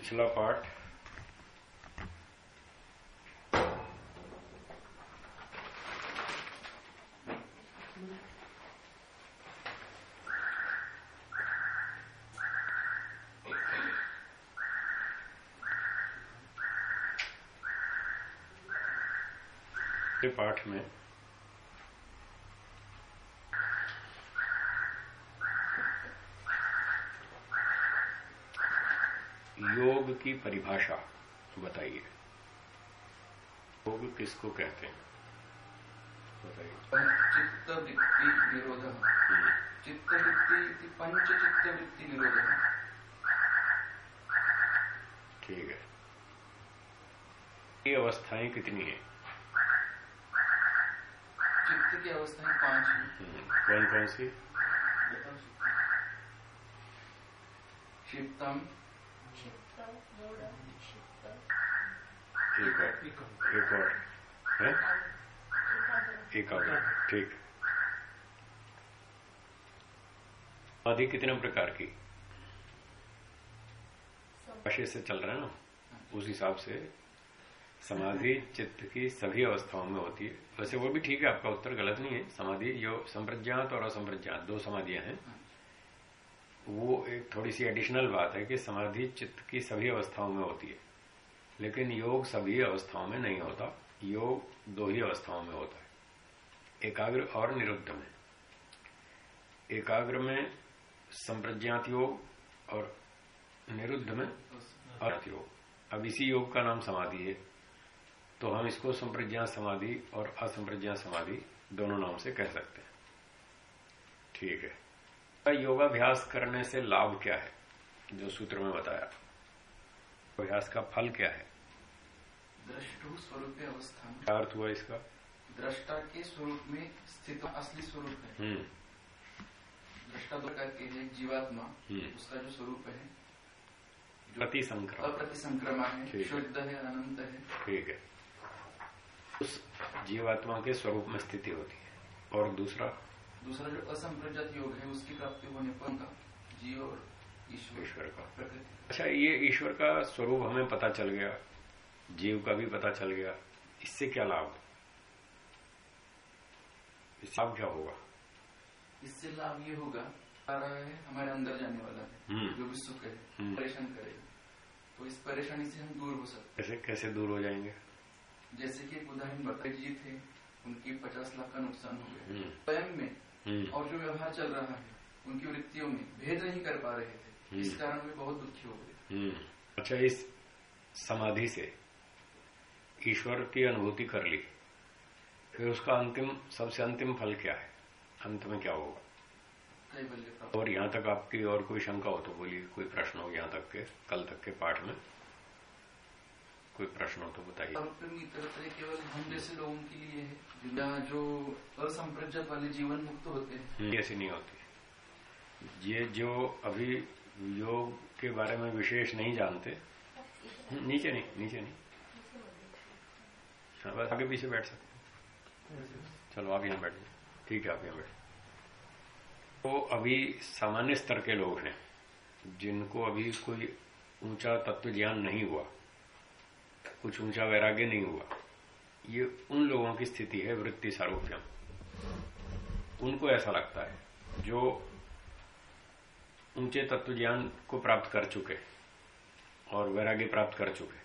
पिछला पाठ पाठ में योग की परिभाषा। बताइए। योग किसको कहते हैं? बताइए। चित्त वृत्ति निरोध हम्म। चित्त वृत्ति पंच चित्त वृत्ति निरोध ठीक है। ये अवस्थाएँ कितनी है? चित्त की अवस्थाएँ पाँच है। हम्म। कौन कौन सी क्षिप्तम। एक और एक और है एक और ठीक आदि कितने प्रकार की? भाषे से चल रहा है। ना उस हिसाब से समाधि चित्त की सभी अवस्थाओं में होती है। वैसे वो भी ठीक है आपका उत्तर गलत नहीं है। समाधि जो संप्रज्ञात और असंप्रज्ञात दो समाधियाँ हैं। वो एक थोड़ी सी एडिशनल बात है कि समाधि चित्त की सभी अवस्थाओं में होती है। लेकिन योग सभी अवस्थाओं में नहीं होता। योग दो ही अवस्थाओं में होता है। एकाग्र और निरुद्ध में। एकाग्र में संप्रज्ञात योग और निरुद्ध में अर्थ योग। अब इसी योग का नाम समाधि है। तो हम इसको संप्रज्ञात समाधि और असंप्रज्ञात समाधि दोनों नाम से कह सकते हैं। ठीक है। योगाभ्यास करने से लाभ क्या है? जो सूत्र में बताया। अभ्यास का फल क्या है? दृष्टु स्वरूप अवस्था क्या अर्थ हुआ इसका? दृष्टा के स्वरूप में स्थित असली स्वरूप है। हम्म। दृष्टा दो प्रकार के हैं? जीवात्मा। हम्म। उसका जो स्वरूप है प्रति संक्रमण अप्रतिसंक्रमा है है। शुद्ध है अनंत है। ठीक है। उस जीवात्मा के स्वरूप में स्थिति होती है। और दूसरा? दूसरा जो असंप्रजत योग है उसकी प्राप्ति होने पर उनका जीव और ईश्वर का। प्रकृति। अच्छा ये ईश्वर का स्वरूप हमें पता चल गया जीव का भी पता चल गया इससे क्या लाभ? इससे लाभ क्या होगा? इससे लाभ ये होगा आ रहा है हमारे अंदर जाने वाला है हम्म। जो भी सुख है हम्म। परेशान करेगा। तो इस परेशानी से हम दूर हो सकते कैसे कैसे दूर हो जाएँगे? जैसे कि एक उदाहरण बताई जी थे उनकी पचास लाख का नुकसान हो गया। हम्म, स्वयं में और जो व्यवहार चल रहा है उनकी वृत्तियों में भेद नहीं कर पा रहे थे इस हम्म। कारण वे बहुत दुखी हो गए। हम्म। अच्छा इस समाधि से ईश्वर की अनुभूति कर ली फिर उसका अंतिम सबसे अंतिम फल क्या है? अंत में क्या होगा? और यहाँ तक आपकी और कोई शंका हो तो बोलिए कोई प्रश्न हो यहाँ तक के कल तक के पाठ में? कोई प्रश्न हो तो बताइए। केवल हम जैसे लोगों के लिए है जो असंप्रज्ञत वाले जीवन मुक्त होते हैं ऐसी नहीं होती। ये जो अभी योग के बारे में विशेष नहीं जानते नीचे नहीं नीचे नहीं। हाँ, आगे पीछे बैठ सकते चलो आप यहाँ बैठिए ठीक है आप यहाँ बैठ तो अभी सामान्य स्तर के लोग हैं जिनको अभी कोई ऊँचा तत्व ज्ञान नहीं हुआ कुछ ऊँचा वैराग्य नहीं हुआ। ये उन लोगों की स्थिति है वृत्ति सारूप्यम उनको ऐसा लगता है, जो ऊँचे तत्व ज्ञान को प्राप्त कर चुके और वैराग्य प्राप्त कर चुके।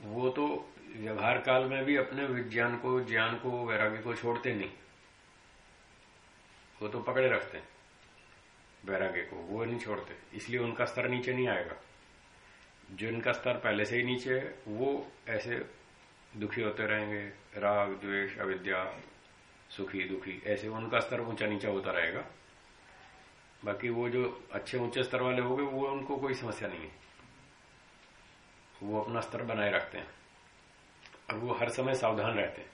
वो तो व्यवहार काल में भी अपने विज्ञान को, ज्ञान को, वैराग्य को छोड़ते नहीं। वो तो पकड़े रखते हैं, वैराग्य को, वो नहीं छोड़ते। इसलिए उनका स्तर नीचे नहीं आएगा। जो इनका स्तर पहले से ही नीचे है, वो ऐसे दुखी होते रहेंगे, राग, द्वेष, अविद्या, सुखी, दुखी, ऐसे उनका स्तर ऊँचा नीचा होता रहेगा। बाकी वो जो अच्छे ऊँचे स्तर वाले हो वो उनको कोई समस्या नहीं है। वो अपना स्तर बनाए रखते हैं। और वो हर समय सावधान रहते हैं।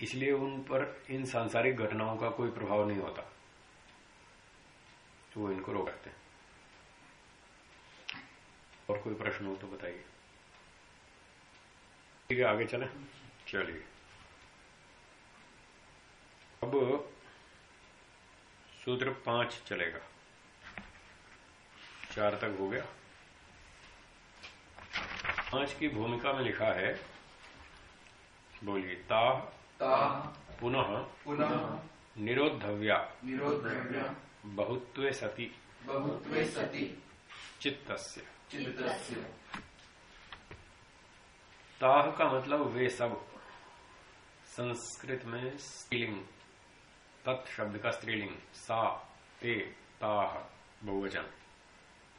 इसलिए उन पर इन सांसारिक घटनाओं का कोई प्रभाव नहीं होता। तो वो इनको रोक रखते हैं। और कोई प्रश्न हो तो बताइए। ठीक है आगे चले। चलिए। अब सूत्र पाँच चलेगा। चार तक हो गया। पाँच की भूमिका में लिखा है बोलिए ता ता पुनः पुनः निरोधव्या निरोधव्या बहुत्वे सती बहुत्वे सती चित्तस्य। चित्तस्य। ताह का मतलब वे सब। संस्कृत में स्त्रीलिंग। तत् शब्द का स्त्रीलिंग। सा, ते, ताह, बहुवचन।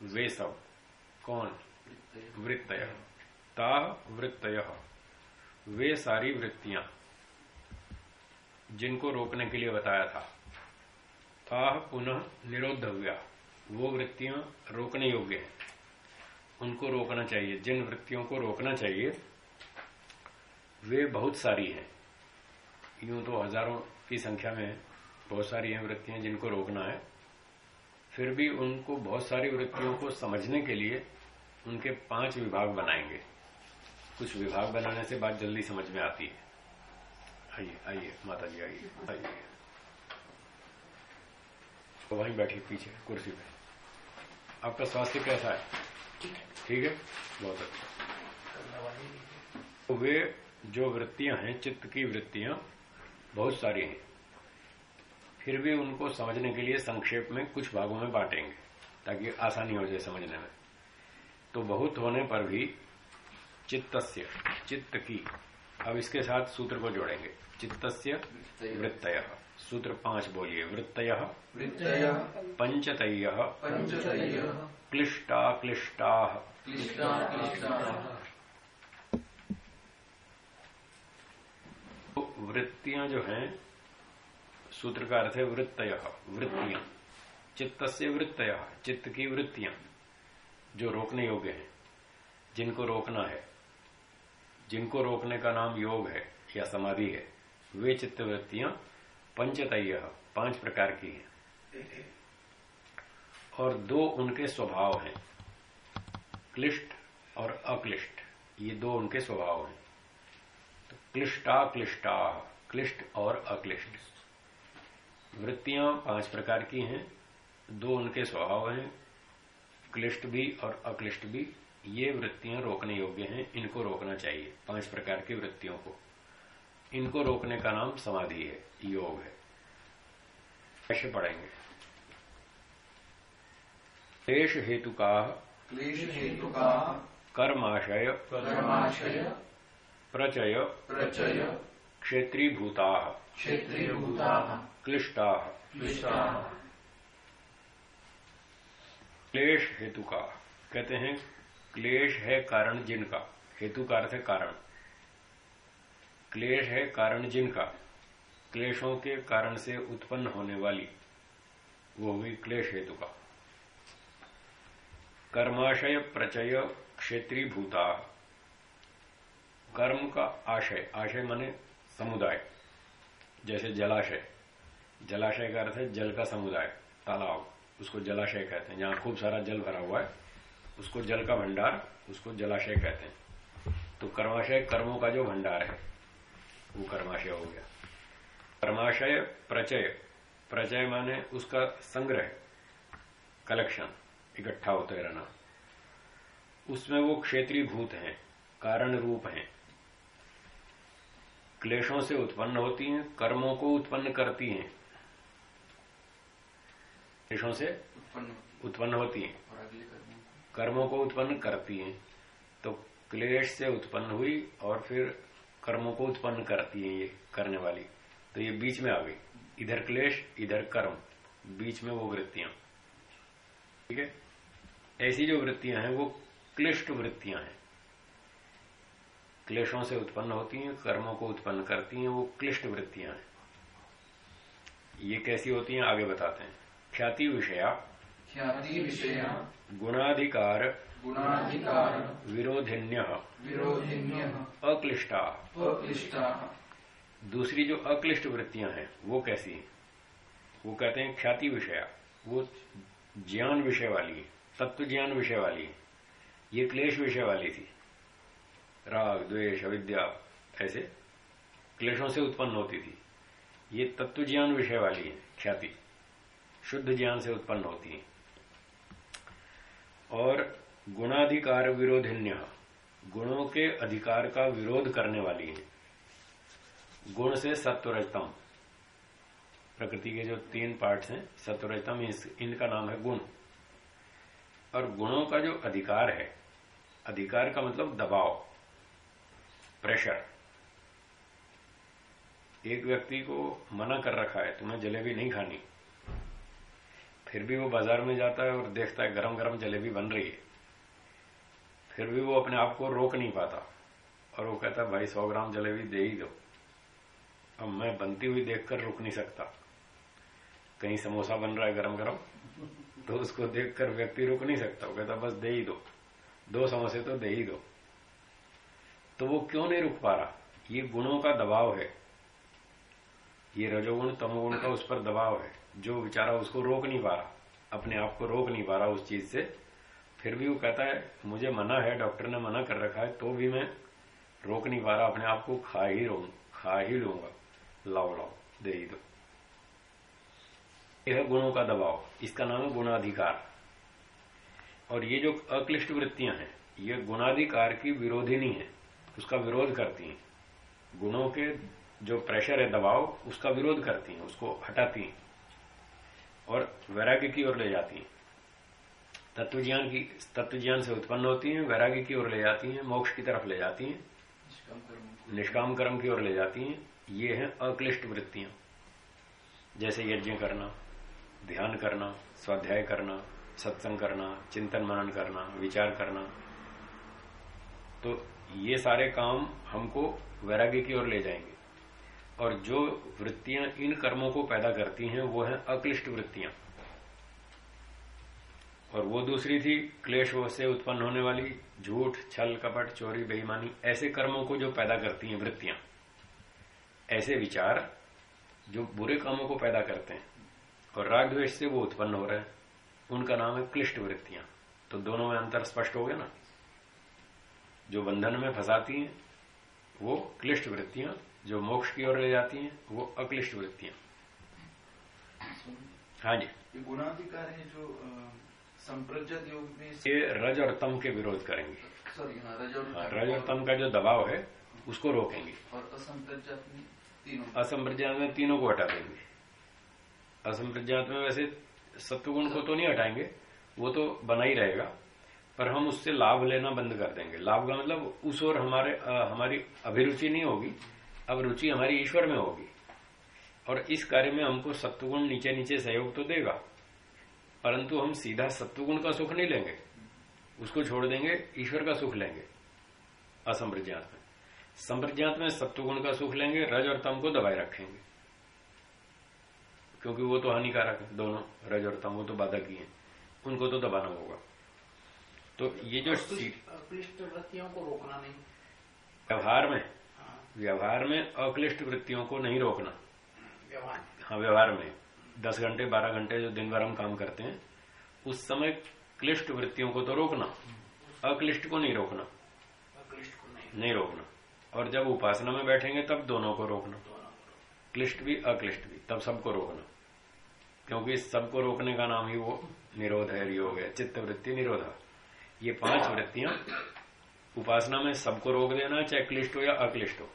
वे सब। कौन? वृत्तय। ताह, वृत्तय। वे सारी वृत्तियाँ। जिनको रोकने के लिए बताया था। ताह पुनः निरोधव्या वो वृत्तियाँ रोकने योग्य हैं। उनको रोकना चाहिए। जिन वृत्तियों को रोकना चाहिए वे बहुत सारी हैं। यूँ तो हज़ारों की संख्या में बहुत सारी हैं वृत्तियाँ जिनको रोकना है। फिर भी उनको बहुत सारी वृत्तियों को समझने के लिए उनके पाँच विभाग बनाएँगे। कुछ विभाग बनाने से बात जल्दी समझ में आती है। आइए आइए माता जी आइए आइए। तो वहीं बैठिए पीछे कुर्सी पे। आपका स्वास्थ्य कैसा है। ठीक है? बहुत अच्छा। तो वे जो वृत्तियाँ हैं चित्त की वृत्तियाँ बहुत सारी हैं। फिर भी उनको समझने के लिए संक्षेप में कुछ भागों में बांटेंगे ताकि आसानी हो जाए समझने में। तो बहुत होने पर भी चित्तस्य चित्त की। अब इसके साथ सूत्र को जोड़ेंगे। चित्तस्य वृत्तय। सूत्र पाँच बोलिए। वृत्तय। वृत्तय। पंचतय। पंचतय। क्लिष्टा क्लिष्टा क्लिष्टा क्लिष्टा तो वृत्तियाँ जो हैं, सूत्र का अर्थ है वृत्तय, वृत्तियाँ। चित्त से वृत्तय, चित्त की वृत्तियाँ, जो रोकने योग्य हैं, जिनको रोकना है। जिनको रोकने का नाम योग है या समाधि है, वे चित्त वृत्तियाँ पंचतय, पाँच प्रकार की हैं। और दो उनके स्वभाव हैं, क्लिष्ट और अक्लिष्ट। ये दो उनके स्वभाव हैं। क्लिष्टा क्लिष्टा क्लिष्ट और अक्लिष्ट। वृत्तियाँ पाँच प्रकार की हैं दो उनके स्वभाव हैं क्लिष्ट भी और अक्लिष्ट भी। ये वृत्तियाँ रोकने योग्य हैं इनको रोकना चाहिए पाँच प्रकार की वृत्तियों को। इनको रोकने का नाम समाधि है योग है। कैसे पढ़ेंगे। क्लेश हेतु का क्लेश हेतु का कर्माशय। कर्माशय। प्रचय प्रचय क्षेत्रीभूता क्षेत्रीभूता क्लिष्टा क्लिष्टा। क्लेश हेतु का कहते हैं क्लेश है कारण जिनका। हेतु का अर्थ है कारण। क्लेश है कारण जिनका। क्लेशों के कारण से उत्पन्न होने वाली वो हुई क्लेश हेतु का कर्माशय प्रचय क्षेत्रीय भूता कर्म का आशय। आशय माने समुदाय। जैसे जलाशय। जलाशय का अर्थ है जल का समुदाय, तालाब। उसको जलाशय कहते हैं। जहाँ खूब सारा जल भरा हुआ है, उसको जल का भंडार, उसको जलाशय कहते हैं। तो कर्माशय कर्मों का जो भंडार है, वो कर्माशय हो गया। कर्माशय प्रचय। प्रचय माने उसका संग्रह, कलेक्शन, इकट्ठा होते रहना। उसमें वो क्षेत्रीय भूत हैं कारण रूप हैं। क्लेशों से उत्पन्न होती हैं कर्मों को उत्पन्न करती हैं। क्लेशों से उत्पन्न होती हैं। कर्मों को उत्पन्न करती हैं। तो क्लेश से उत्पन्न हुई और फिर कर्मों को उत्पन्न करती है ये करने वाली। तो ये बीच में आ गई। इधर क्लेश इधर कर्म। बीच में वो वृत्तियाँ। ठीक है? ऐसी जो वृत्तियाँ हैं वो क्लिष्ट वृत्तियाँ हैं। क्लेशों से उत्पन्न होती हैं कर्मों को उत्पन्न करती हैं वो क्लिष्ट वृत्तियाँ हैं। ये कैसी होती हैं आगे बताते हैं। ख्याति विषया ख्याति विषया गुणाधिकार गुणाधिकार विरोधिन्य विरोधिन्य अक्लिष्टा। अक्लिष्टा। दूसरी जो अक्लिष्ट वृत्तियाँ हैं वो कैसी हैं? वो कहते हैं ख्याति विषया। वो ज्ञान विषय वाली है तत्व ज्ञान विषय वाली है। ये क्लेश विषय वाली थी। राग, द्वेष, अविद्या, ऐसे क्लेशों से उत्पन्न होती थी। ये तत्व ज्ञान विषय वाली है ख्याति, शुद्ध ज्ञान से उत्पन्न होती है। और गुणाधिकार विरोधिन्य, गुणों के अधिकार का विरोध करने वाली है। गुण से सत्वरजतम, प्रकृति के जो तीन पार्ट्स हैं, सत्वरजतम इनका नाम है गुण। और गुणों का जो अधिकार है, अधिकार का मतलब दबाव। प्रेशर। एक व्यक्ति को मना कर रखा है, तुम्हें जलेबी नहीं खानी। फिर भी वो बाज़ार में जाता है और देखता है गरम गरम जलेबी बन रही है। फिर भी वो अपने आप को रोक नहीं पाता और वो कहता है, भाई, सौ ग्राम जलेबी दे ही दो। अब मैं बनती हुई देखकर रुक नहीं सकता। कहीं समोसा बन रहा है गरम गरम तो उसको देखकर व्यक्ति रुक नहीं सकता। वो कहता, बस दे ही दो। दो समोसे तो दे ही दो। तो वो क्यों नहीं रुक पा रहा? ये गुणों का दबाव है। ये रजोगुण, तमोगुण का उस पर दबाव है। जो बेचारा उसको रोक नहीं पा रहा, अपने आप को रोक नहीं पा रहा उस चीज़ से, फिर भी वो कहता है, मुझे मना है, डॉक्टर ने मना कर रखा है तो भी मैं रोक नहीं पा रहा, अपने आप को खा ही रू खा ही लूँगा। लाओ लाओ, दे ही दो। यह गुणों का दबाव। इसका नाम है गुणाधिकार। और ये जो अक्लिष्ट वृत्तियाँ हैं, ये गुणाधिकार की विरोधिनी है। उसका विरोध करती हैं। गुणों के जो प्रेशर है, दबाव, उसका विरोध करती हैं, उसको हटाती हैं और वैराग्य की ओर ले जाती हैं। तत्व ज्ञान की तत्व ज्ञान से उत्पन्न होती हैं, वैराग्य की ओर ले जाती हैं, मोक्ष की तरफ़ ले जाती हैं, निष्काम कर्म की ओर ले जाती हैं। ये है अक्लिष्ट वृत्तियाँ। जैसे यज्ञ करना, ध्यान करना, स्वाध्याय करना, सत्संग करना, चिंतन मनन करना, विचार करना। तो ये सारे काम हमको वैराग्य की ओर ले जाएँगे। और जो वृत्तियाँ इन कर्मों को पैदा करती हैं, वो है अक्लिष्ट वृत्तियाँ। और वो दूसरी थी, क्लेश से उत्पन्न होने वाली, झूठ, छल, कपट, चोरी, बेईमानी, ऐसे कर्मों को जो पैदा करती हैं वृत्तियाँ। ऐसे विचार जो बुरे कामों को पैदा करते हैं। और राग द्वेष से वो उत्पन्न हो रहे हैं। उनका नाम है क्लिष्ट वृत्तियाँ। तो दोनों में अंतर स्पष्ट हो गया ना? जो बंधन में फंसाती हैं वो क्लिष्ट वृत्तियाँ जो मोक्ष की ओर ले जाती हैं वो अक्लिष्ट वृत्तियाँ। हाँ जी। गुणाधिकार है जो संप्रज्ञत योग में ये रज और तम के विरोध करेंगे। सॉरी हाँ, रज और हाँ, रज और तम का जो दबाव है उसको रोकेंगे। और असंप्रज्ञात में तीनों असंप्रज्ञात में तीनों को हटा देंगे। असंप्रज्ञात में वैसे सत्वगुण को तो नहीं हटाएँगे वो तो बना ही रहेगा। पर हम उससे लाभ लेना बंद कर देंगे। लाभ का मतलब उस ओर हमारे आ, हमारी अभिरुचि नहीं होगी अब रुचि हमारी ईश्वर में होगी। और इस कार्य में हमको सत्वगुण नीचे नीचे सहयोग तो देगा परंतु हम सीधा सत्वगुण का सुख नहीं लेंगे। उसको छोड़ देंगे ईश्वर का सुख लेंगे असंप्रज्ञात में। संप्रज्ञात में सत्वगुण का सुख लेंगे रज और तम को दबाए रखेंगे। क्योंकि वो तो हानिकारक है दोनों रज और तम वो तो बाधक ही है। उनको तो दबाना होगा। तो ये जो वृत्तियों को रोकना नहीं। व्यवहार में? व्यवहार में अक्लिष्ट वृत्तियों को नहीं रोकना। व्यवहार। हाँ व्यवहार में। दस घंटे बारह घंटे जो दिन भर हम काम करते हैं उस समय क्लिष्ट वृत्तियों को तो रोकना। अक्लिष्ट को नहीं रोकना। अक्लिष्ट को नहीं, नहीं रोकना। और जब उपासना में बैठेंगे तब दोनों को रोकना। क्लिष्ट भी अक्लिष्ट भी तब सबको रोकना। क्योंकि सबको रोकने का नाम ही वो निरोध है योग है चित्त वृत्ति निरोधा। ये पाँच वृत्तियाँ उपासना में सबको रोक देना, चाहे क्लिष्ट हो या अक्लिष्ट हो।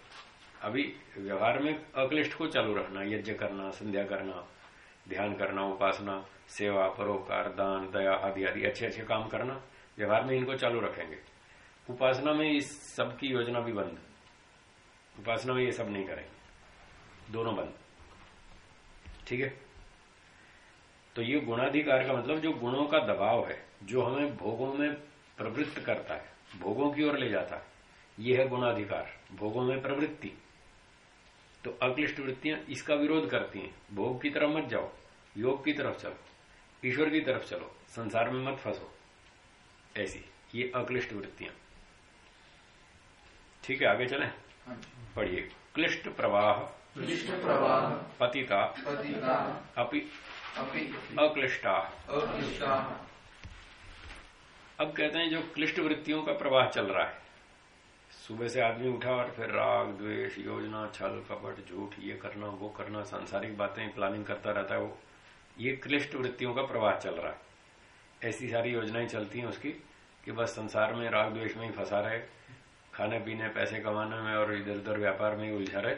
अभी व्यवहार में अक्लिष्ट को चालू रखना, यज्ञ करना, संध्या करना, ध्यान करना, उपासना, सेवा, परोपकार, दान, दया आदि आदि अच्छे अच्छे काम करना, व्यवहार में इनको चालू रखेंगे। उपासना में इस सब की योजना भी बंद। उपासना में ये सब नहीं करेंगे। दोनों बंद। ठीक है? तो ये गुणाधिकार का मतलब जो गुणों का दबाव है, जो हमें भोगों में प्रवृत्त करता है भोगों की ओर ले जाता है। ये है गुणाधिकार भोगों में प्रवृत्ति। तो अक्लिष्ट वृत्तियाँ इसका विरोध करती हैं। भोग की तरफ़ मत जाओ योग की तरफ़ चलो ईश्वर की तरफ़ चलो संसार में मत फंसो। ऐसी ये अक्लिष्ट वृत्तियाँ। ठीक है आगे चले? हाँ पढ़िए। क्लिष्ट प्रवाह क्लिष्ट प्रवाह पतिता पतिता अपि अपि अक्लिष्टा। अक्लिष्टा। अब कहते हैं जो क्लिष्ट वृत्तियों का प्रवाह चल रहा है। सुबह से आदमी उठा और फिर राग, द्वेष, योजना, छल कपट झूठ, ये करना, वो करना, सांसारिक बातें प्लानिंग करता रहता है, वो। ये क्लिष्ट वृत्तियों का प्रवाह चल रहा है। ऐसी सारी योजनाएँ चलती हैं उसकी कि बस संसार में राग, द्वेष में ही फंसा रहे, खाने, पीने, पैसे कमाने में और इधर उधर व्यापार में ही उलझा रहे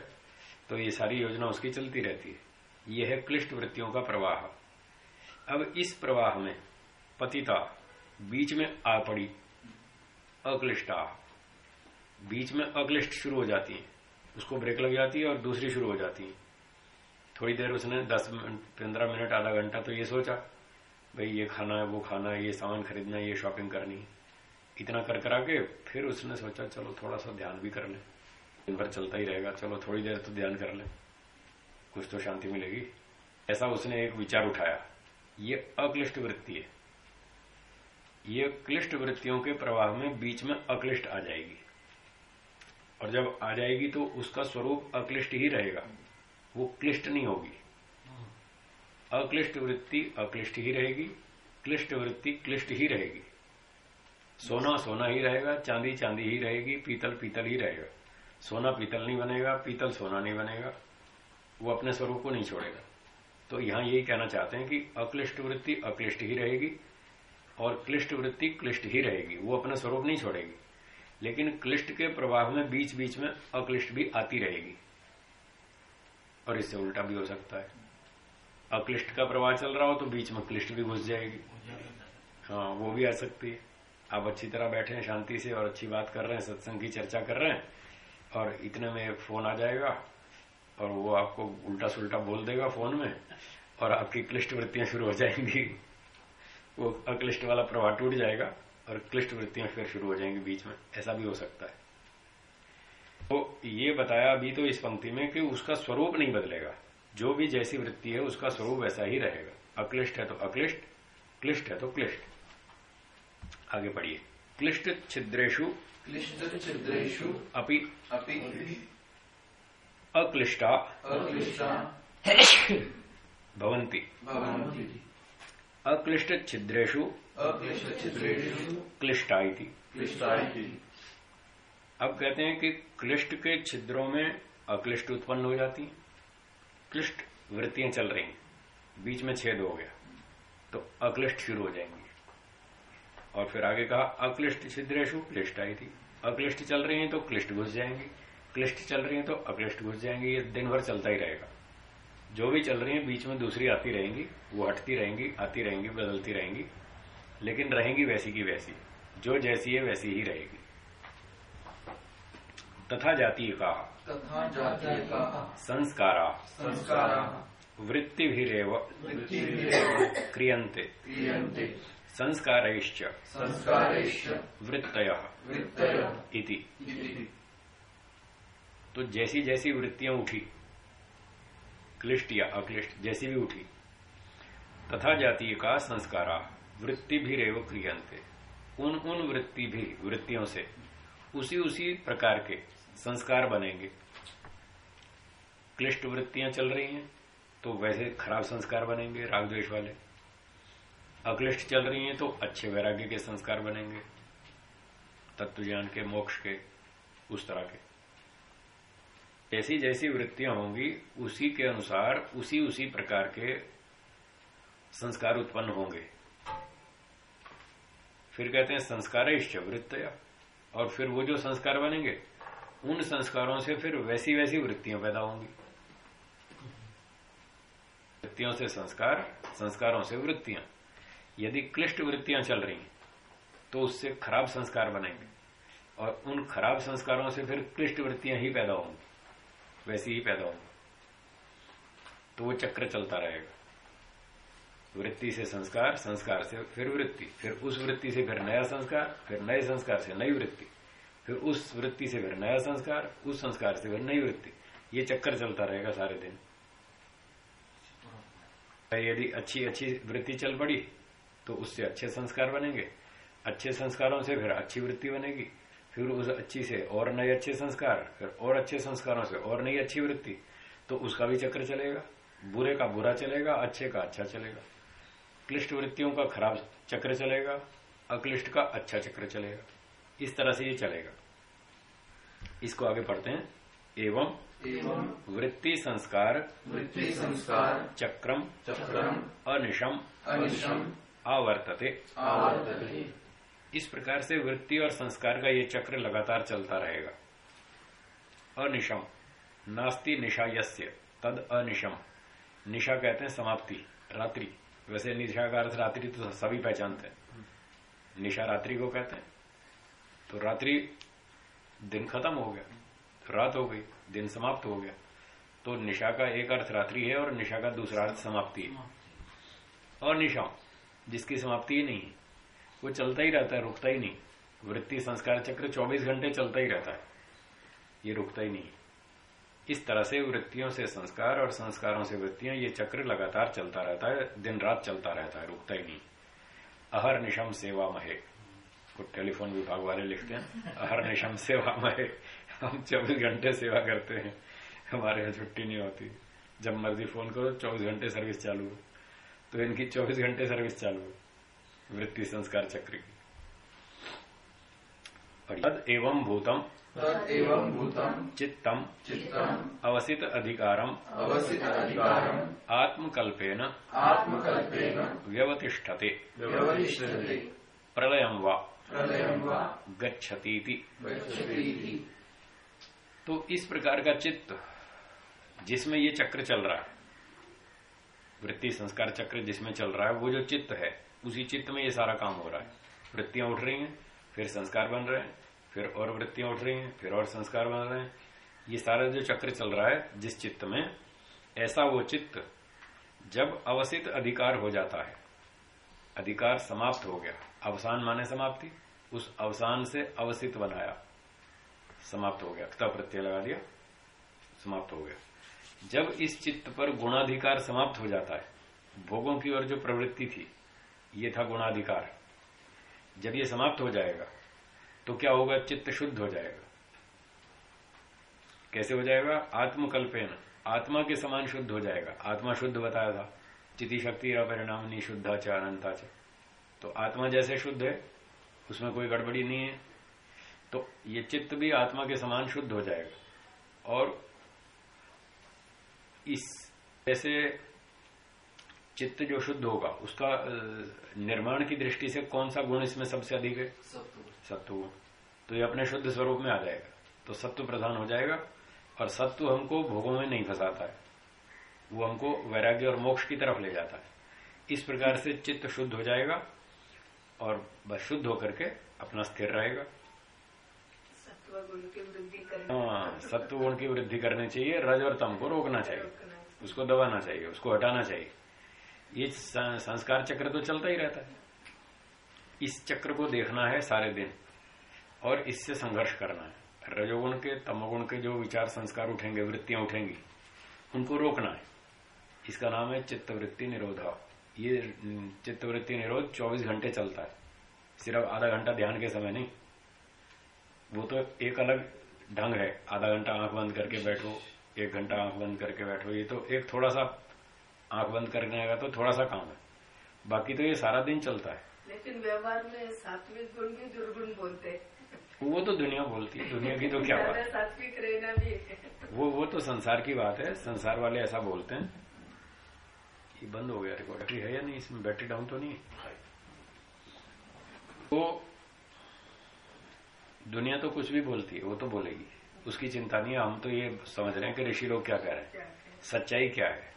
तो ये सारी योजना उसकी चलती रहती है। यह है क्लिष्ट वृत्तियों का प्रवाह। अब इस प्रवाह में पतिता बीच में आ पड़ी। अक्लिष्टा। बीच में अक्लिष्ट शुरू हो जाती है। उसको ब्रेक लग जाती है और दूसरी शुरू हो जाती है। थोड़ी देर उसने दस पंद्रह मिनट, आधा घंटा तो ये सोचा, भाई ये खाना है, वो खाना है, ये सामान खरीदना है, ये शॉपिंग करनी इतना कर करा के फिर उसने सोचा, चलो थोड़ा सा ध्यान भी कर ले। दिन भर चलता ही रहेगा, चलो थोड़ी देर तो ध्यान कर ले। कुछ तो शांति मिलेगी। ऐसा उसने एक विचार उठाया। ये अक्लिष्ट वृत्ति है। ये क्लिष्ट वृत्तियों के प्रवाह में बीच में अक्लिष्ट आ जाएगी। और जब आ जाएगी तो उसका स्वरूप अक्लिष्ट ही रहेगा। वो क्लिष्ट नहीं होगी। अक्लिष्ट वृत्ति अक्लिष्ट ही रहेगी, क्लिष्ट वृत्ति क्लिष्ट ही रहेगी। सोना सोना ही रहेगा, चांदी चांदी ही रहेगी, पीतल पीतल ही रहेगा। सोना पीतल नहीं बनेगा, पीतल सोना नहीं बनेगा। वो अपने स्वरूप को नहीं छोड़ेगा। तो यहाँ यही कहना चाहते हैं कि अक्लिष्ट वृत्ति अक्लिष्ट ही रहेगी और क्लिष्ट वृत्ति क्लिष्ट ही रहेगी, वो अपना स्वरूप नहीं छोड़ेगी। लेकिन क्लिष्ट के प्रभाव में बीच बीच में अक्लिष्ट भी आती रहेगी। और इससे उल्टा भी हो सकता है। अक्लिष्ट का प्रवाह चल रहा हो तो बीच में क्लिष्ट भी घुस जाएगी। हाँ वो भी आ सकती है। आप अच्छी तरह बैठे हैं, शांति से और अच्छी बात कर रहे हैं, सत्संग की चर्चा कर रहे हैं, और इतने में फ़ोन आ जाएगा, और वो आपको उल्टा सुल्टा बोल देगा फ़ोन में, और आपकी क्लिष्ट वृत्तियाँ शुरू हो जाएँगी। वो अक्लिष्ट वाला प्रवाह टूट जाएगा और क्लिष्ट वृत्तियाँ फिर शुरू हो जाएँगी बीच में। ऐसा भी हो सकता है। तो ये बताया अभी तो इस पंक्ति में कि उसका स्वरूप नहीं बदलेगा। जो भी जैसी वृत्ति है उसका स्वरूप वैसा ही रहेगा। अक्लिष्ट है तो अक्लिष्ट क्लिष्ट है तो क्लिष्ट। आगे पढ़िए। क्लिष्ट छिद्रेशु क्लिष्ट छिद्रेशु अपि अपि अक्लिष्टा अक्लिष्टा भवन्ति। भवन्ति। अक्लिष्ट छिद्रेशु अक्लिष्ट क्लिष्टा इति अब कहते हैं कि क्लिष्ट के छिद्रों में अक्लिष्ट उत्पन्न हो जाती है। क्लिष्ट वृत्तियाँ चल रही हैं। बीच में छेद हो गया। तो अक्लिष्ट शुरू हो जाएँगी। और फिर आगे कहा अक्लिष्ट छिद्रेशु क्लिष्ट आई थी अक्लिष्ट चल रही है तो क्लिष्ट घुस जाएँगी। क्लिष्ट चल रही है तो अक्लिष्ट घुस जाएँगे। ये दिन भर चलता ही रहेगा। जो भी चल रही है बीच में दूसरी आती रहेंगी वो हटती रहेंगी आती रहेंगी बदलती रहेंगी लेकिन रहेंगी वैसी की वैसी जो जैसी है वैसी ही रहेगी। तथा जातीय का तथा जातीय का संस्कारा संस्कारा वृत्तिभिरेव वृत्तिभिरेव क्रियन्ते क्रियन्ते संस्कारैश्च संस्कारेश्च वृत्तय वृत्तय इति। इति। तो जैसी जैसी वृत्तियाँ उठी क्लिष्ट या अक्लिष्ट जैसी भी उठी। तथा जातीय का संस्कारा, वृत्ति भी रेव क्रियंते उन उन वृत्ति भी, वृत्तियों से उसी उसी प्रकार के संस्कार बनेंगे। क्लिष्ट वृत्तियाँ चल रही हैं तो वैसे खराब संस्कार बनेंगे राग वाले। अक्लिष्ट चल रही हैं तो अच्छे वैराग्य के संस्कार बनेंगे। तत्व ज्ञान के, मोक्ष के, उस तरह के। जैसी जैसी वृत्तियाँ होंगी, उसी के अनुसार, उसी उसी प्रकार के संस्कार उत्पन्न होंगे। फिर कहते हैं संस्कार वृत्तया। और फिर वो जो संस्कार बनेंगे, उन संस्कारों से फिर वैसी वैसी वृत्तियाँ पैदा होंगी। वृत्तियों से संस्कार, संस्कारों से वृत्तियाँ। यदि क्लिष्ट वृत्तियाँ चल रही हैं तो उससे खराब संस्कार बनेंगे। और उन खराब संस्कारों से फिर क्लिष्ट वृत्तियाँ ही पैदा होंगी। वैसी ही पैदा होंगी। तो वो चक्र चलता रहेगा। वृत्ति से संस्कार संस्कार से फिर वृत्ति, फिर उस वृत्ति से फिर नया संस्कार, फिर नए संस्कार से नई वृत्ति, फिर उस वृत्ति से फिर नया संस्कार, उस संस्कार से फिर नई वृत्ति। ये चक्कर चलता रहेगा सारे दिन। यदि अच्छी अच्छी वृत्ति चल पड़ी तो उससे अच्छे संस्कार बनेंगे। अच्छे संस्कारों से फिर अच्छी वृत्ति बनेगी। फिर उस अच्छी से और नए अच्छे संस्कार फिर और अच्छे संस्कारों से और नई अच्छी वृत्ति तो उसका भी चक्र चलेगा। बुरे का बुरा चलेगा अच्छे का अच्छा चलेगा। क्लिष्ट वृत्तियों का खराब चक्र चलेगा अक्लिष्ट का अच्छा चक्र चलेगा। इस तरह से ये चलेगा। इसको आगे पढ़ते हैं। एवं एवं वृत्ति संस्कार वृत्ति संस्कार चक्रम चक्रम अनिशम अनिशम आवर्तते। आवर्तते। इस प्रकार से वृत्ति और संस्कार का ये चक्र लगातार चलता रहेगा। अनिशम नास्ति निशा यस्य तद अनिशम। निशा कहते हैं समाप्ति रात्रि। वैसे निशा का अर्थ रात्रि तो सभी पहचानते हैं। निशा रात्रि को कहते हैं। तो रात्रि दिन खत्म हो गया तो रात हो गई दिन समाप्त हो गया। तो निशा का एक अर्थ रात्रि है और निशा का दूसरा अर्थ समाप्ति है। अनिशा जिसकी समाप्ति ही नहीं है। वो चलता ही रहता है, रुकता ही नहीं। वृत्ति संस्कार चक्र 24 घंटे चलता ही रहता है। ये रुकता ही नहीं। इस तरह से वृत्तियों से संस्कार और संस्कारों से वृत्तियाँ, ये चक्र लगातार चलता रहता है दिन रात चलता रहता है, रुकता ही नहीं। अहर निशम सेवा महे। टेलीफोन विभाग वाले लिखते हैं, अहर निशम सेवा महे। हम चौबीस घंटे सेवा करते हैं। हमारे यहाँ छुट्टी नहीं होती। जब मर्ज़ी फ़ोन करो, चौबीस घंटे सर्विस चालू तो इनकी चौबीस घंटे सर्विस चालू है। वृत्ति संस्कार चक्र। की तद एवं भूतम। एवं भूतम। चित्तम। चित्तम। अवसित अधिकारम। अवसित अधिकारम। आत्मकल्पेन। आत्मकल्पेन। व्यवतिष्ठते। व्यवतिष्ठते। प्रलयम वा। प्रलयं वा। गच्छतीति। गच्छति इति। तो इस प्रकार का चित्त जिसमें ये चक्र चल रहा है वृत्ति संस्कार चक्र जिसमें चल रहा है वो जो चित्त है उसी चित्त में ये सारा काम हो रहा है। वृत्तियाँ उठ रही हैं, फिर संस्कार बन रहे हैं, फिर और वृत्तियाँ उठ रही हैं, फिर और संस्कार बन रहे हैं। ये सारा जो चक्र चल रहा है, जिस चित्त में, ऐसा वो चित्त जब अवसित अधिकार हो जाता है, अधिकार समाप्त हो गया, अवसान माने समाप्ति, उस अवसान से अवसित बनाया, समाप्त हो गया क्ता प्रत्यय लगा दिया, समाप्त हो गया। जब इस चित्त पर गुणाधिकार समाप्त हो जाता है, भोगों की ओर जो प्रवृत्ति थी ये था गुणाधिकार। जब ये समाप्त हो जाएगा तो क्या होगा? चित्त शुद्ध हो जाएगा। कैसे हो जाएगा? आत्मकल्पेन। आत्मा के समान शुद्ध हो जाएगा। आत्मा शुद्ध बताया था चिति शक्ति परिणाम नहीं शुद्धा च अनंता च। तो आत्मा जैसे शुद्ध है, उसमें कोई गड़बड़ी नहीं है। तो ये चित्त भी आत्मा के समान शुद्ध हो जाएगा। और इस ऐसे चित्त जो शुद्ध होगा उसका निर्माण की दृष्टि से कौन सा गुण इसमें सबसे अधिक है? सत्व। गुण तो ये अपने शुद्ध स्वरूप में आ जाएगा। तो सत्व प्रधान हो जाएगा और सत्व हमको भोगों में नहीं फंसाता है। वो हमको वैराग्य और मोक्ष की तरफ़ ले जाता है। इस प्रकार से चित्त शुद्ध हो जाएगा और बस शुद्ध होकर के अपना स्थिर रहेगा। हाँ सत्व गुण की वृद्धि करनी चाहिए। रज और तम को रोकना चाहिए। उसको दबाना चाहिए उसको हटाना चाहिए। ये संस्कार चक्र तो चलता ही रहता है। इस चक्र को देखना है सारे दिन, और इससे संघर्ष करना है। रजोगुण के, तमोगुण के जो विचार संस्कार उठेंगे, वृत्तियाँ उठेंगी, उनको रोकना है। इसका नाम है चित्तवृत्ति निरोधा। ये चित्तवृत्ति निरोध 24 घंटे चलता है। सिर्फ़ आधा घंटा ध्यान के समय नहीं। वो तो एक अलग ढंग है। आधा घंटा आँख बंद करके बैठो, एक घंटा आँख बंद करके बैठो, ये तो एक थोड़ा सा आँख बंद करने का तो थोड़ा सा काम है। बाकी तो ये सारा दिन चलता है। लेकिन व्यवहार में सात्विक गुण भी दुर्गुण बोलते हैं। वो तो दुनिया बोलती है दुनिया की तो क्या बात सात्विक रहना भी वो वो तो संसार की बात है संसार वाले ऐसा बोलते हैं ये बंद हो गया रिकॉर्ड बैटरी है या नहीं इसमें बैटरी डाउन तो नहीं है। तो दुनिया तो कुछ भी बोलती है वो तो बोलेगी। उसकी चिंता नहीं है हम तो ये समझ रहे हैं कि ऋषि लोग क्या कह रहे हैं। सच्चाई क्या है?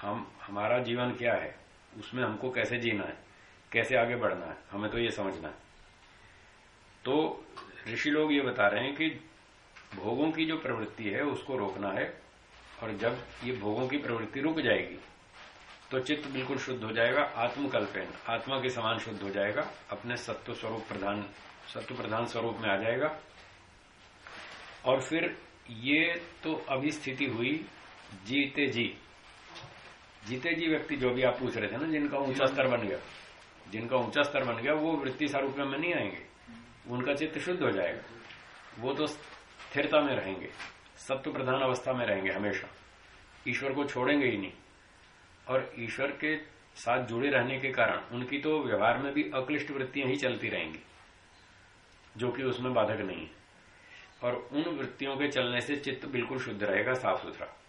हम, हमारा जीवन क्या है? उसमें हमको कैसे जीना है? कैसे आगे बढ़ना है? हमें तो ये समझना है। तो ऋषि लोग ये बता रहे हैं कि भोगों की जो प्रवृत्ति है, उसको रोकना है, और जब ये भोगों की प्रवृत्ति रुक जाएगी तो चित्त बिल्कुल शुद्ध हो जाएगा, आत्मकल्पेन, आत्मा के समान शुद्ध हो जाएगा, अपने सत्व स्वरूप प्रधान, सत्व प्रधान स्वरूप में आ जाएगा। और फिर ये तो अभी स्थिति हुई, जीते जी। जीते जी व्यक्ति जो भी आप पूछ रहे थे ना, जिनका ऊँचा स्तर बन गया, जिनका ऊँचा स्तर बन गया, वो वृत्ति स्वरूप में नहीं आएँगे। उनका चित्त शुद्ध हो जाएगा। वो तो स्थिरता में रहेंगे सत्व प्रधान अवस्था में रहेंगे हमेशा। ईश्वर को छोड़ेंगे ही नहीं। और ईश्वर के साथ जुड़े रहने के कारण उनकी तो व्यवहार में भी अक्लिष्ट वृत्तियाँ ही चलती रहेंगी, जो कि उसमें बाधक नहीं है। और उन वृत्तियों के चलने से चित्त बिल्कुल शुद्ध रहेगा, साफ़ सुथरा।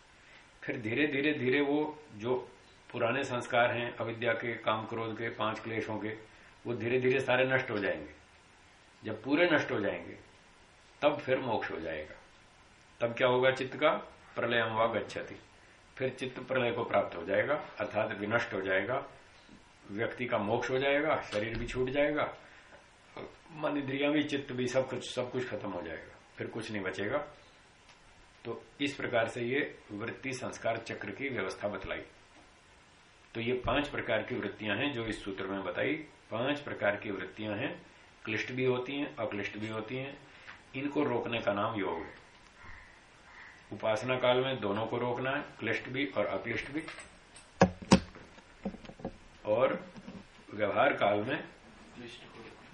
फिर धीरे धीरे धीरे वो जो पुराने संस्कार हैं, अविद्या के, काम क्रोध के, पाँच क्लेशों के, वो धीरे धीरे सारे नष्ट हो जाएँगे। जब पूरे नष्ट हो जाएँगे, तब फिर मोक्ष हो जाएगा। तब क्या होगा चित्त का? प्रलय व गच्छति। फिर चित्त प्रलय को प्राप्त हो जाएगा, अर्थात विनष्ट हो जाएगा, व्यक्ति का मोक्ष हो जाएगा, शरीर भी छूट जाएगा, मन इंद्रिया भी, चित्त भी, सब कुछ सब कुछ खत्म हो जाएगा। फिर कुछ नहीं बचेगा। तो इस प्रकार से ये वृत्ति संस्कार चक्र की व्यवस्था बतलाई। तो ये पाँच प्रकार की वृत्तियाँ हैं जो इस सूत्र में बताई। पाँच प्रकार की वृत्तियाँ हैं। क्लिष्ट भी होती हैं, अक्लिष्ट भी होती हैं। इनको रोकने का नाम योग है। उपासना काल में दोनों को रोकना है, क्लिष्ट भी और अक्लिष्ट भी। और व्यवहार काल में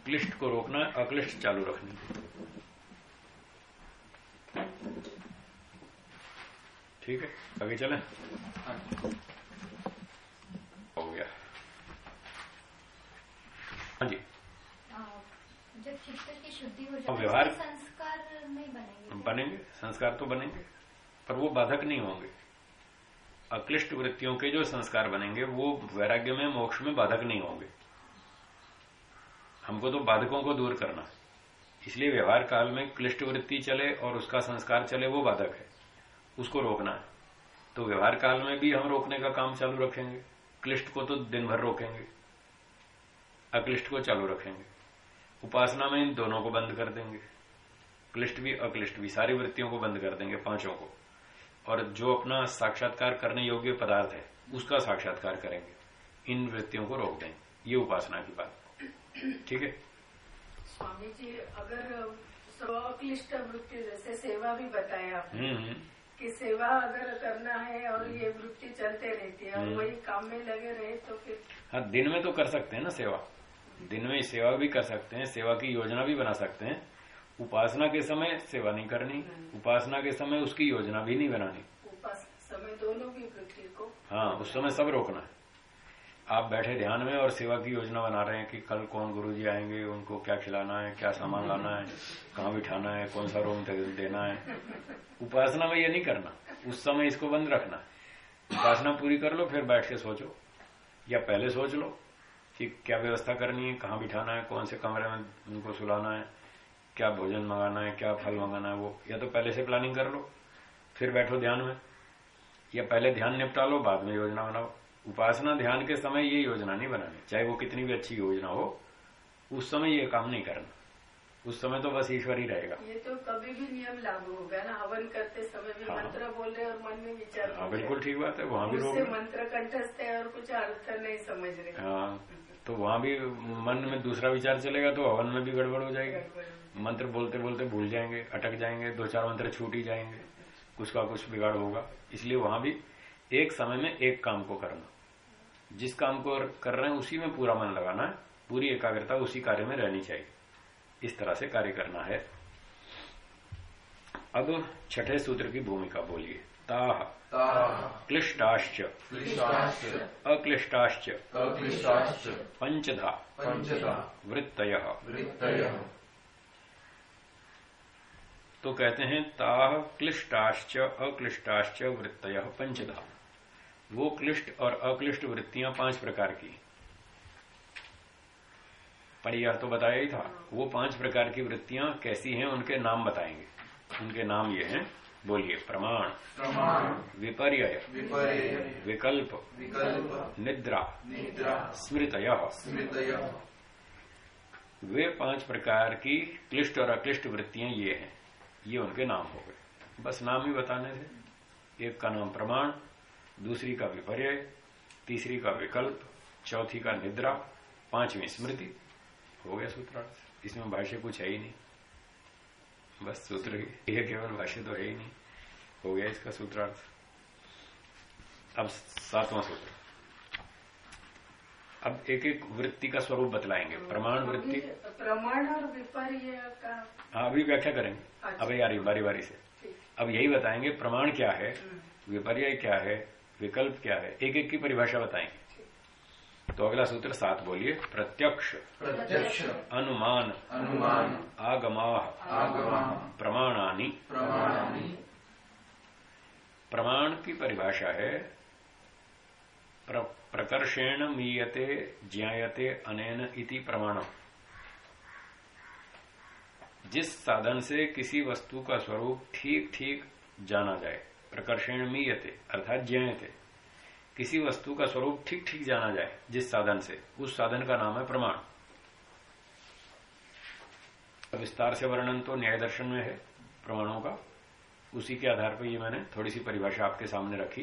क्लिष्ट को रोकना है, अक्लिष्ट चालू रखनी ठीक है? आगे चले? हो। गया। हाँ जी। जब चित्त की शुद्धि हो जाए व्यवहार- तो संस्कार नहीं बनेंगे। बनेंगे। संस्कार तो बनेंगे पर वो बाधक नहीं होंगे। अक्लिष्ट वृत्तियों के जो संस्कार बनेंगे वो वैराग्य में मोक्ष में बाधक नहीं होंगे। हमको तो बाधकों को दूर करना है। इसलिए व्यवहार काल में क्लिष्ट वृत्ति चले और उसका संस्कार चले वो बाधक है। उसको रोकना है। तो व्यवहार काल में भी हम रोकने का काम चालू रखेंगे। क्लिष्ट को तो दिन भर रोकेंगे। अक्लिष्ट को चालू रखेंगे। उपासना में इन दोनों को बंद कर देंगे। क्लिष्ट भी अक्लिष्ट भी सारी वृत्तियों को बंद कर देंगे पाँचों को। और जो अपना साक्षात्कार करने योग्य पदार्थ है उसका साक्षात्कार करेंगे। इन वृत्तियों को रोक देंगे। ये उपासना की बात। ठीक है? स्वामी जी अगर वृत्ति जैसे सेवा भी बताया। कि सेवा अगर करना है और ये वृत्ति चलते रहती है और हम्म। वही काम में लगे रहे तो फिर हाँ दिन में तो कर सकते हैं ना सेवा। दिन में सेवा भी कर सकते हैं सेवा की योजना भी बना सकते हैं। उपासना के समय सेवा नहीं करनी उपासना के समय उसकी योजना भी नहीं बनानी। उपासना समय दोनों की वृत्ति को हाँ उस समय सब रोकना है। आप बैठे ध्यान में और सेवा की योजना बना रहे हैं कि कल कौन गुरु जी आएँगे, उनको क्या खिलाना है, क्या सामान लाना है, कहाँ बिठाना है, कौन सा रूम देना है। उपासना में ये नहीं करना, उस समय इसको बंद रखना। उपासना पूरी कर लो, फिर बैठ के सोचो। या पहले सोच लो कि क्या व्यवस्था करनी है, कहाँ बिठाना है, कौन से कमरे में उनको सुलाना है, क्या भोजन मंगाना है, क्या फल मंगाना है, वो या तो पहले से प्लानिंग कर लो, फिर बैठो ध्यान में। या पहले ध्यान निपटा लो, बाद में योजना बनाओ। उपासना ध्यान के समय ये योजना नहीं बनानी। चाहे वो कितनी भी अच्छी योजना हो उस समय ये काम नहीं करना। उस समय तो बस ईश्वर ही रहेगा। ये तो कभी भी नियम लागू होगा ना हवन करते समय भी हाँ। मंत्र बोल रहे और मन में विचार हाँ बिल्कुल ठीक बात है वहाँ भी रोक मंत्र कंठस्थ है और कुछ अर्थ नहीं समझ रहे। हाँ तो वहाँ भी मन में दूसरा विचार चलेगा तो हवन में भी गड़बड़ हो जाएगी। मंत्र बोलते बोलते भूल जाएँगे अटक जाएँगे दो चार मंत्र छूट ही जाएँगे। कुछ का कुछ बिगाड़ होगा। इसलिए वहाँ भी एक समय में एक काम को करना। जिस काम को कर रहे हैं उसी में पूरा मन लगाना है। पूरी एकाग्रता उसी कार्य में रहनी चाहिए। इस तरह से कार्य करना है। अब छठे सूत्र की भूमिका बोलिए। ताह। ताः क्लिष्टाश्च। क्लिष्टाश्च। अक्लिष्टाश्च। अक्लिष्टाश्च। पंचधा। वृत्तयः। तो कहते हैं ताह क्लिष्टाश्च अक्लिष्टाश्च वृत्तय पंचधा। वो क्लिष्ट और अक्लिष्ट वृत्तियाँ पाँच प्रकार की। पर यह तो बताया ही था वो पाँच प्रकार की वृत्तियाँ कैसी हैं उनके नाम बताएँगे। उनके नाम ये हैं बोलिए प्रमाण विपर्य विकल्प विकल्प निद्रा निद्रा स्मृतय। स्मृतयः। वे पाँच प्रकार की क्लिष्ट और अक्लिष्ट वृत्तियाँ ये हैं ये उनके नाम हो गए। बस नाम ही बताने थे। एक का नाम प्रमाण दूसरी का विपर्य तीसरी का विकल्प चौथी का निद्रा पांचवी स्मृति। हो गया सूत्रार्थ इसमें भाष्य कुछ है ही नहीं। बस सूत्र ही। ये केवल भाष्य तो है ही नहीं। हो गया इसका सूत्रार्थ। अब सातवां सूत्र। अब एक एक वृत्ति का स्वरूप बतलाएँगे। प्रमाण वृत्ति। प्रमाण और विपर्य का हाँ अभी व्याख्या करेंगे। अच्छा। अब यारी बारी बारी से। अब यही बताएँगे प्रमाण क्या है विपर्य क्या है विकल्प क्या है? एक एक की परिभाषा बताएँगे तो अगला सूत्र सात बोलिए। प्रत्यक्ष प्रत्यक्ष अनुमान अनुमान आगमः प्रमाणानि। प्रमाणानि। प्रमाण की परिभाषा है प्र, प्रकर्षेण मीयते ज्ञायते अनेन इति प्रमाणम। जिस साधन से किसी वस्तु का स्वरूप ठीक ठीक जाना जाए प्रकर्षण मीयते अर्थात ज्ञायते। किसी वस्तु का स्वरूप ठीक ठीक जाना जाए, जिस साधन से, उस साधन का नाम है प्रमाण। विस्तार से वर्णन तो न्याय दर्शन में है, प्रमाणों का। उसी के आधार पर ये मैंने थोड़ी सी परिभाषा आपके सामने रखी,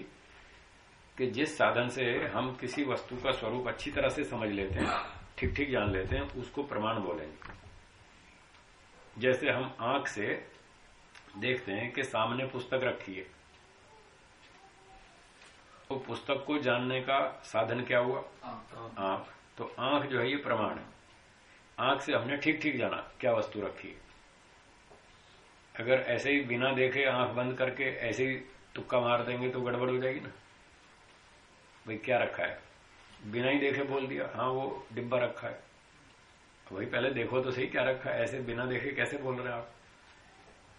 कि जिस साधन से हम किसी वस्तु का स्वरूप अच्छी तरह से समझ लेते हैं, ठीक ठीक जान लेते हैं, उसको प्रमाण बोलेंगे। जैसे हम आँख से देखते हैं कि सामने पुस्तक रखी है तो पुस्तक को जानने का साधन क्या हुआ? आँख। तो आँख जो है ये प्रमाण है। आँख से हमने ठीक ठीक जाना क्या वस्तु रखी अगर ऐसे ही बिना देखे आँख बंद करके ऐसे ही तुक्का मार देंगे तो गड़बड़ हो जाएगी ना। भाई क्या रखा है? बिना ही देखे बोल दिया हाँ वो डिब्बा रखा है। वही पहले देखो तो सही क्या रखा है ऐसे बिना देखे कैसे बोल रहे हैं आप?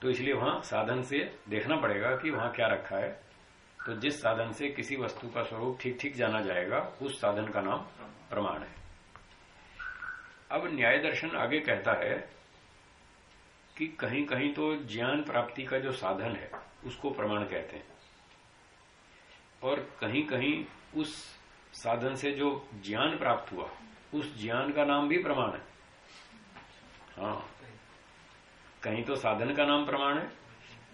तो इसलिए वहाँ साधन से देखना पड़ेगा कि वहाँ क्या रखा है। तो जिस साधन से किसी वस्तु का स्वरूप ठीक ठीक जाना जाएगा, उस साधन का नाम प्रमाण है। अब न्याय दर्शन आगे कहता है कि कहीं कहीं तो ज्ञान प्राप्ति का जो साधन है, उसको प्रमाण कहते हैं। और कहीं कहीं उस साधन से जो ज्ञान प्राप्त हुआ, उस ज्ञान का नाम भी प्रमाण है। हाँ। कहीं तो साधन का नाम प्रमाण है,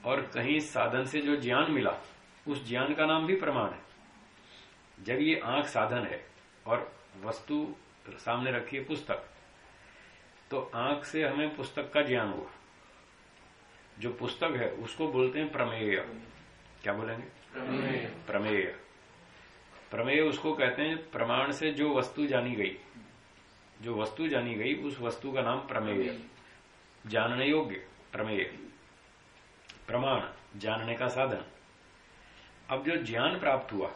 और कहीं साधन से जो ज्ञान मिला उस ज्ञान का नाम भी प्रमाण है। जब ये आँख साधन है और वस्तु सामने रखी है पुस्तक तो आँख से हमें पुस्तक का ज्ञान हुआ। जो पुस्तक है उसको बोलते हैं प्रमेय। क्या बोलेंगे? प्रमेय। प्रमेय। उसको कहते हैं प्रमाण से जो वस्तु जानी गई। जो वस्तु जानी गई उस वस्तु का नाम प्रमेय। जानने योग्य प्रमेय। प्रमाण जानने का साधन। अब जो ज्ञान प्राप्त हुआ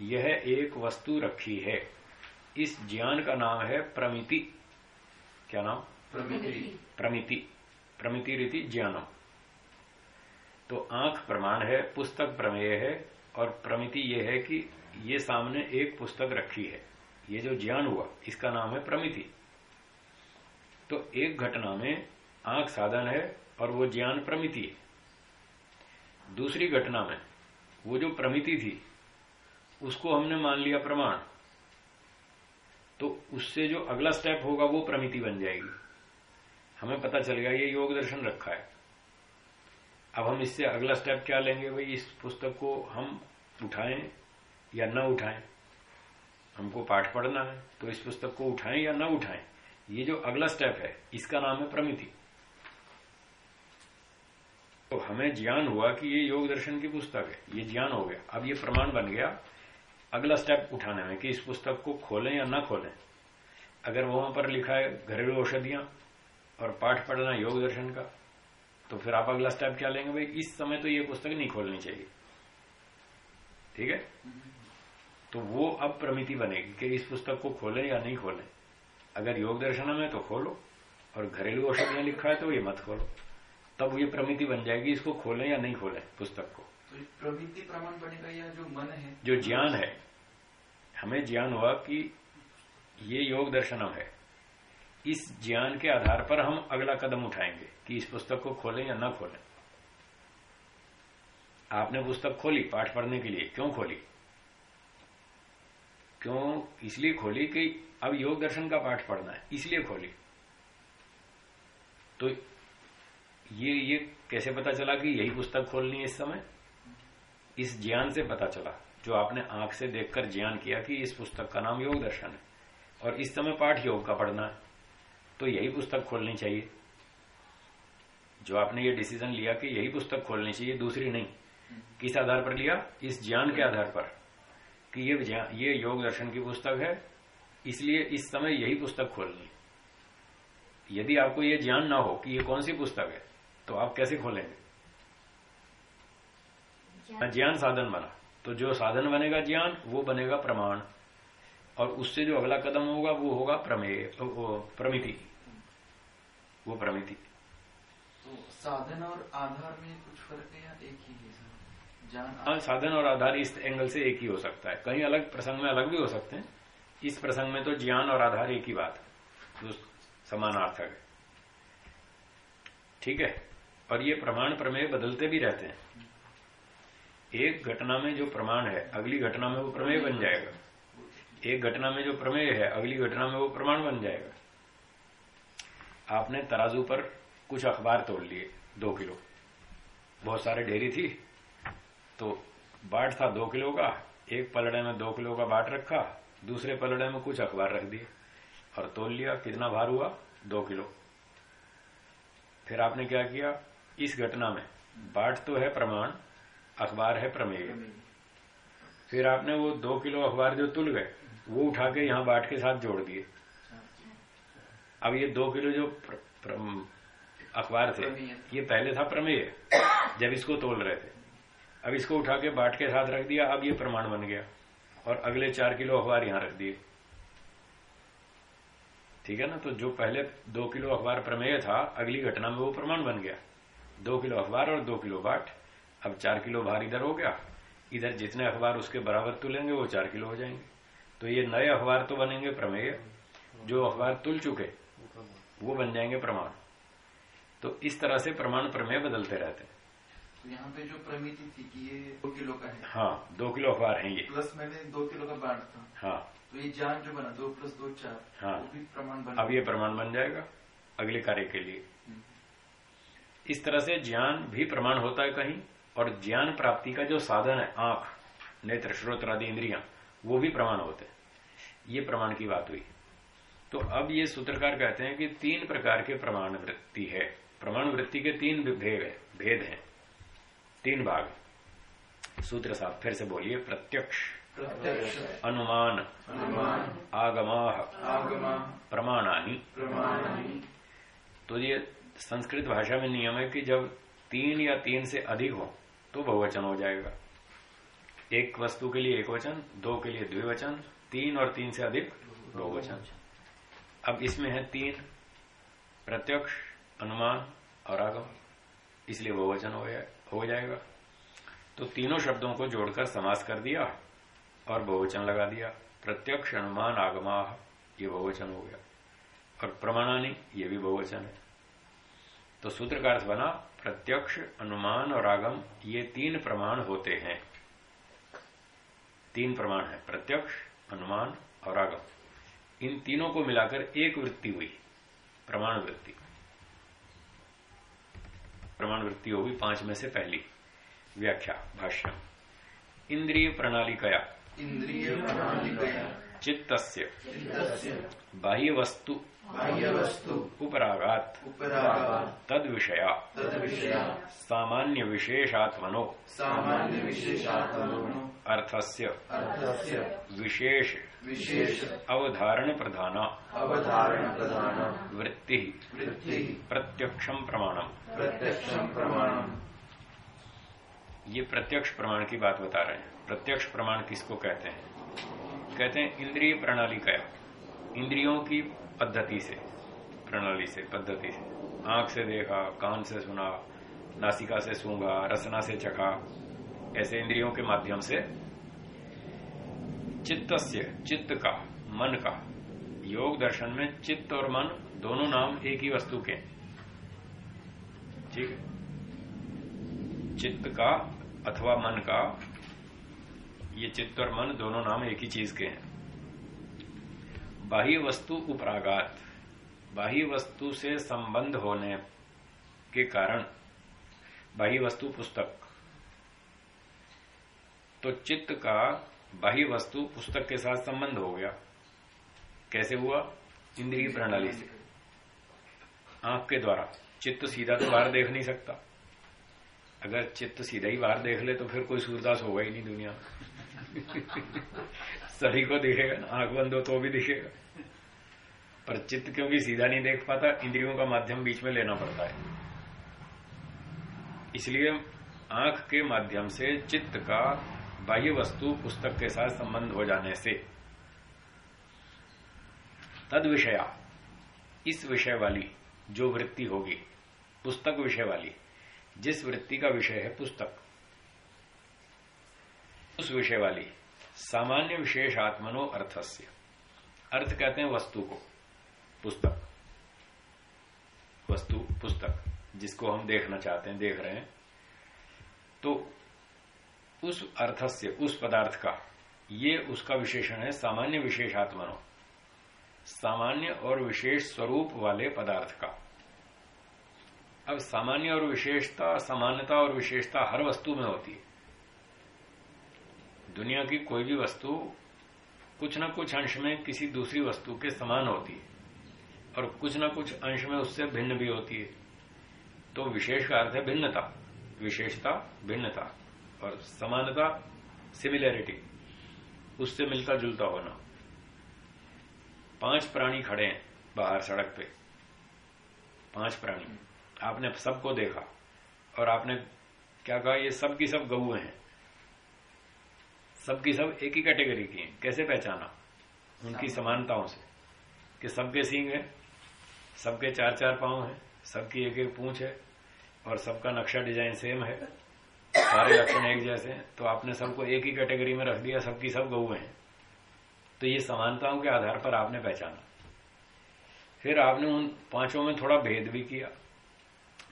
यह एक वस्तु रखी है। इस ज्ञान का नाम है प्रमिति। क्या नाम? प्रमिति। प्रमिति। प्रमिति रीति ज्ञानम। तो आँख प्रमाण है पुस्तक प्रमेय है और प्रमिति यह है कि ये सामने एक पुस्तक रखी है। ये जो ज्ञान हुआ इसका नाम है प्रमिति। तो एक घटना में आँख साधन है और वो ज्ञान प्रमिति है। दूसरी घटना में वो जो प्रमिति थी, उसको हमने मान लिया प्रमाण। तो उससे जो अगला स्टेप होगा, वो प्रमिति बन जाएगी। हमें पता चल गया, ये योग दर्शन रखा है। अब हम इससे अगला स्टेप क्या लेंगे? भाई, इस पुस्तक को हम उठाएँ या न उठाएँ? हमको पाठ पढ़ना है तो इस पुस्तक को उठाएँ या न उठाएँ? ये जो अगला स्टेप है, इसका नाम है प्रमिति। तो हमें ज्ञान हुआ कि ये योग दर्शन की पुस्तक है। ये ज्ञान हो गया। अब ये प्रमाण बन गया अगला स्टेप उठाने में कि इस पुस्तक को खोलें या ना खोलें। अगर वहाँ पर लिखा है घरेलू औषधियाँ और पाठ पढ़ना योग दर्शन का तो फिर आप अगला स्टेप क्या लेंगे भाई? इस समय तो ये पुस्तक नहीं खोलनी चाहिए। ठीक है? तो वो अब प्रमिति बनेगी कि इस पुस्तक को खोलें या नहीं खोलें। अगर योग दर्शन में तो खोलो और घरेलू औषधियाँ लिखा है तो ये मत खोलो। तब ये प्रमिति बन जाएगी इसको खोलें या नहीं खोलें पुस्तक को। तो प्रमिति प्रमाण बनेगा या जो मन है? जो ज्ञान है हमें ज्ञान हुआ कि ये योग दर्शनम है। इस ज्ञान के आधार पर हम अगला कदम उठाएँगे कि इस पुस्तक को खोलें या ना खोलें। आपने पुस्तक खोली पाठ पढ़ने के लिए क्यों खोली? क्यों इसलिए खोली कि अब योग दर्शन का पाठ पढ़ना है इसलिए खोली। तो ये ये कैसे पता चला कि यही पुस्तक खोलनी है इस समय? इस ज्ञान से पता चला, जो आपने आँख से देखकर ज्ञान किया कि इस पुस्तक का नाम योग दर्शन है, और इस समय पाठ योग का पढ़ना है। तो यही पुस्तक खोलनी चाहिए। जो आपने ये डिसीज़न लिया कि यही पुस्तक खोलनी चाहिए, दूसरी नहीं। किस आधार पर लिया? इस ज्ञान के आधार पर। कि ये ये योग दर्शन की पुस्तक है, इसलिए इस समय यही पुस्तक खोलनी यदि आपको ये ज्ञान ना हो कि ये कौन सी पुस्तक है तो आप कैसे खोलेंगे? ज्ञान साधन बना। तो जो साधन बनेगा ज्ञान वो बनेगा प्रमाण। और उससे जो अगला कदम होगा वो होगा प्रमेय प्रमिति। वो प्रमिति। तो साधन और आधार में कुछ फ़र्क है या एक ही है जान हाँ साधन और आधार इस एंगल से एक ही हो सकता है। कहीं अलग प्रसंग में अलग भी हो सकते हैं। इस प्रसंग में तो ज्ञान और आधार एक ही बात है जो समानार्थक है। ठीक है? और ये प्रमाण प्रमेय बदलते भी रहते हैं। एक घटना में जो प्रमाण है, अगली घटना में वो प्रमेय बन जाएगा। एक घटना में जो प्रमेय है, अगली घटना में वो प्रमाण बन जाएगा। आपने तराजू पर कुछ अखबार तोड़ लिए, दो किलो। बहुत सारे ढेरी थी। तो बाट था दो किलो का, एक पलड़े में दो किलो का बाट रखा, दूसरे पलड़े में कुछ अखबार रख दिए। और तोल लिया, कितना भार हुआ? दो किलो। फिर आपने क्या किया? इस घटना में। बाट तो है प्रमाण अखबार है प्रमेय। फिर आपने वो दो किलो अखबार जो तुल गए वो उठा के यहाँ बाट के साथ जोड़ दिए। अब ये दो किलो जो अखबार थे ये पहले था प्रमेय जब इसको तोल रहे थे। अब इसको उठा के बाट के साथ रख दिया अब ये प्रमाण बन गया। और अगले चार किलो अखबार यहाँ रख दिए। ठीक है ना? तो जो पहले दो किलो अखबार प्रमेय था अगली घटना में वो प्रमाण बन गया। दो किलो अखबार और दो किलो बाट अब चार किलो भार इधर हो गया। इधर जितने अखबार उसके बराबर तुलेंगे वो चार किलो हो जाएँगे। तो ये नए अखबार तो बनेंगे प्रमेय। जो अखबार तुल चुके वो बन जाएँगे प्रमाण। तो इस तरह से प्रमाण प्रमेय बदलते रहते हैं। तो यहाँ पे जो प्रमिति थी कि ये दो किलो का है। हाँ दो किलो अखबार है ये। प्लस मैंने दो किलो का बाट था। हाँ। तो ये जान जो बना दो प्लस दो चार हाँ। वो भी प्रमाण बना अब ये प्रमाण बन जाएगा अगले कार्य के लिए। इस तरह से ज्ञान भी प्रमाण होता है कहीं और ज्ञान प्राप्ति का जो साधन है आँख नेत्र श्रोत्र आदि इंद्रिया वो भी प्रमाण होते हैं। ये प्रमाण की बात हुई। तो अब ये सूत्रकार कहते हैं कि तीन प्रकार के प्रमाण वृत्ति है। प्रमाण वृत्ति के तीन भेद है भेद हैं। तीन भाग। सूत्र साहब फिर से बोलिए प्रत्यक्ष अनुमान अनुमान आगमा आगमा प्रमाणानी। तो ये संस्कृत भाषा में नियम है कि जब तीन या तीन से अधिक हो तो बहुवचन हो जाएगा। एक वस्तु के लिए एक वचन दो के लिए द्विवचन तीन और तीन से अधिक बहुवचन। अब इसमें है तीन प्रत्यक्ष अनुमान और आगम। इसलिए बहुवचन हो, जाए, जाएगा। तो तीनों शब्दों को जोड़कर समास कर दिया और बहुवचन लगा दिया। प्रत्यक्ष अनुमान आगमा ये बहुवचन हो गया। और प्रमाणानी ये भी बहुवचन है। तो सूत्र का अर्थ बना, प्रत्यक्ष, अनुमान और आगम, ये तीन प्रमाण होते हैं। तीन प्रमाण है, प्रत्यक्ष, अनुमान और आगम। इन तीनों को मिलाकर एक वृत्ति हुई, प्रमाण वृत्ति। प्रमाण वृत्ति होगी पाँच में से पहली, व्याख्या भाष्य इंद्रिय प्रणाली कया। इंद्रिय प्रणालिकया चित्तस्य चित्तस्य। बाह्य वस्तु उपरागात। तद विषया तद्विषया। सामान्य विशेषात्मनो सामान्य विशेषात्मनो अर्थस्य। अर्थस्य। विशेष। विशेष। अवधारण प्रधान अवधारण प्रधान वृत्ति। वृत्ति। प्रत्यक्षम प्रमाणम। प्रत्यक्षम प्रमाणम। ये प्रत्यक्ष प्रमाण की बात बता रहे हैं। प्रत्यक्ष प्रमाण किसको कहते हैं? कहते हैं इंद्रिय प्रणाली का इंद्रियों की पद्धति से, प्रणाली से, पद्धति से। आँख से देखा, कान से सुना, नासिका से सूंघा, रसना से चखा, ऐसे इंद्रियों के माध्यम से चित्त से चित्त का, मन का, योग दर्शन में चित्त और मन दोनों नाम एक ही वस्तु के। ठीक चित्त का अथवा मन का ये चित्त और मन दोनों नाम एक ही चीज़ के हैं। बाह्य वस्तु उपरागात, बाह्य वस्तु से संबंध होने के कारण बाह्य वस्तु पुस्तक। तो चित्त का बाह्य वस्तु पुस्तक के साथ संबंध हो गया। कैसे हुआ? इंद्रिय प्रणाली से। आँख के द्वारा। चित्त सीधा तो बाहर देख नहीं सकता। अगर चित्त सीधा ही बाहर देख ले तो फिर कोई सूरदास होगा ही नहीं दुनिया। में सभी को दिखेगा ना आँख बंद हो तो भी दिखेगा। पर चित्त क्योंकि सीधा नहीं देख पाता, इंद्रियों का माध्यम बीच में लेना पड़ता है। इसलिए आँख के माध्यम से चित्त का बाह्य वस्तु पुस्तक के साथ संबंध हो जाने से। तद विषया, इस विषय वाली जो वृत्ति होगी, पुस्तक विषय वाली, जिस वृत्ति का विषय है पुस्तक। उस विषय वाली। सामान्य विशेष आत्मनो अर्थस्य। अर्थ कहते हैं वस्तु को। पुस्तक। वस्तु, पुस्तक, जिसको हम देखना चाहते हैं, देख रहे हैं। तो उस अर्थस्य, उस पदार्थ का, ये उसका विशेषण है सामान्य विशेष आत्मनो। सामान्य और विशेष स्वरूप वाले पदार्थ का। अब सामान्य और विशेषता समानता और विशेषता हर वस्तु में होती है। दुनिया की कोई भी वस्तु कुछ न कुछ अंश में किसी दूसरी वस्तु के समान होती है और कुछ न कुछ अंश में उससे भिन्न भी होती है। तो विशेष का अर्थ है भिन्नता। विशेषता, भिन्नता और समानता सिमिलैरिटी उससे मिलता जुलता होना। पाँच प्राणी खड़े हैं बाहर सड़क पे। पाँच प्राणी। आपने सबको देखा और आपने क्या कहा, ये सब की सब गऊ हैं। सबकी सब एक ही कैटेगरी की हैं। कैसे पहचाना? उनकी समानताओं से। कि सबके सींग है सबके चार चार पाँव है सबकी एक एक पूंछ है और सबका नक्शा डिज़ाइन सेम है। सारे लक्षण एक जैसे हैं। तो आपने सबको एक ही कैटेगरी में रख दिया सबकी सब गऊ हैं। तो ये समानताओं के आधार पर आपने पहचाना। फिर आपने उन पाँचों में थोड़ा भेद भी किया।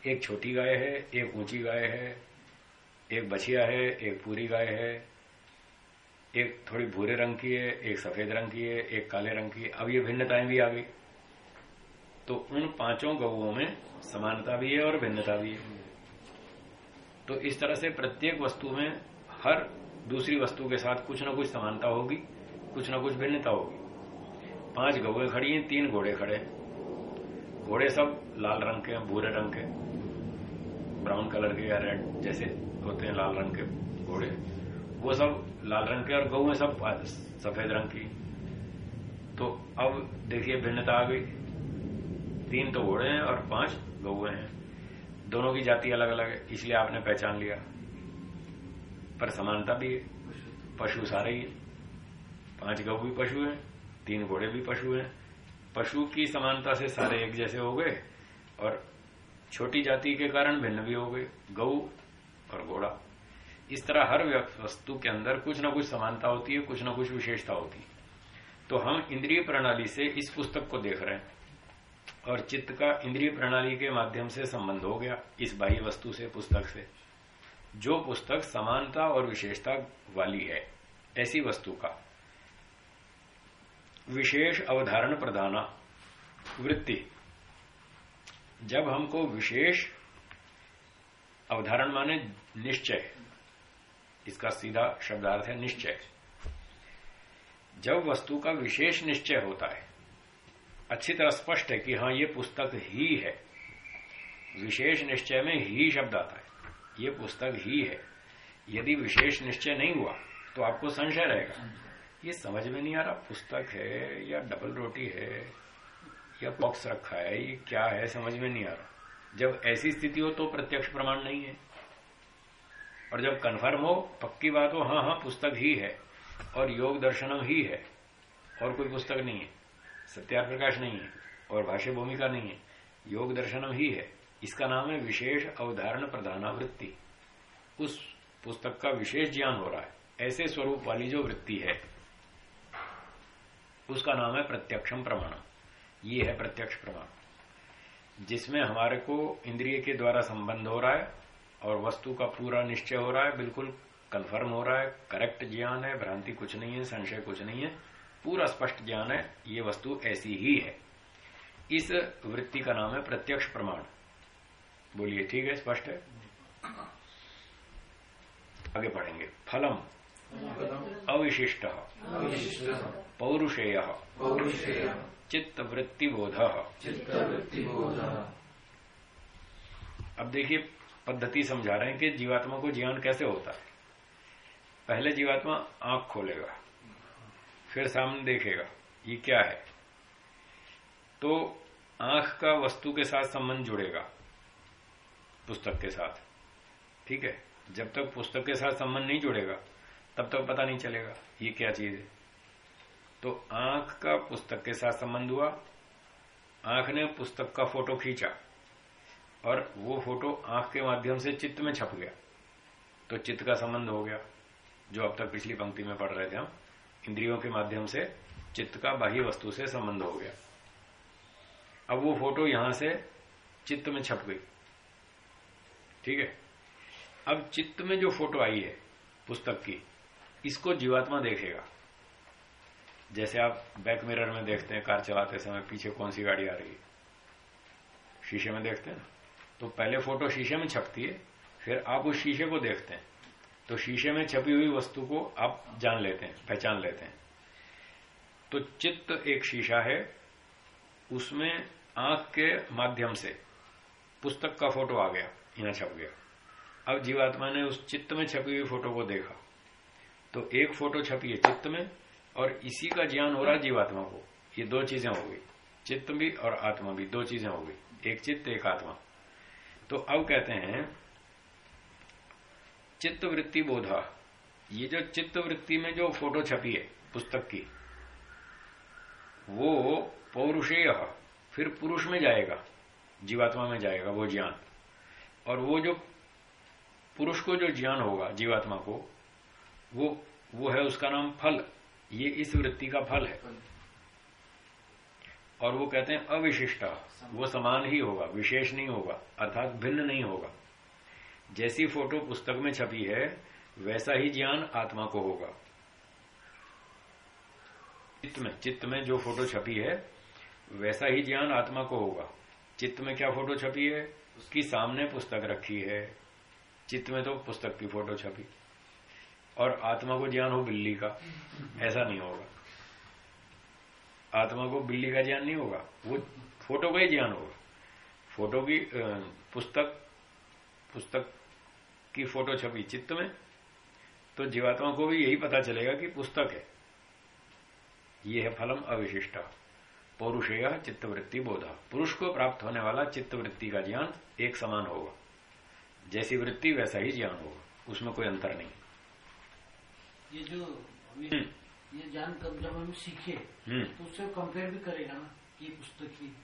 एक छोटी गाय है एक ऊँची गाय है एक बछिया है एक पूरी गाय है एक थोड़ी भूरे रंग की है, एक सफ़ेद रंग की है, एक काले रंग की है। अब ये भिन्नताएँ भी आ गई। तो उन पाँचों गऊओं में समानता भी है और भिन्नता भी है। तो इस तरह से प्रत्येक वस्तु में हर दूसरी वस्तु के साथ कुछ न कुछ समानता होगी, कुछ न कुछ भिन्नता होगी। पाँच गौए खड़ी हैं, तीन घोड़े खड़े घोड़े सब लाल रंग के भूरे रंग के। ब्राउन कलर के या रेड जैसे होते हैं लाल रंग के घोड़े। वो सब लाल रंग के और गऊ है सब, सफ़ेद रंग की। तो अब देखिए, भिन्नता आ गई। तीन तो घोड़े हैं और पाँच गऊ हैं। दोनों की जाति अलग अलग है, इसलिए आपने पहचान लिया। पर समानता भी है। पशु सारे ही। पाँच गऊ भी पशु हैं, तीन घोड़े भी पशु हैं। पशु की समानता से सारे एक जैसे हो गए और छोटी जाति के कारण भिन्न भी हो गए, गऊ और घोड़ा। इस तरह हर वस्तु के अंदर कुछ ना कुछ समानता होती है, कुछ ना कुछ विशेषता होती है। तो हम इंद्रिय प्रणाली से इस पुस्तक को देख रहे हैं और चित्त का इंद्रिय प्रणाली के माध्यम से संबंध हो गया इस बाह्य वस्तु से, पुस्तक से। जो पुस्तक समानता और विशेषता वाली है, ऐसी वस्तु का। विशेष अवधारण प्रधाना वृत्ति। जब हमको विशेष अवधारण माने निश्चय इसका सीधा शब्दार्थ है निश्चय। जब वस्तु का विशेष निश्चय होता है, अच्छी तरह स्पष्ट है कि हाँ ये पुस्तक ही है। विशेष निश्चय में ही शब्द आता है। ये पुस्तक ही है। यदि विशेष निश्चय नहीं हुआ तो आपको संशय रहेगा। ये समझ में नहीं आ रहा, पुस्तक है या डबल रोटी है, या बॉक्स रखा है, ये क्या है, समझ में नहीं आ रहा। जब ऐसी स्थिति हो तो प्रत्यक्ष प्रमाण नहीं है। और जब कन्फर्म हो, पक्की बात हो हाँ हाँ पुस्तक ही है और योग दर्शनम ही है, और कोई पुस्तक नहीं है सत्यार प्रकाश नहीं है, और भाष्य भूमिका नहीं है, योग दर्शनम ही है। इसका नाम है विशेष अवधारण प्रधानावृत्ति। उस पुस्तक का विशेष ज्ञान हो रहा है, ऐसे स्वरूप वाली जो वृत्ति है, उसका नाम है प्रत्यक्षम प्रमाण ये है प्रत्यक्ष प्रमाण, जिसमें हमारे को इंद्रिय के द्वारा संबंध हो रहा है और वस्तु का पूरा निश्चय हो रहा है बिल्कुल कन्फर्म हो रहा है करेक्ट ज्ञान है भ्रांति कुछ नहीं है संशय कुछ नहीं है पूरा स्पष्ट ज्ञान है ये वस्तु ऐसी ही है। इस वृत्ति का नाम है प्रत्यक्ष प्रमाण। बोलिए ठीक है स्पष्ट है? आगे पढ़ेंगे। फलम अविशिष्ट पौरुषेय चित्त वृत्ति बोध अब देखिए पद्धति समझा रहे हैं कि जीवात्मा को ज्ञान कैसे होता है। पहले जीवात्मा आँख खोलेगा, फिर सामने देखेगा, ये क्या है? तो आँख का वस्तु के साथ संबंध जुड़ेगा, पुस्तक के साथ। ठीक है? जब तक पुस्तक के साथ संबंध नहीं जुड़ेगा, तब तक पता नहीं चलेगा ये क्या चीज़ है। तो आँख का पुस्तक के साथ संबंध हुआ, आँख ने पुस्तक का फ़ोटो खींचा। और वो फ़ोटो आँख के माध्यम से चित्त में छप गया। तो चित्त का संबंध हो गया, जो अब तक पिछली पंक्ति में पढ़ रहे थे हम। इंद्रियों के माध्यम से चित्त का बाह्य वस्तु से संबंध हो गया। अब वो फ़ोटो यहाँ से चित्त में छप गई। ठीक है? अब चित्त में जो फ़ोटो आई है, पुस्तक की, इसको जीवात्मा देखेगा। जैसे आप बैक मिरर में देखते हैं, कार चलाते समय पीछे कौन सी गाड़ी आ रही है? शीशे में देखते हैं तो पहले फ़ोटो शीशे में छपती है, फिर आप उस शीशे को देखते हैं। तो शीशे में छपी हुई वस्तु को आप जान लेते हैं, पहचान लेते हैं। तो चित्त एक शीशा है, उसमें आँख के माध्यम से पुस्तक का फ़ोटो आ गया यहाँ छप गया। अब जीवात्मा ने उस चित्त में छपी हुई फ़ोटो को देखा। तो एक फ़ोटो छपी है चित्त में, और इसी का ज्ञान हो रहा जीवात्मा को। ये दो चीज़ें हो गई, चित्त भी और आत्मा भी, दो चीज़ें हो गई, एक चित्त, एक आत्मा। तो अब कहते हैं चित्त वृत्ति बोधा। ये जो चित्त वृत्ति में जो फ़ोटो छपी है, पुस्तक की, वो पौरुषेय, फिर पुरुष में जाएगा, जीवात्मा में जाएगा, वो ज्ञान। और वो जो पुरुष को जो ज्ञान होगा, जीवात्मा को, वो वो है उसका नाम फल। ये इस वृत्ति का फल है। और वो कहते हैं अविशिष्ट। वो समान ही होगा, विशेष नहीं होगा, अर्थात भिन्न नहीं होगा। जैसी फ़ोटो पुस्तक में छपी है, वैसा ही ज्ञान आत्मा को होगा। चित्त में चित्त में जो फ़ोटो छपी है, वैसा ही ज्ञान आत्मा को होगा। चित्त में क्या फ़ोटो छपी है? उसकी सामने पुस्तक रखी है। चित्त में तो पुस्तक की फ़ोटो छपी। और आत्मा को ज्ञान हो बिल्ली का, ऐसा नहीं होगा। आत्मा को बिल्ली का ज्ञान नहीं होगा वो फ़ोटो का ही ज्ञान होगा। फ़ोटो की पुस्तक पुस्तक की फ़ोटो छपी चित्त में तो जीवात्मा को भी यही पता चलेगा कि पुस्तक है। ये है फलम अविशिष्ट। पौरुषेय चित्तवृत्ति बोधा। पुरुष को प्राप्त होने वाला चित्तवृत्ति का ज्ञान एक समान होगा। जैसी वृत्ति वैसा ही ज्ञान होगा। उसमें कोई अंतर नहीं। ये जो हम्म। ये ज्ञान कब जब हम सीखे हम्म। तो उससे कंपेयर भी करेगा ना कि पुस्तक की।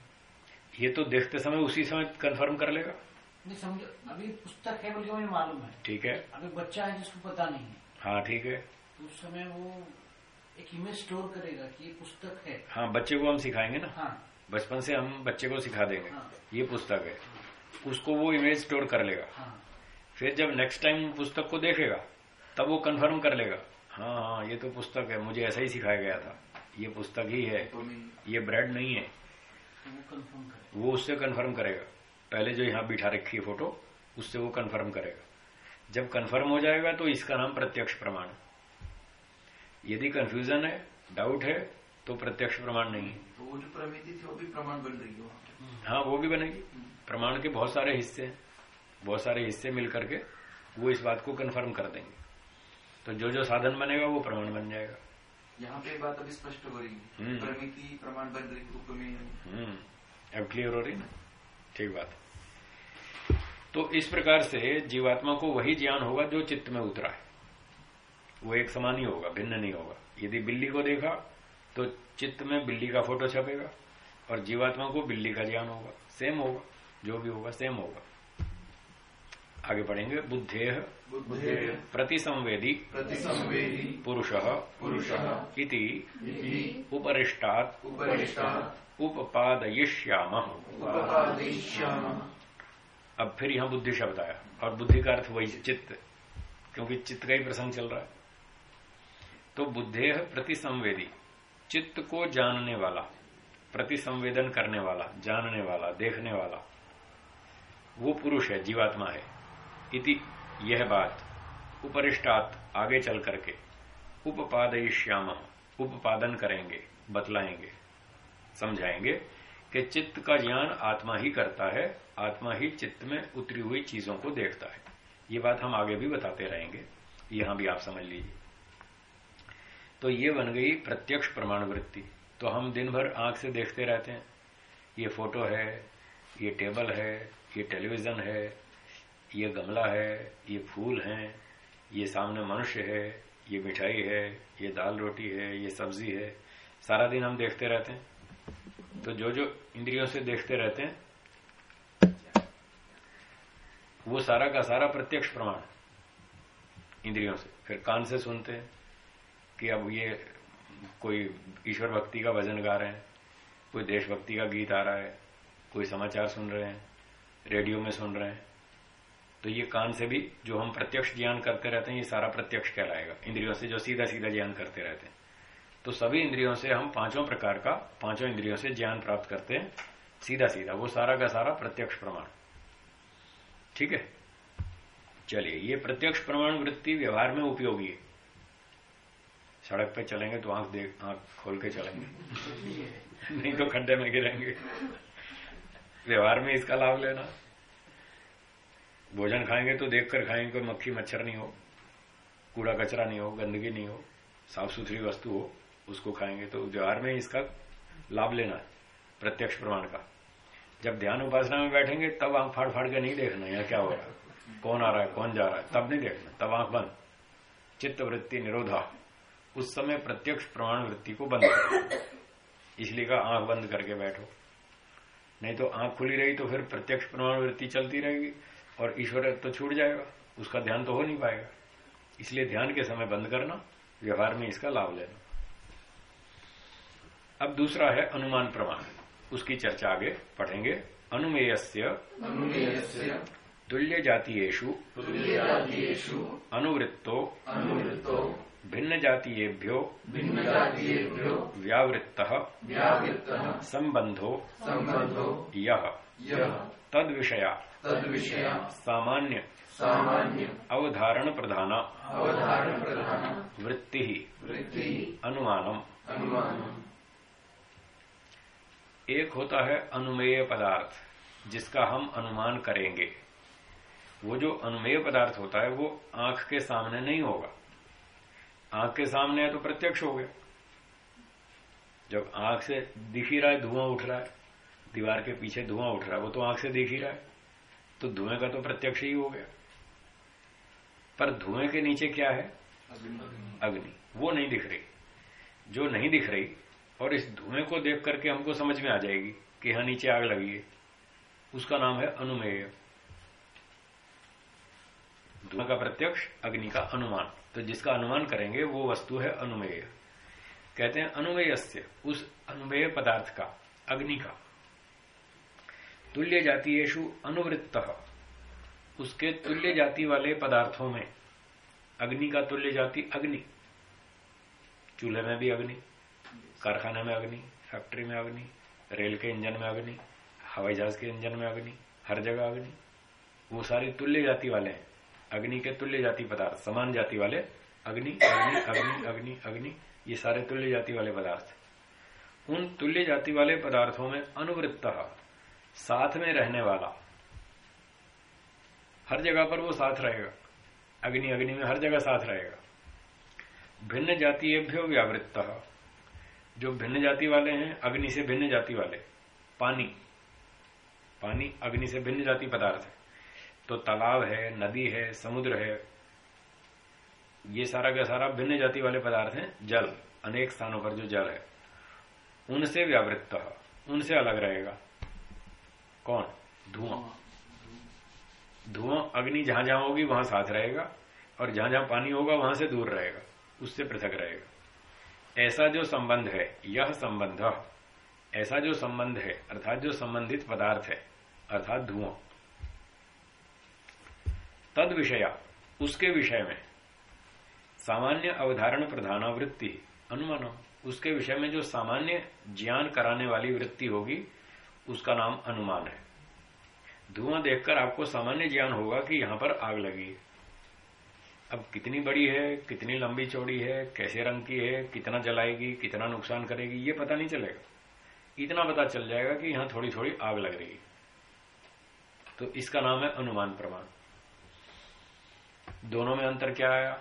ये तो देखते समय उसी समय कंफर्म कर लेगा। नहीं समझो अभी पुस्तक है बल्कि मुझे मालूम है। ठीक है। अभी बच्चा है जिसको पता नहीं है। हाँ ठीक है। तो उस समय वो एक इमेज स्टोर करेगा कि ये पुस्तक है। हाँ बच्चे को हम सिखाएँगे ना। हाँ। बचपन से हम बच्चे को सिखा देंगे। हाँ। ये पुस्तक है। उसको वो इमेज स्टोर कर लेगा। हाँ। फिर जब नेक्स्ट टाइम पुस्तक को देखेगा तब वो कंफर्म कर लेगा। हाँ हाँ ये तो पुस्तक है मुझे ऐसा ही सिखाया गया था। ये पुस्तक ही है तो ये ब्रेड नहीं है। वो वो उससे कंफर्म करेगा। पहले जो यहाँ बिठा रखी है फ़ोटो उससे वो कंफर्म करेगा। जब कंफर्म हो जाएगा तो इसका नाम प्रत्यक्ष प्रमाण यदि कंफ्यूजन है डाउट है तो प्रत्यक्ष प्रमाण नहीं है। तो वो जो प्रमिति थी वो भी प्रमाण बन रही है। हाँ वो भी बनेगी। प्रमाण के बहुत सारे हिस्से हैं। बहुत सारे हिस्से मिलकर के वो इस बात को कन्फर्म कर देंगे। तो जो जो साधन बनेगा वो प्रमाण बन जाएगा। यहाँ पे बात अभी स्पष्ट हो रही है। हम्म। प्रमिति प्रमाण बन रही है, उपमेय हम्म। अब क्लियर हो रही ना ठीक बात। तो इस प्रकार से जीवात्मा को वही ज्ञान होगा जो चित्त में उतरा है। वो एक समान ही होगा भिन्न नहीं होगा। यदि बिल्ली को देखा तो चित्त में बिल्ली का फ़ोटो छपेगा और जीवात्मा को बिल्ली का ज्ञान होगा। सेम होगा जो भी होगा सेम होगा। आगे पढ़ेंगे बुद्धेह बुद्धे प्रतिसंवेदी। प्रतिसंवेदी। पुरुष पुरुषः इति उपरिष्टात् उपरिष्टात् उपपादयिष्याम। अब फिर यहाँ बुद्धि शब्द आया। और बुद्धि का अर्थ वही चित्त। क्योंकि चित्त का ही प्रसंग चल रहा है। तो बुद्धेह प्रतिसंवेदी। चित्त को जानने वाला प्रतिसंवेदन करने वाला जानने वाला देखने वाला वो पुरुष है जीवात्मा है। इति यह बात उपरिष्टात आगे चल करके उपपादयिष्याम। उपपादन करेंगे, बतलाएँगे, समझाएँगे कि चित्त का ज्ञान आत्मा ही करता है, आत्मा ही चित्त में उतरी हुई चीज़ों को देखता है। ये बात हम आगे भी बताते रहेंगे, यहाँ भी आप समझ लीजिए। तो ये बन गई प्रत्यक्ष प्रमाण वृत्ति तो हम दिन भर आँख से देखते रहते हैं। ये फ़ोटो है, ये टेबल है, ये टेलीविज़न है ये गमला है, ये फूल हैं, ये सामने मनुष्य है, ये मिठाई है, ये दाल रोटी है, ये सब्ज़ी है, सारा दिन हम देखते रहते हैं। तो जो जो इंद्रियों से देखते रहते हैं, वो सारा का सारा प्रत्यक्ष प्रमाण इंद्रियों से। फिर कान से सुनते हैं कि अब ये कोई ईश्वर भक्ति का भजन गा रहे हैं, कोई देशभक्ति का गीत आ रहा है, कोई समाचार सुन रहे हैं, रेडियो में सुन रहे हैं। तो ये कान से भी जो हम प्रत्यक्ष ज्ञान करते रहते हैं ये सारा प्रत्यक्ष कहलाएगा। इंद्रियों से जो सीधा सीधा ज्ञान करते रहते हैं। तो सभी इंद्रियों से हम पाँचों प्रकार का पाँचों इंद्रियों से ज्ञान प्राप्त करते हैं सीधा सीधा वो सारा का सारा प्रत्यक्ष प्रमाण। ठीक है? चलिए ये प्रत्यक्ष प्रमाण वृत्ति व्यवहार में उपयोगी है। सड़क पे चलेंगे तो आँख देख आँख खोल के चलेंगे। नहीं तो खड्डे में गिरेंगे। व्यवहार में इसका लाभ लेना। भोजन खाएँगे तो देखकर खाएँगे कोई मक्खी मच्छर नहीं हो, कूड़ा कचरा नहीं हो, गंदगी नहीं हो साफ़ सुथरी वस्तु हो, उसको खाएँगे तो व्यवहार में इसका लाभ लेना है, प्रत्यक्ष प्रमाण का। जब ध्यान उपासना में बैठेंगे, तब आँख फाड़ फाड़ के नहीं देखना, यहाँ क्या हो रहा है? कौन आ रहा है, कौन जा रहा है? तब नहीं देखना, तब आँख बंद। चित्त वृत्ति निरोधा, उस समय प्रत्यक्ष प्रमाण वृत्ति को बंद करो। इसलिए का आँख बंद करके बैठो। नहीं तो आँख खुली रही तो फिर प्रत्यक्ष प्रमाण वृत्ति चलती रहेगी। और ईश्वर तो छूट जाएगा उसका ध्यान तो हो नहीं पाएगा। इसलिए ध्यान के समय बंद करना व्यवहार में इसका लाभ लेना। अब दूसरा है अनुमान प्रमाण। उसकी चर्चा आगे पढ़ेंगे। अनुमेयस्य तुल्य जातीयेषु अनुवृत्तो अनुवृत्तो भिन्न जातीयेभ्यो भिन्न जातीयेभ्यो व्यावृत्त व्यावृत्तः संबंधो यह यः। तद विषया तद्विषया। सामान्य। सामान्य। अवधारण प्रधान अवधारण प्रधान वृत्ति। वृत्ति। अनुमानम। अनुमानम्। एक होता है अनुमेय पदार्थ जिसका हम अनुमान करेंगे। वो जो अनुमेय पदार्थ होता है वो आँख के सामने नहीं होगा। आँख के सामने है तो प्रत्यक्ष हो गया। जब आँख से दिख ही रहा है, धुआँ उठ रहा है, दीवार के पीछे धुआँ उठ रहा है, वो तो आँख से दिख ही रहा है। तो धुएँ का तो प्रत्यक्ष ही हो गया। पर धुएँ के नीचे क्या है? अग्नि। वो नहीं दिख रही। जो नहीं दिख रही, और इस धुएँ को देख करके हमको समझ में आ जाएगी कि यहाँ नीचे आग लगी है। उसका नाम है अनुमेय। धुआँ का प्रत्यक्ष, अग्नि का अनुमान। तो जिसका अनुमान करेंगे वो वस्तु है अनुमेय। कहते हैं अनुमेय उस अनुमेय पदार्थ का, अग्नि का। तुल्य जातीयेशु अनुवृत्त, उसके तुल्य जाति वाले पदार्थों में, अग्नि का तुल्य जाति अग्नि। चूल्हे में भी अग्नि, कारखाने में अग्नि, फैक्ट्री में अग्नि, रेल के इंजन में अग्नि, हवाई जहाज़ के इंजन में अग्नि, हर जगह अग्नि। वो सारी तुल्य जाति वाले हैं। अग्नि के तुल्य जाति पदार्थ, समान जाति वाले अग्नि अग्नि अग्नि अग्नि अग्नि, ये सारे तुल्य जाति वाले पदार्थ उन तुल्य जाति वाले पदार्थों में अनुवृत्त साथ में रहने वाला। हर जगह पर वो साथ रहेगा। अग्नि अग्नि में हर जगह साथ रहेगा। भिन्न जाति जातीयभ्यो व्यावृत्त जो भिन्न जाति वाले हैं, अग्नि से भिन्न जाति वाले। पानी। पानी अग्नि से भिन्न जाति पदार्थ है। तो तालाब है, नदी है, समुद्र है। ये सारा का सारा भिन्न जाति वाले पदार्थ हैं, जल, अनेक स्थानों पर जो जल है। उनसे व्यावृत्त, उनसे अलग रहेगा। कौन? धुआँ। धुआँ अग्नि जहाँ जहाँ होगी, वहाँ साथ रहेगा, और जहाँ जहाँ पानी होगा, वहाँ से दूर रहेगा, उससे पृथक रहेगा। ऐसा जो संबंध है, यह संबंध, ऐसा जो संबंध है, अर्थात जो संबंधित पदार्थ है, अर्थात धुआँ तद विषया उसके विषय में। सामान्य अवधारण प्रधान वृत्ति अनुमान, उसके विषय में जो सामान्य ज्ञान कराने वाली वृत्ति होगी, उसका नाम अनुमान है। धुआँ देखकर आपको सामान्य ज्ञान होगा कि यहाँ पर आग लगी अब कितनी बड़ी है, कितनी लंबी चौड़ी है, कैसे रंग की है, कितना जलाएगी, कितना नुकसान करेगी, ये पता नहीं चलेगा। इतना पता चल जाएगा कि यहाँ थोड़ी थोड़ी आग लग रही तो इसका नाम है अनुमान प्रमाण। दोनों में अंतर क्या आया?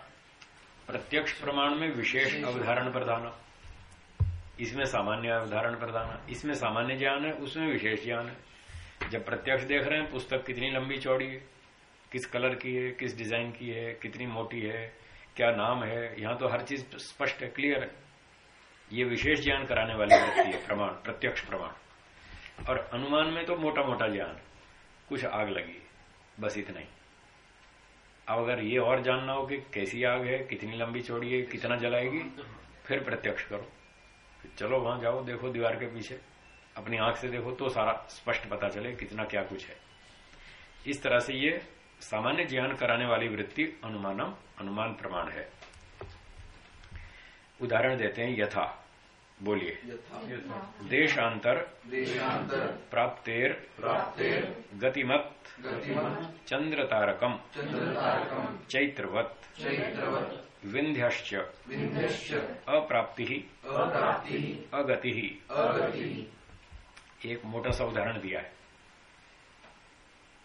प्रत्यक्ष प्रमाण में विशेष अवधारण प्रधान इसमें सामान्य अवधारण प्रधान इसमें सामान्य ज्ञान है उसमें विशेष ज्ञान है। जब प्रत्यक्ष देख रहे हैं पुस्तक कितनी लंबी चौड़ी है किस कलर की है किस डिज़ाइन की है कितनी मोटी है क्या नाम है यहाँ तो हर चीज़ स्पष्ट है क्लियर है। ये विशेष ज्ञान कराने वाली व्यक्ति है प्रमाण प्रत्यक्ष प्रमाण। और अनुमान में तो मोटा मोटा ज्ञान। कुछ आग लगी बस इतना ही। अब अगर ये और जानना हो कि कैसी आग है, कितनी लंबी चौड़ी है, कितना जलाएगी, फिर प्रत्यक्ष करो। चलो वहाँ जाओ, देखो दीवार के पीछे। अपनी आँख से देखो तो सारा स्पष्ट पता चले कितना क्या कुछ है। इस तरह से ये सामान्य ज्ञान कराने वाली वृत्ति अनुमानम, अनुमान प्रमाण है। उदाहरण देते हैं, यथा। बोलिए। देशांतर। देशांतर। प्राप्तेर। प्राप्तेर। गतिमत। गतिमत। चंद्र तारकम चंद्रतारकम। चैत्रवत। चैत्रवत। विंध्यश्च विंध्यश्च अप्राप्ति। अप्राप्ति। अगति। अगति। एक मोटा सा उदाहरण दिया है।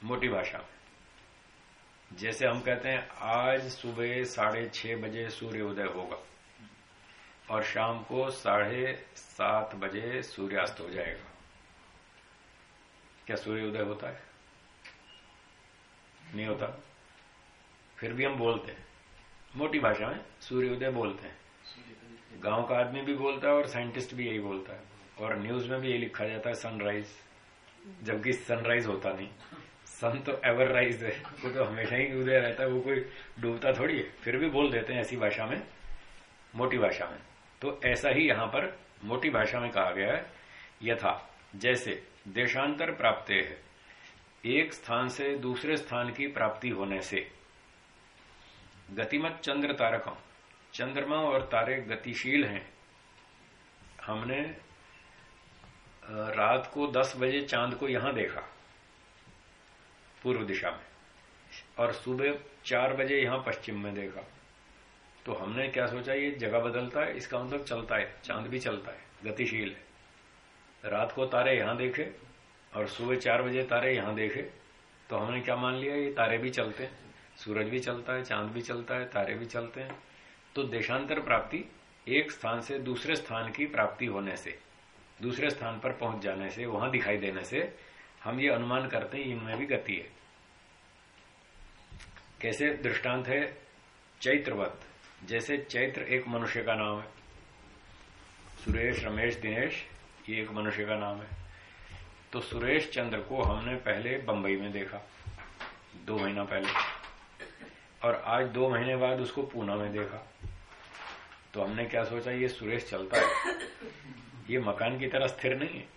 मोटी भाषा। में जैसे हम कहते हैं आज सुबह साढ़े छह बजे सूर्य उदय होगा। और शाम को साढ़े सात बजे सूर्यास्त हो जाएगा। क्या सूर्य उदय होता है? नहीं होता। फिर भी हम बोलते हैं। मोटी भाषा में सूर्योदय बोलते हैं। गाँव का आदमी भी बोलता है और साइंटिस्ट भी यही बोलता है। और न्यूज़ में भी यही लिखा जाता है सनराइज जबकि सनराइज होता नहीं। सन तो एवर राइज है। वो तो हमेशा ही उदय रहता है। वो कोई डूबता थोड़ी है। फिर भी बोल देते हैं ऐसी भाषा में, मोटी भाषा में। तो ऐसा ही यहाँ पर मोटी भाषा में कहा गया है, यथा, जैसे, देशांतर प्राप्त है, एक स्थान से दूसरे स्थान की प्राप्ति होने से। गतिमत चंद्र तारकम, चंद्रमा और तारे गतिशील हैं। हमने रात को 10 बजे चाँद को यहाँ देखा, पूर्व दिशा में, और सुबह चार बजे यहाँ पश्चिम में देखा। तो हमने क्या सोचा? ये जगह बदलता है, इसका मतलब चलता है, चाँद भी चलता है, गतिशील है। रात को तारे यहाँ देखे और सुबह चार बजे तारे यहाँ देखे तो हमने क्या मान लिया? ये तारे भी चलते हैं, सूरज भी चलता है, चाँद भी चलता है, तारे भी चलते हैं। तो देशांतर प्राप्ति एक स्थान से दूसरे स्थान की प्राप्ति होने से, दूसरे स्थान पर पहुँच जाने से, वहाँ दिखाई देने से हम ये अनुमान करते हैं, इनमें भी गति है। कैसे? दृष्टांत है चैत्रवत। जैसे चैत्र एक मनुष्य का नाम है। सुरेश, रमेश, दिनेश, ये एक मनुष्य का नाम है। तो सुरेश चंद्र को हमने पहले बंबई में देखा, दो महीना पहले। और आज दो महीने बाद उसको पूना में देखा। तो हमने क्या सोचा, ये सुरेश चलता है। ये मकान की तरह स्थिर नहीं है।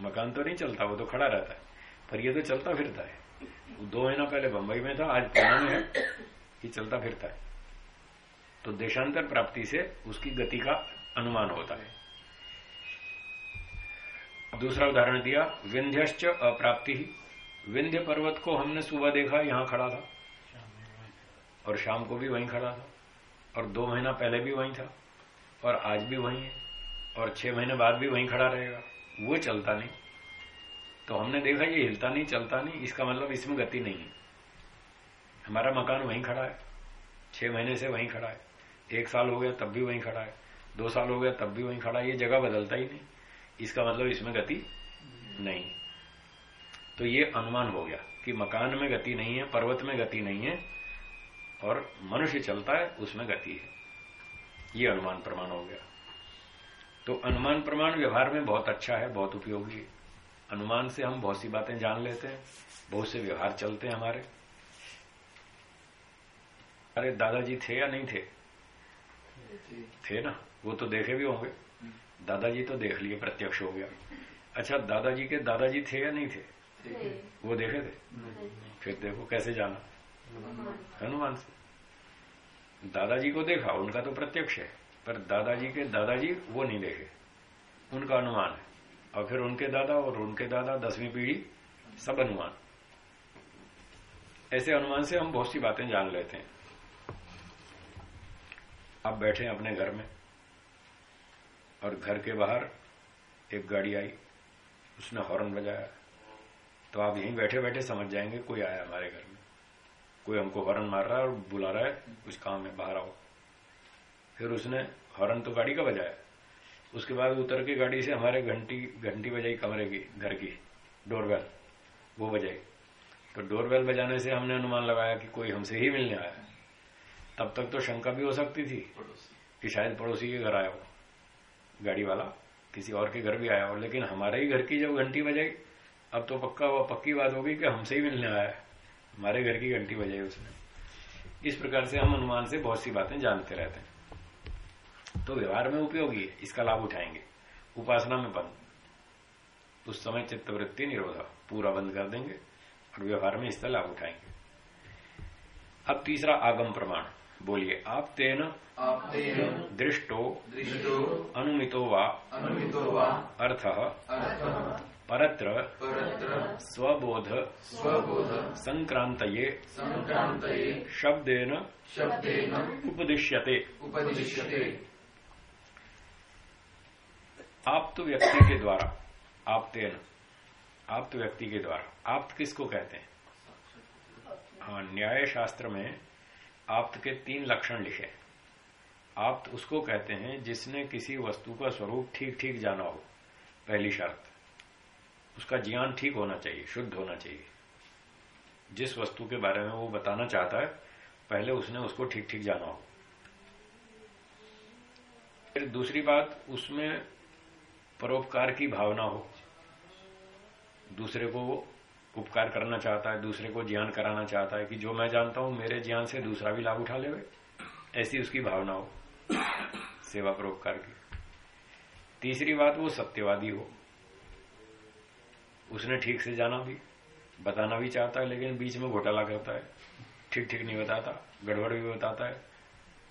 मकान तो नहीं चलता, वो तो खड़ा रहता है। पर ये तो चलता फिरता है। दो महीना पहले बंबई में था, आज पूना में है। ये चलता फिरता है। तो देशांतर प्राप्ति से उसकी गति का अनुमान होता है। दूसरा उदाहरण दिया, विंध्यश्च अप्राप्ति विंध्य पर्वत को हमने सुबह देखा, यहाँ खड़ा था। और शाम को भी वहीं खड़ा था। और दो महीना पहले भी वहीं था। और आज भी वहीं है। और छह महीने बाद भी वहीं खड़ा रहेगा। वो चलता नहीं। तो हमने देखा ये हिलता नहीं, चलता नहीं। इसका मतलब इसमें गति नहीं है। हमारा मकान वहीं खड़ा है। छह महीने से वहीं खड़ा है। एक साल हो गया, तब भी वहीं खड़ा है। दो साल हो गया, तब भी वहीं खड़ा है। ये जगह बदलता ही नहीं। इसका मतलब इसमें गति नहीं। तो ये अनुमान हो गया कि मकान में गति नहीं है, पर्वत में गति नहीं है, और मनुष्य चलता है, उसमें गति है। ये अनुमान प्रमाण हो गया। तो अनुमान प्रमाण व्यवहार में बहुत अच्छा है, बहुत उपयोगी अनुमान से हम बहुत सी बातें जान लेते हैं, बहुत से व्यवहार चलते हैं हमारे। अरे दादाजी थे या नहीं थे? थे ना वो तो देखे भी होंगे। दादाजी तो देख लिए प्रत्यक्ष हो गया। अच्छा दादाजी के दादाजी थे या नहीं थे? वो देखे थे? फिर देखो कैसे जाना। हनुमान से। दादाजी को देखा उनका तो प्रत्यक्ष है पर दादाजी के दादाजी वो नहीं देखे। उनका अनुमान है। और फिर उनके दादा और उनके दादा दसवीं पीढ़ी सब अनुमान ऐसे अनुमान से हम बहुत सी बातें जान लेते हैं। आप बैठे अपने घर में और घर के बाहर एक गाड़ी आई, उसने हॉर्न बजाया। तो आप यहीं बैठे बैठे समझ जाएँगे कोई आया हमारे घर में। कोई हमको हॉर्न मार रहा है और बुला रहा है, कुछ काम है, बाहर आओ। फिर उसने हॉर्न तो गाड़ी का बजाया। उसके बाद उतर के गाड़ी से हमारे घंटी घंटी बजाई कमरे की, घर की, डोरबेल, वो बजाई। तो डोरबेल बजाने से हमने अनुमान लगाया कि कोई हमसे ही मिलने आया। तब तक तो शंका भी हो सकती थी कि शायद पड़ोसी के घर आया हो गाड़ी वाला किसी और के घर भी आया हो लेकिन हमारे ही घर की जब घंटी बजाई अब तो पक्का वो पक्की बात होगी कि हमसे ही मिलने आया है। हमारे घर की घंटी बजाई उसने। इस प्रकार से हम अनुमान से बहुत सी बातें जानते रहते हैं। तो व्यवहार में उपयोगी है इसका लाभ उठाएँगे। उपासना में बंद। उस समय चित्तवृत्ति निरोधा पूरा बंद कर देंगे और व्यवहार में इसका लाभ उठाएँगे। अब तीसरा आगम प्रमाण। बोलिए आप तेन आप दृष्टो दृष्टो अनुमितो वा अनुमितो वा अर्थ परत्र परत्र स्वबोध स्वबोध संक्रांतये संक्रांतये शब्देन शब्देन उपदिश्यते। उपदिश्यते। आप्त व्यक्ति के द्वारा आप तेन आप आप्त व्यक्ति के द्वारा आप्त किसको कहते हैं? हाँ न्याय शास्त्र में आप्त के तीन लक्षण लिखे। आप्त उसको कहते हैं जिसने किसी वस्तु का स्वरूप ठीक ठीक जाना हो। पहली शर्त, उसका ज्ञान ठीक होना चाहिए, शुद्ध होना चाहिए। जिस वस्तु के बारे में वो बताना चाहता है, पहले उसने उसको ठीक ठीक जाना हो। फिर दूसरी बात, उसमें परोपकार की भावना हो। दूसरे को उपकार करना चाहता है, दूसरे को ज्ञान कराना चाहता है कि जो मैं जानता हूँ, मेरे ज्ञान से दूसरा भी लाभ उठा ले ऐसी उसकी भावना हो, सेवा परोपकार की। तीसरी बात, वो सत्यवादी हो। उसने ठीक से जाना भी, बताना भी चाहता है, लेकिन बीच में घोटाला करता है। ठीक ठीक नहीं बताता, गड़बड़ भी बताता है।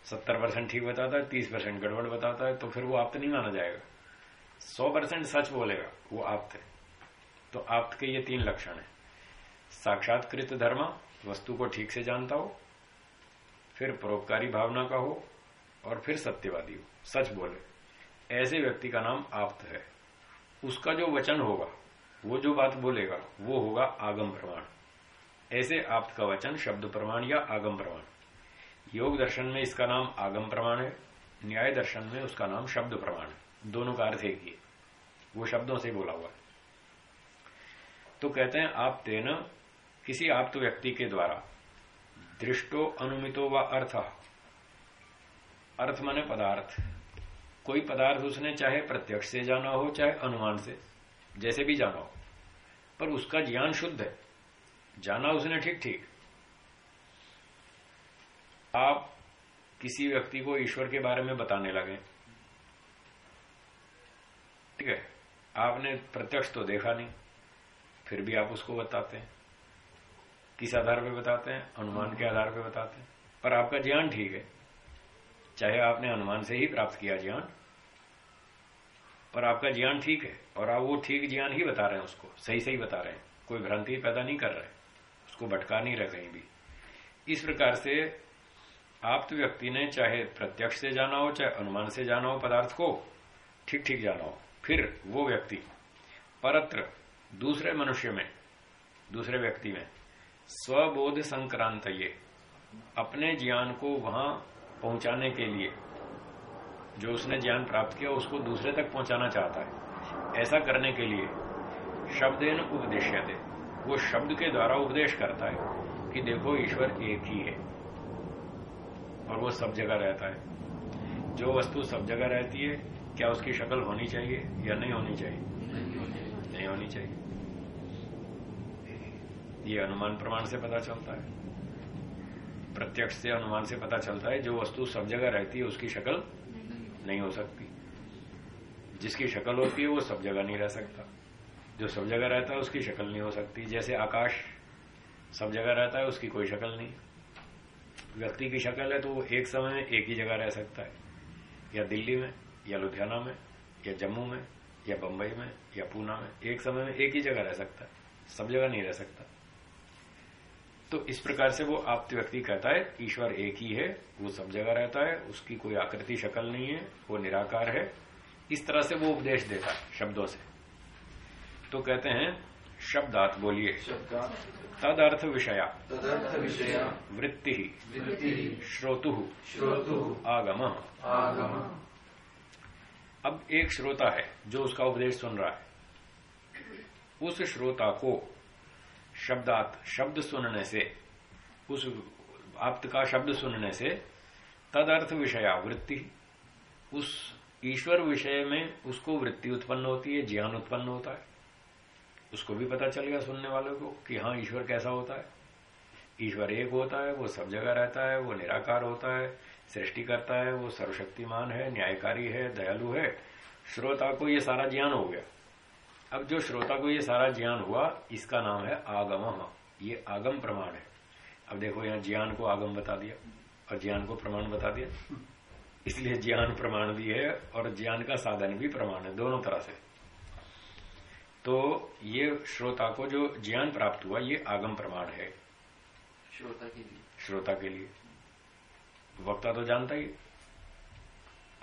सत्तर परसेंट ठीक बताता है, तीस परसेंट गड़बड़ बताता है तो फिर वो आप नहीं माना जाएगा। सौ परसेंट सच बोलेगा, वो आप्त है। तो आप के ये तीन लक्षण है। साक्षात्कृत धर्म, वस्तु को ठीक से जानता हो, फिर परोपकारी भावना का हो, और फिर सत्यवादी हो। सच बोले, ऐसे व्यक्ति का नाम आप्त है। उसका जो वचन होगा, वो जो बात बोलेगा, वो होगा आगम प्रमाण। ऐसे आप्त का वचन शब्द प्रमाण या आगम प्रमाण। योग दर्शन में इसका नाम आगम प्रमाण है, न्याय दर्शन में उसका नाम शब्द प्रमाण है। दोनों का अर्थ एक ही। वो शब्दों से बोला हुआ है। तो कहते हैं, आप तेन किसी आप्त व्यक्ति के द्वारा। दृष्टो अनुमितो व अर्थ। अर्थ माने पदार्थ। कोई पदार्थ उसने चाहे प्रत्यक्ष से जाना हो, चाहे अनुमान से, जैसे भी जाना हो। पर उसका ज्ञान शुद्ध है। जाना उसने ठीक ठीक। आप किसी व्यक्ति को ईश्वर के बारे में बताने लगे। ठीक है? आपने प्रत्यक्ष तो देखा नहीं, फिर भी आप उसको बताते हैं। किस आधार पे बताते हैं? अनुमान के आधार पे बताते हैं। पर आपका ज्ञान ठीक है। चाहे आपने अनुमान से ही प्राप्त किया ज्ञान, पर आपका ज्ञान ठीक है। और आप वो ठीक ज्ञान ही बता रहे हैं उसको सही सही बता रहे हैं। कोई भ्रांति पैदा नहीं कर रहे। उसको भटका नहीं रहे कहीं भी। इस प्रकार से आप तो व्यक्ति ने चाहे प्रत्यक्ष से जाना हो, चाहे अनुमान से जाना हो, पदार्थ को ठीक ठीक जाना हो। फिर वो व्यक्ति परत्र दूसरे मनुष्य में, दूसरे व्यक्ति में स्वबोध संक्रांत ये अपने ज्ञान को वहाँ पहुँचाने के लिए जो उसने ज्ञान प्राप्त किया उसको दूसरे तक पहुंचाना चाहता है। ऐसा करने के लिए शब्देन उपदेश थे वो शब्द के द्वारा उपदेश करता है कि देखो ईश्वर एक ही है और वो सब जगह रहता है। जो वस्तु सब जगह रहती है क्या उसकी शक्ल होनी चाहिए या नहीं होनी चाहिए। नहीं होनी चाहिए। ये अनुमान प्रमाण से पता चलता है। प्रत्यक्ष से अनुमान से पता चलता है, जो वस्तु सब जगह रहती है, उसकी शक्ल नहीं हो सकती। जिसकी शक्ल होती है, वो सब जगह नहीं रह सकता। जो सब जगह रहता है, उसकी शक्ल नहीं हो सकती। जैसे आकाश सब जगह रहता है, उसकी कोई शक्ल नहीं। व्यक्ति की शक्ल है तो वो एक समय में एक ही जगह रह सकता है। या दिल्ली में, या लुधियाना में, या जम्मू में, या बंबई में, या पूना में, एक समय में एक ही जगह रह सकता है। सब जगह नहीं रह सकता। तो इस प्रकार से वो आप व्यक्ति कहता है ईश्वर एक ही है वो सब जगह रहता है उसकी कोई आकृति शक्ल नहीं है वो निराकार है। इस तरह से वो उपदेश देता है शब्दों से। तो कहते हैं शब्दात बोलिए। तद अर्थ विषया। तदर्थ विषया। वृत्ति। वृत्ति। श्रोतु। श्रोतु। आगम। आगम। अब एक श्रोता है जो उसका उपदेश सुन रहा है। उस श्रोता को शब्दात, शब्द सुनने से, उस आप्त का शब्द सुनने से तद अर्थ विषया वृत्ति, उस ईश्वर विषय में उसको वृत्ति उत्पन्न होती है, ज्ञान उत्पन्न होता है। उसको भी पता चल गया सुनने वालों को कि हाँ ईश्वर कैसा होता है। ईश्वर एक होता है, वो सब जगह रहता है, वो निराकार होता है, सृष्टि करता है, वो सर्वशक्तिमान है, न्यायकारी है, दयालु है। श्रोता को ये सारा ज्ञान हो गया। अब जो श्रोता को ये सारा ज्ञान हुआ इसका नाम है आगम। ये आगम प्रमाण है। अब देखो यहाँ ज्ञान को आगम बता दिया और ज्ञान को प्रमाण बता दिया। इसलिए ज्ञान प्रमाण भी है और ज्ञान का साधन भी प्रमाण है दोनों तरह से। तो ये श्रोता को जो ज्ञान प्राप्त हुआ ये आगम प्रमाण है। श्रोता के लिए। श्रोता के लिए। वक्ता तो जानता ही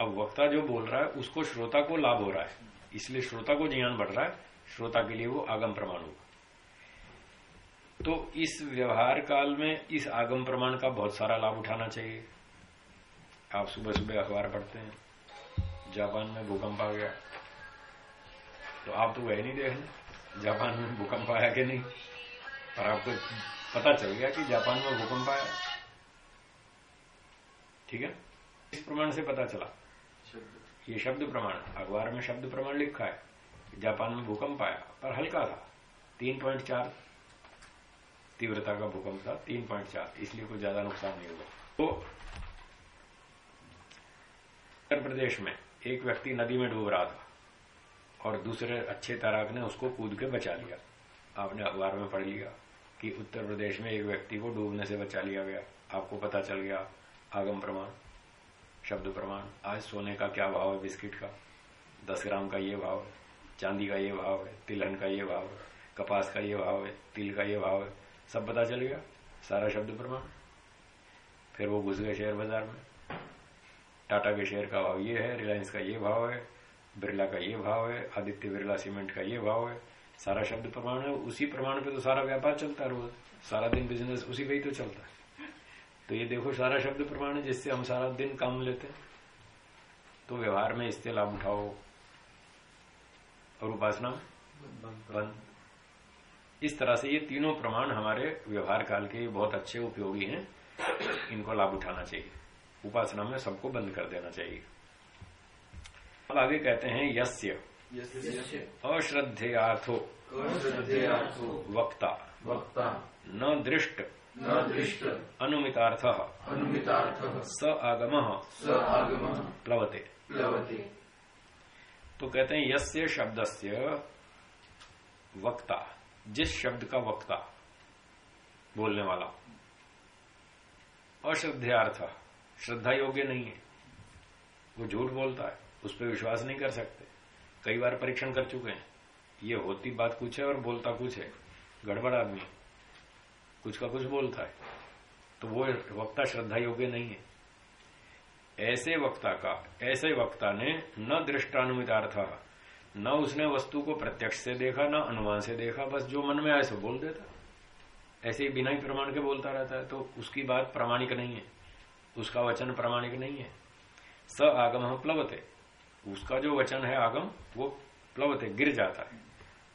अब वक्ता जो बोल रहा है उसको श्रोता को लाभ हो रहा है। इसलिए श्रोता को ज्ञान बढ़ रहा है, श्रोता के लिए वो आगम प्रमाण होगा। तो इस व्यवहार काल में इस आगम प्रमाण का बहुत सारा लाभ उठाना चाहिए। आप सुबह सुबह अखबार पढ़ते हैं, जापान में भूकंप आ गया। तो आप तो गए नहीं देखने, जापान में भूकंप आया कि नहीं? पर आपको पता चल गया कि जापान में भूकंप आया। ठीक है? इस प्रमाण से पता चला। ये शब्द प्रमाण अखबार में शब्द प्रमाण लिखा है। जापान में भूकंप आया, पर हल्का था। तीन पॉइंट चार तीव्रता का भूकंप था, तीन पॉइंट चार, इसलिए कोई ज़्यादा नुकसान नहीं हुआ तो उत्तर प्रदेश में एक व्यक्ति नदी में डूब रहा था, और दूसरे अच्छे तैराक ने उसको कूद के बचा लिया। आपने अखबार में पढ़ लिया कि उत्तर प्रदेश में एक व्यक्ति को डूबने से बचा लिया गया। आपको पता चल गया आगम प्रमाण। शब्द प्रमाण। आज सोने का क्या भाव है? बिस्किट का। दस ग्राम का ये भाव है। चांदी का ये भाव है। तिलहन का ये भाव है। कपास का ये भाव है। तिल का ये भाव है। सब पता चल गया? सारा शब्द प्रमाण। फिर वो घुस गए शेयर बाज़ार में। टाटा के शेयर का भाव ये है, रिलायंस का ये भाव है, बिरला का ये भाव है, आदित्य बिरला सीमेंट का ये भाव है। सारा शब्द प्रमाण है। उसी प्रमाण पे तो सारा व्यापार चलता है रोज। सारा दिन बिज़नेस उसी पे ही तो चलता है। तो ये देखो सारा शब्द प्रमाण है जिससे हम सारा दिन काम लेते हैं। तो व्यवहार में इससे लाभ उठाओ। और उपासना बंद। इस तरह से ये तीनों प्रमाण हमारे व्यवहार काल के बहुत अच्छे उपयोगी हैं। इनको लाभ उठाना चाहिए। उपासना में सबको बंद कर देना चाहिए। अब आगे कहते हैं यस्य। अश्रद्धेयार्थो। वक्ता। वक्ता। न दृष्ट। अनुमितार्थ। अनुमितार्थः। स आगम। स आगमः। प्लवते। प्लवते। तो कहते हैं यस्य शब्दस्य वक्ता जिस शब्द का वक्ता बोलने वाला अश्रद्धार्थ श्रद्धा योग्य नहीं है। वो झूठ बोलता है उस पर विश्वास नहीं कर सकते। कई बार परीक्षण कर चुके हैं। ये होती बात कुछ है और बोलता कुछ है। गड़बड़ आदमी है। कुछ का कुछ बोलता है तो वो वक्ता श्रद्धा योग्य नहीं है। ऐसे वक्ता का, ऐसे वक्ता ने न दृष्टानुमितार्थ, न उसने वस्तु को प्रत्यक्ष से देखा, न अनुमान से देखा, बस जो मन में आए सो बोल देता। ऐसे ही बिना ही प्रमाण के बोलता रहता है तो उसकी बात प्रामाणिक नहीं है। उसका वचन प्रामाणिक नहीं है। स आगम प्लवते। उसका जो वचन है आगम, वो प्लवते, गिर जाता है।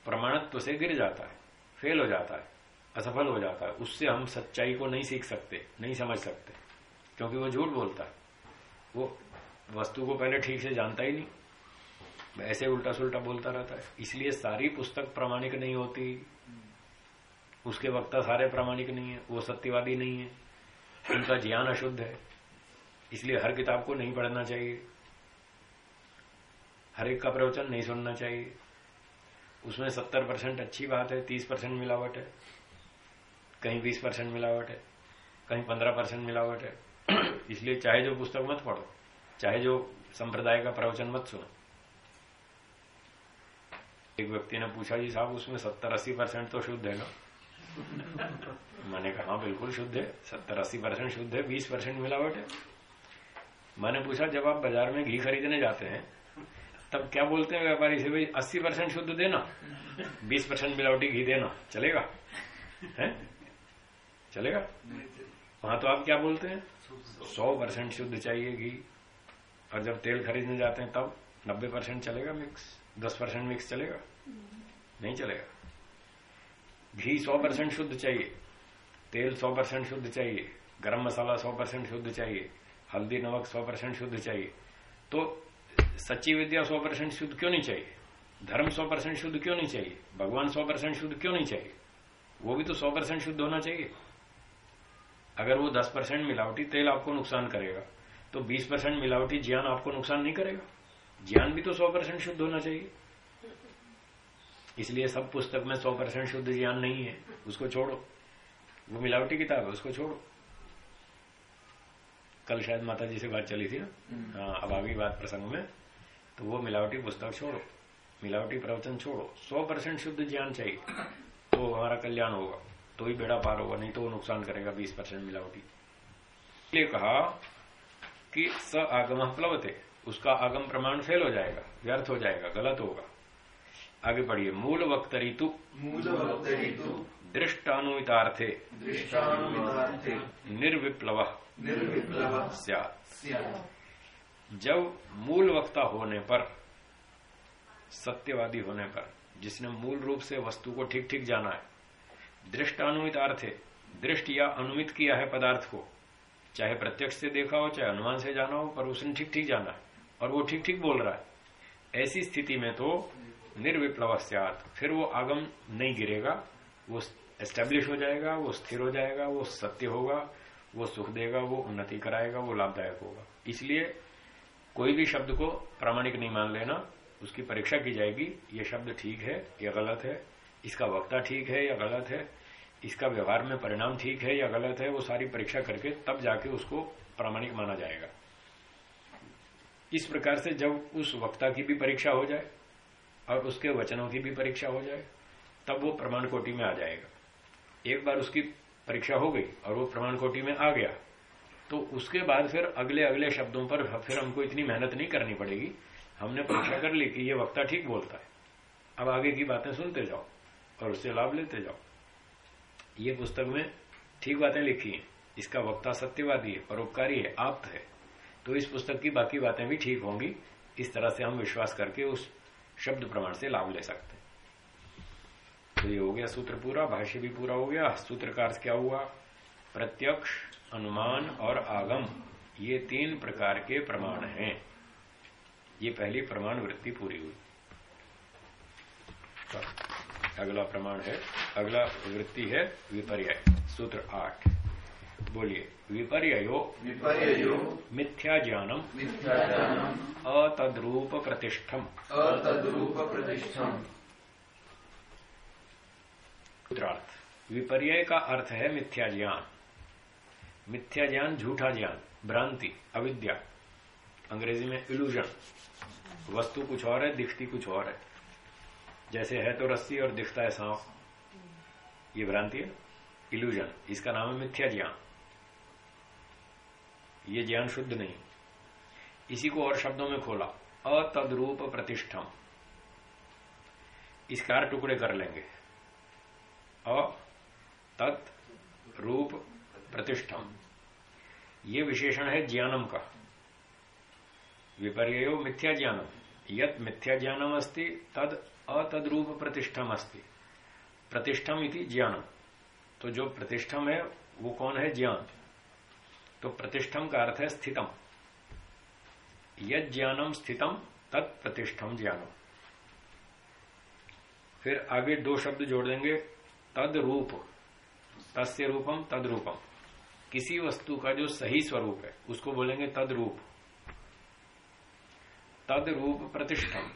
प्रमाणत्व से गिर जाता है, फेल हो जाता है। असफल हो जाता है। उससे हम सच्चाई को नहीं सीख सकते, नहीं समझ सकते, क्योंकि वो झूठ बोलता है। वो वस्तु को पहले ठीक से जानता ही नहीं। ऐसे उल्टा सुल्टा बोलता रहता है। इसलिए सारी पुस्तक प्रामाणिक नहीं होती। उसके वक्ता सारे प्रामाणिक नहीं है। वो सत्यवादी नहीं है। उनका ज्ञान अशुद्ध है। इसलिए हर किताब को नहीं पढ़ना चाहिए। हर एक का प्रवचन नहीं सुनना चाहिए। उसमें सत्तर परसेंट अच्छी बात है, तीस परसेंट मिलावट है। कहीं बीस परसेंट मिलावट है, कहीं पंद्रह परसेंट मिलावट है। इसलिए चाहे जो पुस्तक मत पढ़ो, चाहे जो संप्रदाय का प्रवचन मत सुनो। एक व्यक्ति ने पूछा, जी साहब, उसमें सत्तर अस्सी परसेंट तो शुद्ध है ना? मैंने कहा हाँ बिल्कुल शुद्ध है। सत्तर अस्सी परसेंट शुद्ध है, बीस परसेंट मिलावट है। मैंने पूछा, जब आप बाज़ार में घी खरीदने जाते हैं, तब क्या बोलते हैं व्यापारी से, भाई, अस्सी परसेंट शुद्ध देना, बीस परसेंट मिलावटी घी देना, चलेगा? है? चलेगा? वहाँ तो आप क्या बोलते हैं? सौ परसेंट शुद्ध चाहिए घी। और जब तेल खरीदने जाते हैं तब नब्बे परसेंट चलेगा मिक्स दस परसेंट मिक्स चलेगा? नहीं चलेगा। घी सौ परसेंट शुद्ध चाहिए, तेल सौ परसेंट शुद्ध चाहिए, गरम मसाला सौ परसेंट शुद्ध चाहिए, हल्दी नमक सौ परसेंट शुद्ध चाहिए। तो सच्ची विद्या सौ परसेंट शुद्ध क्यों नहीं चाहिए? धर्म सौ परसेंट शुद्ध क्यों नहीं चाहिए? भगवान सौ परसेंट शुद्ध क्यों नहीं चाहिए? वो भी तो सौ परसेंट शुद्ध होना चाहिए। अगर वो 10 परसेंट मिलावटी तेल आपको नुकसान करेगा तो 20 परसेंट मिलावटी ज्ञान आपको नुकसान नहीं करेगा। ज्ञान भी तो 100 परसेंट शुद्ध होना चाहिए। इसलिए सब पुस्तक में 100 परसेंट शुद्ध ज्ञान नहीं है उसको छोड़ो। वो मिलावटी किताब है उसको छोड़ो। कल शायद माता जी से बात चली थी ना? हाँ अब आ गई बात प्रसंग में। तो वो मिलावटी पुस्तक छोड़ो मिलावटी प्रवचन छोड़ो। सौ परसेंट शुद्ध ज्ञान चाहिए तो हमारा कल्याण होगा। तो ही बेड़ा पार होगा नहीं तो वो नुकसान करेगा बीस परसेंट मिलावटी। इसलिए कहा कि स आगम प्लवते उसका आगम प्रमाण फेल हो जाएगा व्यर्थ हो जाएगा गलत होगा। आगे बढ़िए मूल वक्तरितु। दृष्टानुमितार्थे। दृष्टानुमितार्थे। निर्विप्लव। जब मूल वक्ता होने पर सत्यवादी होने पर जिसने मूल रूप से वस्तु को ठीक ठीक जाना है दृष्ट अनुमित अर्थ है दृष्ट या अनुमित किया है पदार्थ को। चाहे प्रत्यक्ष से देखा हो, चाहे अनुमान से जाना हो, पर उसने ठीक ठीक जाना है, और वो ठीक ठीक बोल रहा है। ऐसी स्थिति में तो निर्विप्लव फिर वो आगम नहीं गिरेगा, वो एस्टेब्लिश हो जाएगा, वो स्थिर हो जाएगा, वो सत्य होगा, वो सुख देगा, वो उन्नति कराएगा, वो लाभदायक होगा। इसलिए कोई भी शब्द को प्रामाणिक नहीं मान लेना, उसकी परीक्षा की जाएगी, ये शब्द ठीक है, या गलत है, इसका वक्ता ठीक है, या गलत है इसका व्यवहार में परिणाम ठीक है या गलत है, वो सारी परीक्षा करके तब जाके उसको प्रामाणिक माना जाएगा। इस प्रकार से जब उस वक्ता की भी परीक्षा हो जाए और उसके वचनों की भी परीक्षा हो जाए, तब वो प्रमाण कोटि में आ जाएगा। एक बार उसकी परीक्षा हो गई और वो प्रमाण कोटि में आ गया तो उसके बाद फिर अगले अगले शब्दों पर फिर हमको इतनी मेहनत नहीं करनी पड़ेगी। हमने परीक्षा कर ली कि ये वक्ता ठीक बोलता है। अब आगे की बातें सुनते जाओ और उससे लाभ लेते जाओ। ये पुस्तक में ठीक बातें लिखी हैं। इसका वक्ता सत्यवादी है, परोपकारी है, आप्त है। तो इस पुस्तक की बाकी बातें भी ठीक होंगी। इस तरह से हम विश्वास करके उस शब्द प्रमाण से लाभ ले सकते हैं। तो ये हो गया सूत्र पूरा, भाष्य भी पूरा हो गया। सूत्र का अर्थ क्या हुआ? प्रत्यक्ष, अनुमान और आगम, ये तीन प्रकार के प्रमाण हैं। ये पहली प्रमाण वृत्ति पूरी हुई। अगला प्रमाण है अगला वृत्ति है विपर्य सूत्र आठ। बोलिए विपर्यो विपर्यो मिथ्या ज्ञानम मिथ्या ज्ञानम अतद्रूप प्रतिष्ठम अतद्रूप प्रतिष्ठम सूत्रार्थ विपर्य का अर्थ है मिथ्या ज्ञान मिथ्या ज्ञान झूठा ज्ञान भ्रांति अविद्या। अंग्रेज़ी में इल्यूजन वस्तु कुछ और है दिखती कुछ और है। जैसे है तो रस्सी और दिखता है सांप। ये भ्रांति है? इल्यूजन इसका नाम है मिथ्या ज्ञान। ये ज्ञान शुद्ध नहीं। इसी को और शब्दों में खोला। अतद्रूप प्रतिष्ठम। इस कार टुकड़े कर लेंगे। अ, तत्, रूप, प्रतिष्ठम। ये विशेषण है ज्ञानम का। विपर्यो मिथ्या ज्ञानम। यत मिथ्या ज्ञानम अस्ति, तद अतद्रूप प्रतिष्ठम अस्ति प्रतिष्ठम इति ज्ञानम। तो जो प्रतिष्ठम है, वो कौन है? ज्ञान। तो प्रतिष्ठम का अर्थ है स्थितम। यद ज्ञानम स्थितम, तत् प्रतिष्ठम ज्ञानम। फिर आगे दो शब्द जोड़ देंगे। तद रूप तस्य रूपम तद रूपम किसी वस्तु का जो सही स्वरूप है, उसको बोलेंगे तद रूप तद रूप प्रतिष्ठम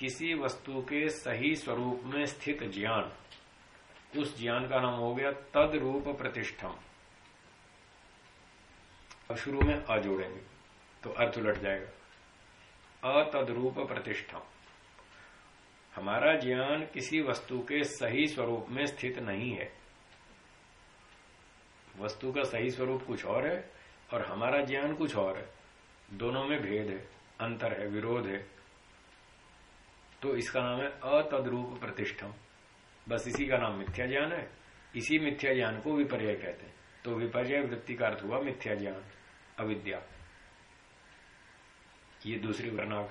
किसी वस्तु के सही स्वरूप में स्थित ज्ञान। उस ज्ञान का नाम हो गया तद रूप प्रतिष्ठम। अब शुरू में अ जोड़ेंगे तो अर्थ उलट जाएगा। अतद्रूप प्रतिष्ठम। हमारा ज्ञान किसी वस्तु के सही स्वरूप में स्थित नहीं है। वस्तु का सही स्वरूप कुछ और है और हमारा ज्ञान कुछ और है। दोनों में भेद है, अंतर है, विरोध है। तो इसका नाम है अतद्रूप प्रतिष्ठम। बस इसी का नाम मिथ्या ज्ञान है। इसी मिथ्या ज्ञान को विपर्य कहते हैं। तो विपर्य वृत्ति का अर्थ हुआ मिथ्या ज्ञान, अविद्या। ये दूसरी वर्णाक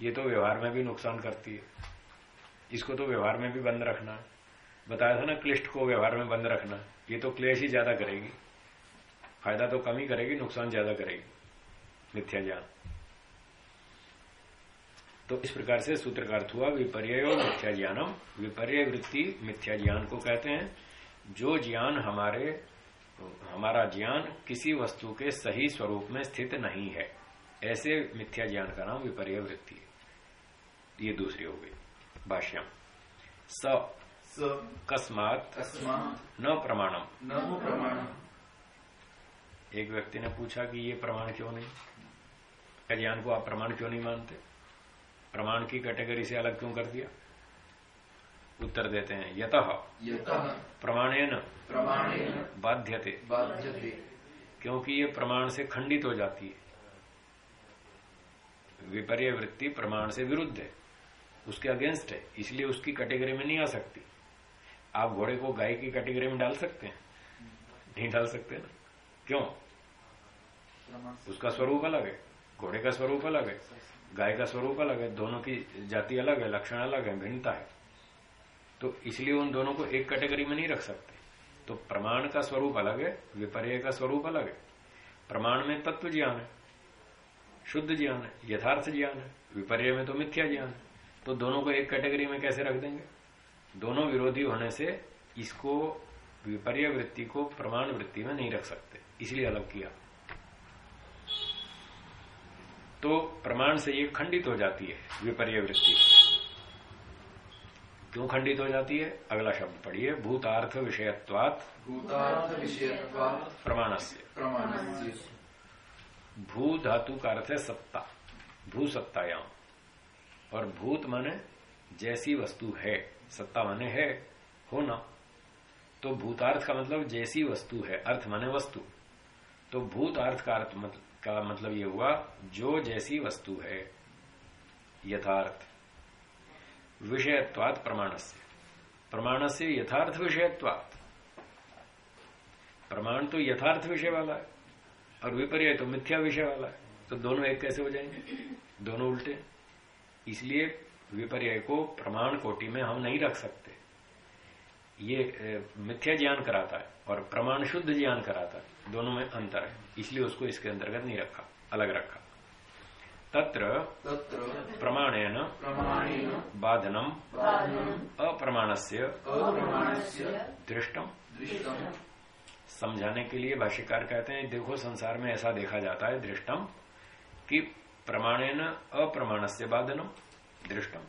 ये तो व्यवहार में भी नुकसान करती है। इसको तो व्यवहार में भी बंद रखना बताया था ना क्लिष्ट को व्यवहार में बंद रखना। ये तो क्लेश ही ज़्यादा करेगी। फ़ायदा तो कम ही करेगी, नुकसान ज़्यादा करेगी। मिथ्या ज्ञान। तो इस प्रकार से सूत्र का अर्थ हुआ विपर्य और मिथ्या ज्ञानम विपर्य वृत्ति मिथ्या ज्ञान को कहते हैं। जो ज्ञान हमारे हमारा ज्ञान किसी वस्तु के सही स्वरूप में स्थित नहीं है ऐसे मिथ्या ज्ञान का नाम विपर्य वृत्ति है। ये दूसरी हो गई भाष्यम। स कस्मात न प्रमाणम। न प्रमाणम्। एक व्यक्ति ने पूछा कि ये प्रमाण क्यों नहीं? ज्ञान को आप प्रमाण क्यों नहीं मानते? प्रमाण की कैटेगरी से अलग क्यों कर दिया? उत्तर देते हैं यत। यतः। प्रमाणेन। प्रमाणेन। बाध्यते। बाध्यते। क्योंकि ये प्रमाण से खंडित हो जाती है। विपर्य वृत्ति प्रमाण से विरुद्ध है। उसके अगेंस्ट है इसलिए उसकी कैटेगरी में नहीं आ सकती। आप घोड़े को गाय की कैटेगरी में डाल सकते हैं। नहीं डाल सकते ना? क्यों? उसका स्वरूप अलग है। घोड़े का स्वरूप अलग है, गाय का स्वरूप अलग है, दोनों की जाति अलग है, लक्षण अलग है, भिन्नता है। तो इसलिए उन दोनों को एक कैटेगरी में नहीं रख सकते। तो प्रमाण का स्वरूप अलग है, विपर्य का स्वरूप अलग है। प्रमाण में तत्व ज्ञान है, शुद्ध ज्ञान है, यथार्थ ज्ञान है, विपर्य में तो मिथ्या ज्ञान है। तो दोनों को एक कैटेगरी में कैसे रख देंगे? दोनों विरोधी होने से इसको विपर्य वृत्ति को प्रमाण वृत्ति में नहीं रख सकते, इसलिए अलग किया। तो प्रमाण से ये खंडित हो जाती है विपर्य वृत्ति क्यों खंडित हो जाती है? अगला शब्द पढ़िए भूतार्थ विषयत्वात भूतार्थ विषयत्वात् प्रमाणस्य। प्रमाणस्य। भू धातु का अर्थ है सत्ता भू सत्तायाम और भूत माने जैसी वस्तु है सत्ता माने है होना। तो भूतार्थ का मतलब जैसी वस्तु है अर्थ माने वस्तु। तो भूत अर्थ का अर्थ मत, का मतलब ये हुआ, जो जैसी वस्तु है, यथार्थ। विषयत्वात प्रमाण से प्रमाण से यथार्थ विषयत्वात। प्रमाण तो यथार्थ विषय वाला है, और विपर्य तो मिथ्या विषय वाला है। तो दोनों एक कैसे हो जाएँगे? दोनों उल्टे। इसलिए विपर्य को प्रमाण कोटि में हम नहीं रख सकते। ये मिथ्या ज्ञान कराता है, और प्रमाण शुद्ध ज्ञान कराता है। दोनों में अंतर है इसलिए उसको इसके अंतर्गत नहीं रखा अलग रखा। तत्र तत्र प्रमाणेन प्रमाणेन बाधनम अप्रमाणस्य दृष्टम्। समझाने के लिए भाष्यकार कहते हैं देखो संसार में ऐसा देखा जाता है दृष्टम कि प्रमाणेन अप्रमाण से बाधनम दृष्टम।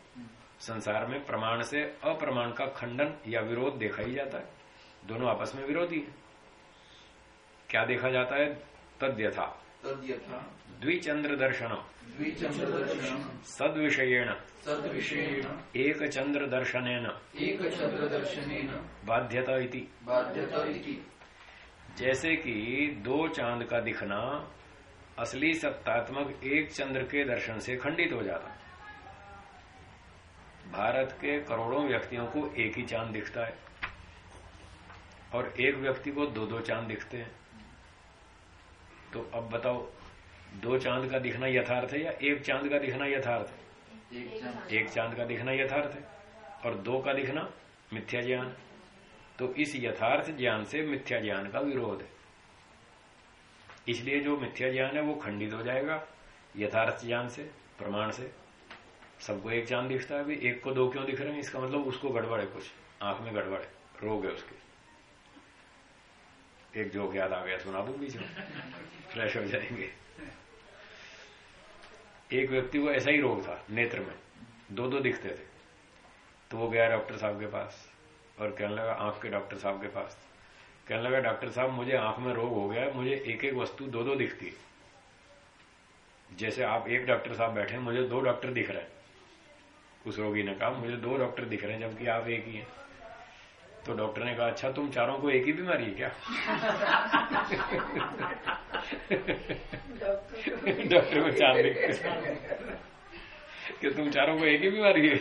संसार में प्रमाण से अप्रमाण का खंडन या विरोध देखा ही जाता है। दोनों आपस में विरोधी है। क्या देखा जाता है? तद्यथा। तद्यथा। द्विचंद्र दर्शनम द्विचन्द्रदर्शनम् सद विषयेण सद्विषयेण। एक चंद्र दर्शनेन एकचन्द्रदर्शनेन बाध्यता इति। बाध्यता इति। जैसे कि दो चाँद का दिखना असली सत्तात्मक एक चंद्र के दर्शन से खंडित हो जाता। भारत के करोड़ों व्यक्तियों को एक ही चाँद दिखता है। और एक व्यक्ति को दो दो चाँद दिखते हैं। तो अब बताओ दो चाँद का दिखना यथार्थ है या एक चाँद का दिखना यथार्थ है? एक चाँद। का दिखना यथार्थ है और दो का दिखना मिथ्या ज्ञान। तो इस यथार्थ ज्ञान से मिथ्या ज्ञान का विरोध है। इसलिए जो मिथ्या ज्ञान है वो खंडित हो जाएगा यथार्थ ज्ञान से प्रमाण से। सबको एक चाँद दिखता है अभी एक को दो क्यों दिख रहे हैं? इसका मतलब उसको गड़बड़ है कुछ। आँख में गड़बड़ है रोग है उसके। एक जोक याद आ गया, सुना दूँ बीच में फ्लैश हो जाएँगे। एक व्यक्ति को ऐसा ही रोग था, नेत्र में। दो दो दिखते थे। तो वो गया डॉक्टर साहब के पास और कहने लगा, आँख के डॉक्टर साहब के पास। कहने लगा, डॉक्टर साहब, मुझे आँख में रोग हो गया मुझे एक एक वस्तु दो दो दिखती है। जैसे आप एक डॉक्टर साहब बैठे मुझे दो डॉक्टर दिख रहे हैं। उस रोगी ने कहा, मुझे दो डॉक्टर दिख रहे हैं, जबकि आप एक ही हैं। तो डॉक्टर ने कहा अच्छा तुम चारों को एक ही बीमारी है क्या? डॉक्टर को चार कि तुम चारों को एक ही बीमारी है।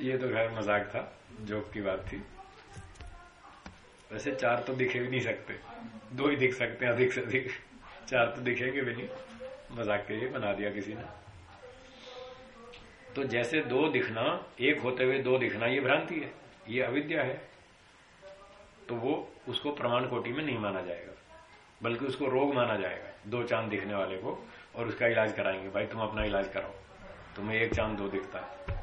ये तो खैर मज़ाक था जोक की बात थी। वैसे चार तो दिखे भी नहीं सकते। दो ही दिख सकते हैं अधिक से अधिक। चार तो दिखेंगे भी नहीं। मज़ाक के लिए बना दिया किसी ने। तो जैसे दो दिखना, एक होते हुए दो दिखना, ये भ्रांति है, ये अविद्या है। तो वो उसको प्रमाण कोटि में नहीं माना जाएगा, बल्कि उसको रोग माना जाएगा, दो चाँद दिखने वाले को, और उसका इलाज कराएँगे, भाई तुम अपना इलाज कराओ, तुम्हें एक चाँद दो दिखता है।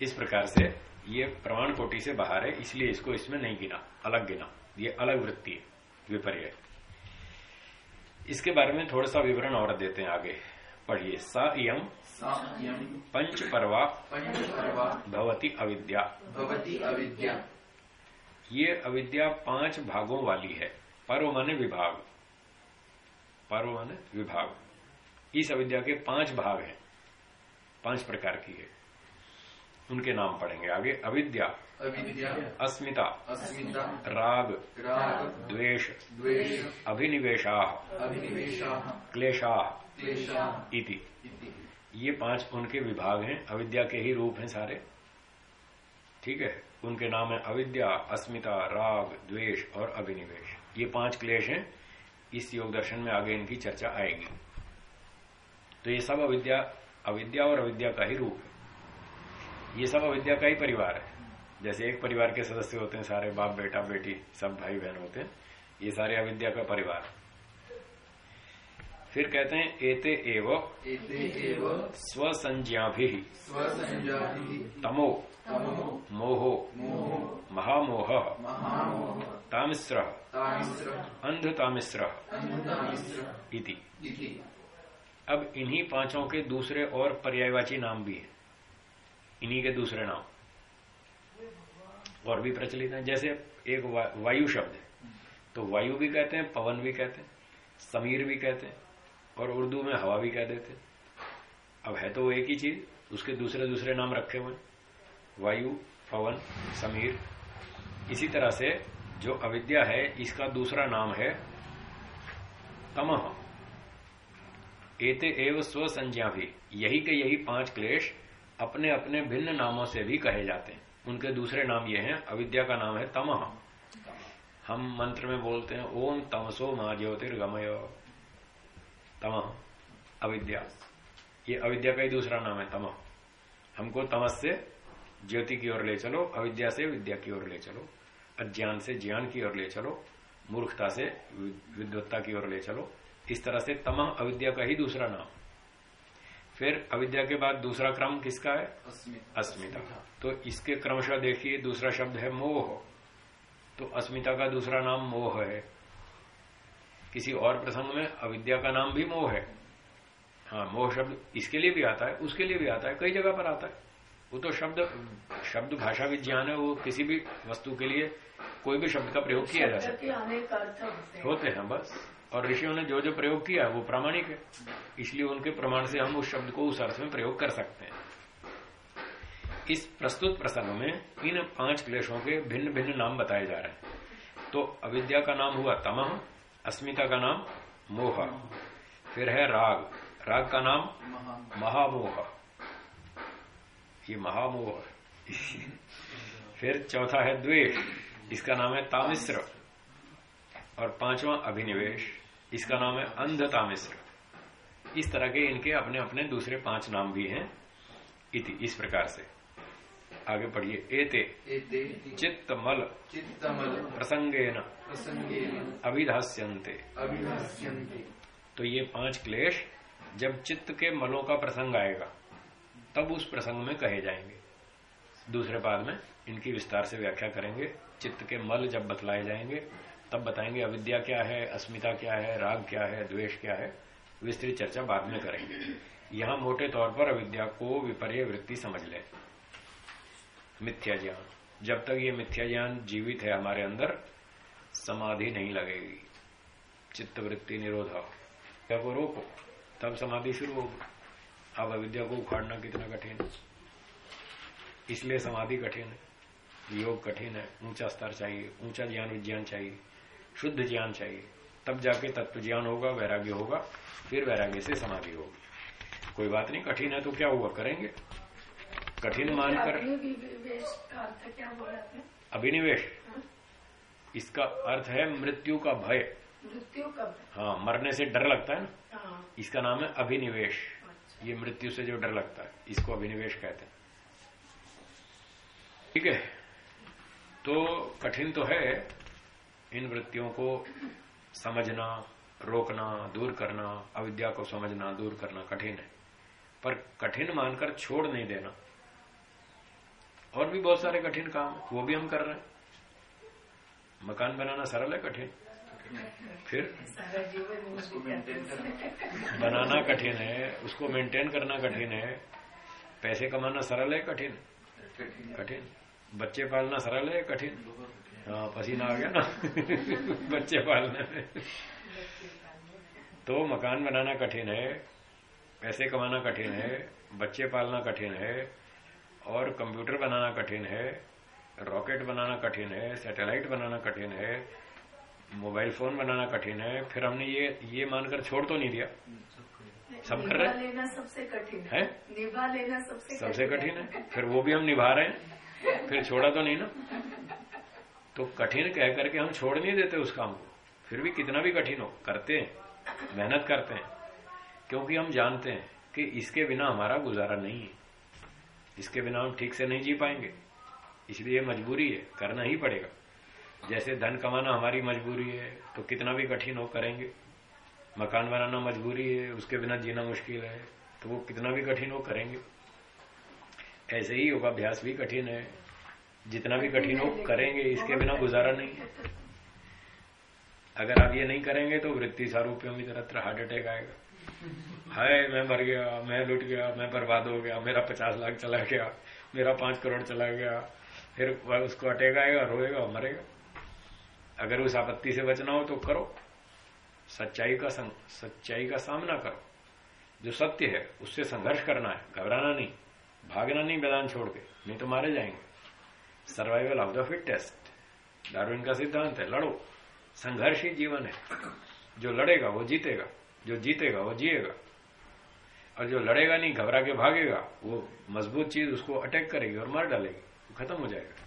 इस प्रकार से ये प्रमाण कोटि से बाहर है, इसलिए इसको इसमें नहीं गिना, अलग गिना, ये अलग वृत्ति है, विपर्य इसके बारे में थोड़ा सा विवरण और देते हैं आगे। पढ़िए। स इयम पंच परवा भवती अविद्या। भवती अविद्या। ये अविद्या पाँच भागों वाली है। पर्व माने विभाग। पर्व माने विभाग। इस अविद्या के पाँच भाग हैं। पाँच प्रकार की है। उनके नाम पढ़ेंगे आगे। अविद्या अविद्या अस्मिता अस्मिता राग राग द्वेष द्वेष अभिनिवेशा अभिनिवेशा क्लेशा। इति। ये पाँच उनके विभाग हैं अविद्या के ही रूप हैं सारे। ठीक है? उनके नाम है अविद्या अस्मिता राग द्वेष और अभिनिवेश। ये पाँच क्लेश हैं। इस योग दर्शन में आगे इनकी चर्चा आएगी। तो ये सब अविद्या अविद्या और अविद्या का ही रूप है। ये सब अविद्या का ही परिवार है। जैसे एक परिवार के सदस्य होते हैं सारे बाप बेटा बेटी सब भाई बहन होते हैं। ये सारे अविद्या का परिवार है। फिर कहते हैं एते एव एव स्वसंज्ञाभि। स्वसंजाति तमो। तमो। मोहो। मोहो। महामोह। महामोह। तामिस्र। तामिस्र। अंधतामिस्र। इति। इति। अब इन्हीं पाँचों के दूसरे और पर्यायवाची नाम भी हैं। इन्हीं के दूसरे नाम। और भी प्रचलित हैं। जैसे एक वा, वायु शब्द है। तो वायु भी कहते हैं पवन भी कहते हैं समीर भी कहते हैं। और उर्दू में हवा भी कह देते। अब है तो वो एक ही चीज़, उसके दूसरे दूसरे नाम रखे हुए वायु, पवन, समीर। इसी तरह से जो अविद्या है, इसका दूसरा नाम है तमह। एते एव स्व संज्ञा भी। यही के यही पाँच क्लेश अपने अपने भिन्न नामों से भी कहे जाते हैं। उनके दूसरे नाम ये हैं, अविद्या का नाम है तमह। हम मंत्र में बोलते हैं, ओम तमसो मा ज्योतिर्गमय। तमह अविद्या। ये अविद्या का ही दूसरा नाम है तमह हमको तमस से ज्योति की ओर ले चलो अविद्या से विद्या की ओर ले चलो अज्ञान से ज्ञान की ओर ले चलो मूर्खता से विद्वत्ता की ओर ले चलो। इस तरह से तमह अविद्या का ही दूसरा नाम। फिर अविद्या के बाद दूसरा क्रम किसका है? अस्मिता। अस्मिता। तो इसके क्रमशः देखिए दूसरा शब्द है मोह। तो अस्मिता का दूसरा नाम मोह है। किसी और प्रसंग में अविद्या का नाम भी मोह है। हाँ मोह शब्द इसके लिए भी आता है उसके लिए भी आता है कई जगह पर आता है। वो तो शब्द शब्द भाषा विज्ञान है वो किसी भी वस्तु के लिए कोई भी शब्द का प्रयोग किया जा सकता है। होते हैं। बस। और ऋषियों ने जो जो प्रयोग किया है वो प्रामाणिक है। इसलिए उनके प्रमाण से हम उस शब्द को उस अर्थ में प्रयोग कर सकते हैं। इस प्रस्तुत प्रसंग में इन पाँच क्लेशों के भिन्न भिन्न नाम बताए जा रहे हैं। तो अविद्या का नाम हुआ तमह अस्मिता का नाम मोह फिर है राग राग का नाम महामोह ये महामोह फिर चौथा है द्वेष इसका नाम है तामिश्र और पांचवा अभिनिवेश इसका नाम है अंध तामिश्र इस तरह के इनके अपने अपने दूसरे पाँच नाम भी हैं इति इस प्रकार से आगे पढ़िए। एते। एते। चित्त मल चित्तमल। प्रसंगेन। प्रसंगेन। अभिधास्यन्ते। अभिभाष्यन्ते तो ये पाँच क्लेश जब चित्त के मलों का प्रसंग आएगा तब उस प्रसंग में कहे जाएँगे। दूसरे पाद में इनकी विस्तार से व्याख्या करेंगे। चित्त के मल जब बतलाए जाएँगे तब बताएँगे अविद्या क्या है अस्मिता क्या है राग क्या है द्वेष क्या है। विस्तृत चर्चा बाद में करेंगे। यहाँ मोटे तौर पर अविद्या को विपर्य वृत्ति समझ लें। मिथ्या ज्ञान। जब तक ये मिथ्या ज्ञान जीवित है हमारे अंदर, समाधि नहीं लगेगी। चित्त वृत्ति निरोध क्या को रोको, तब समाधि शुरू होगी। अब अविद्या को उखाड़ना कितना कठिन है। इसलिए समाधि कठिन है। योग कठिन है। ऊँचा स्तर चाहिए, ऊँचा ज्ञान विज्ञान चाहिए, शुद्ध ज्ञान चाहिए। तब जाके तत्व ज्ञान होगा, वैराग्य होगा, फिर वैराग्य से समाधि होगी। कोई बात नहीं, कठिन है तो क्या हुआ? करेंगे। कठिन मानकर अभिनिवेश अर्थ क्या बोला अभिनिवेश। इसका अर्थ है मृत्यु का भय। मृत्यु का हाँ मरने से डर लगता है ना? हाँ। इसका नाम है अभिनिवेश। अच्छा। ये मृत्यु से जो डर लगता है इसको अभिनिवेश कहते हैं। ठीक है? तो कठिन तो है इन वृत्तियों को समझना रोकना दूर करना अविद्या को समझना दूर करना कठिन है। पर कठिन मानकर छोड़ नहीं देना। और भी बहुत सारे कठिन काम है वो भी हम कर रहे हैं। मकान बनाना सरल है कठिन। फिर? उसको बनाना कठिन है उसको मेंटेन करना कठिन है। पैसे कमाना सरल है कठिन। कठिन बच्चे पालना सरल है कठिन कठिन। हाँ पसीना आ गया ना। बच्चे पालने में। तो मकान बनाना कठिन है पैसे कमाना कठिन है बच्चे पालना कठिन है। और कंप्यूटर बनाना कठिन है रॉकेट बनाना कठिन है सैटेलाइट बनाना कठिन है मोबाइल फ़ोन बनाना कठिन है फिर हमने ये ये मानकर छोड़ तो नहीं दिया। सब कर रहे निभा लेना सबसे कठिन है। निभा लेना सबसे सबसे कठिन है। फिर वो भी हम निभा रहे हैं। फिर छोड़ा तो नहीं ना। तो कठिन कह करके हम छोड़ नहीं देते उस काम को। फिर भी कितना भी कठिन हो करते हैं मेहनत करते हैं क्योंकि हम जानते हैं कि इसके बिना हमारा गुजारा नहीं है। इसके बिना हम ठीक से नहीं जी पाएँगे। इसलिए मजबूरी है, करना ही पड़ेगा। जैसे धन कमाना हमारी मजबूरी है तो कितना भी कठिन हो करेंगे। मकान बनाना मजबूरी है, उसके बिना जीना मुश्किल है तो वो कितना भी कठिन हो करेंगे। ऐसे ही योगाभ्यास भी कठिन है। जितना भी कठिन हो करेंगे, इसके बिना गुजारा नहीं है। अगर आप ये नहीं करेंगे तो वृत्ति सारूप्यों की तरह हार्ट अटैक आएगा। हाय मैं मर गया मैं लुट गया मैं बर्बाद हो गया मेरा पचास लाख चला गया मेरा पाँच करोड़ चला गया। फिर उसको अटैक आएगा रोएगा मरेगा। अगर उस आपत्ति से बचना हो तो करो। सच्चाई का संग, सच्चाई का सामना करो। जो सत्य है उससे संघर्ष करना है घबराना नहीं। भागना नहीं मैदान छोड़ के नहीं तो मारे जाएँगे। Survival of the fittest Darwin का सिद्धांत है लड़ो। संघर्ष ही जीवन है। जो लड़ेगा वो जीतेगा। जो जीतेगा, वो जिएगा। और जो लड़ेगा नहीं, घबरा के भागेगा, वो मज़बूत चीज़ उसको अटैक करेगी और मार डालेगी, वो खत्म हो जाएगा।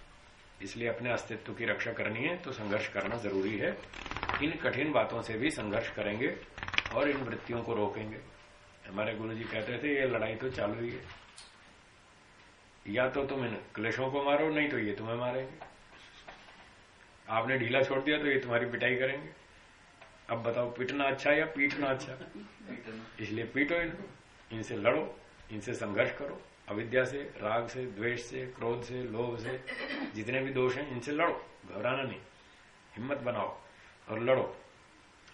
इसलिए अपने अस्तित्व की रक्षा करनी है तो संघर्ष करना ज़रूरी है। इन कठिन बातों से भी संघर्ष करेंगे और इन वृत्तियों को रोकेंगे। हमारे गुरु जी कहते थे, ये लड़ाई तो चालू ही है। या तो तुम इन क्लेशों को मारो, नहीं तो ये तुम्हें मारेंगे। आपने ढीला छोड़ दिया तो ये तुम्हारी पिटाई करेंगे। अब बताओ पिटना अच्छा या पीटना अच्छा इसलिए पीटो इनको। इनसे लड़ो इनसे संघर्ष करो। अविद्या से राग से द्वेष से क्रोध से लोभ से जितने भी दोष हैं इनसे लड़ो घबराना नहीं। हिम्मत बनाओ और लड़ो।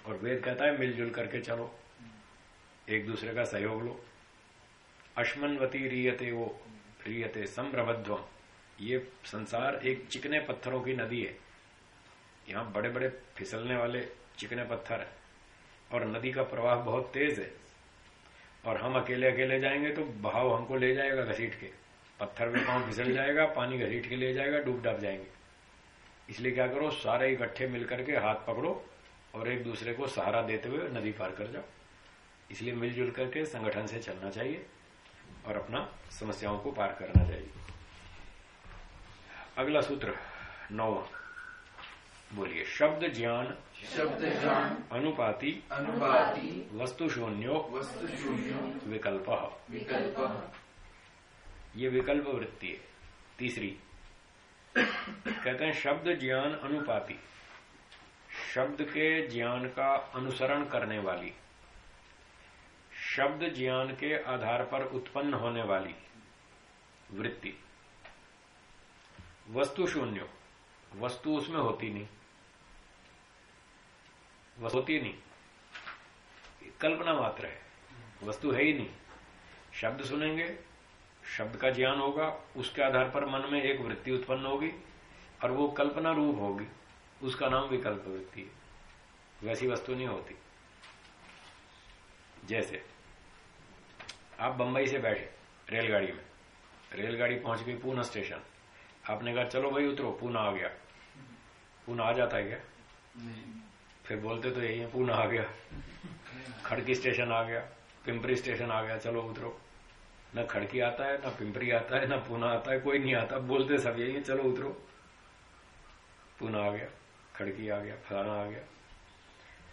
और वेद कहता है मिलजुल करके चलो। एक दूसरे का सहयोग लो। अश्मनवती रियते वो रियते संप्रबध्वम ये संसार एक चिकने पत्थरों की नदी है। यहाँ बड़े बड़े फिसलने वाले चिकने पत्थर है। और नदी का प्रवाह बहुत तेज है। और हम अकेले अकेले जाएँगे तो बहाव हमको ले जाएगा घसीट के। पत्थर में पाँव फिसल जाएगा, पानी घसीट के ले जाएगा, डूब डाब जाएँगे। इसलिए क्या करो, सारे इकट्ठे मिलकर के हाथ पकड़ो और एक दूसरे को सहारा देते हुए नदी पार कर जाओ। इसलिए मिलजुल करके संगठन से चलना चाहिए और अपना समस्याओं को पार करना चाहिए। अगला सूत्र, नौवा। बोलिए, शब्द ज्ञान शब्द ज्ञान अनुपाति अनुपाति वस्तु शून्यो वस्तु शून्य विकल्प। विकल्प। ये विकल्प वृत्ति है। तीसरी कहते हैं शब्द ज्ञान अनुपाति। शब्द के ज्ञान का अनुसरण करने वाली। शब्द ज्ञान के आधार पर उत्पन्न होने वाली वृत्ति। वस्तु शून्य वस्तु उसमें होती नहीं। वस्तु होती नहीं। कल्पना मात्र है, वस्तु है ही नहीं। शब्द सुनेंगे, शब्द का ज्ञान होगा, उसके आधार पर मन में एक वृत्ति उत्पन्न होगी, और वो कल्पना रूप होगी, उसका नाम विकल्प वृत्ति है। वैसी वस्तु नहीं होती। जैसे, आप बंबई से बैठे, रेलगाड़ी में। रेलगाड़ी पहुँच गई पूना स्टेशन। आपने कहा, चलो भाई, उतरो, पूना आ गया। पूना आ जाता है क्या? फिर बोलते तो यही है, पूना आ गया। खड़की स्टेशन आ गया, पिंपरी स्टेशन आ गया, चलो उतरो। न खड़की आता है, न पिंपरी आता है, न पूना आता है, कोई नहीं आता, बोलते सब यही है, चलो उतरो। पूना आ गया, खड़की आ गया, फलाना आ गया।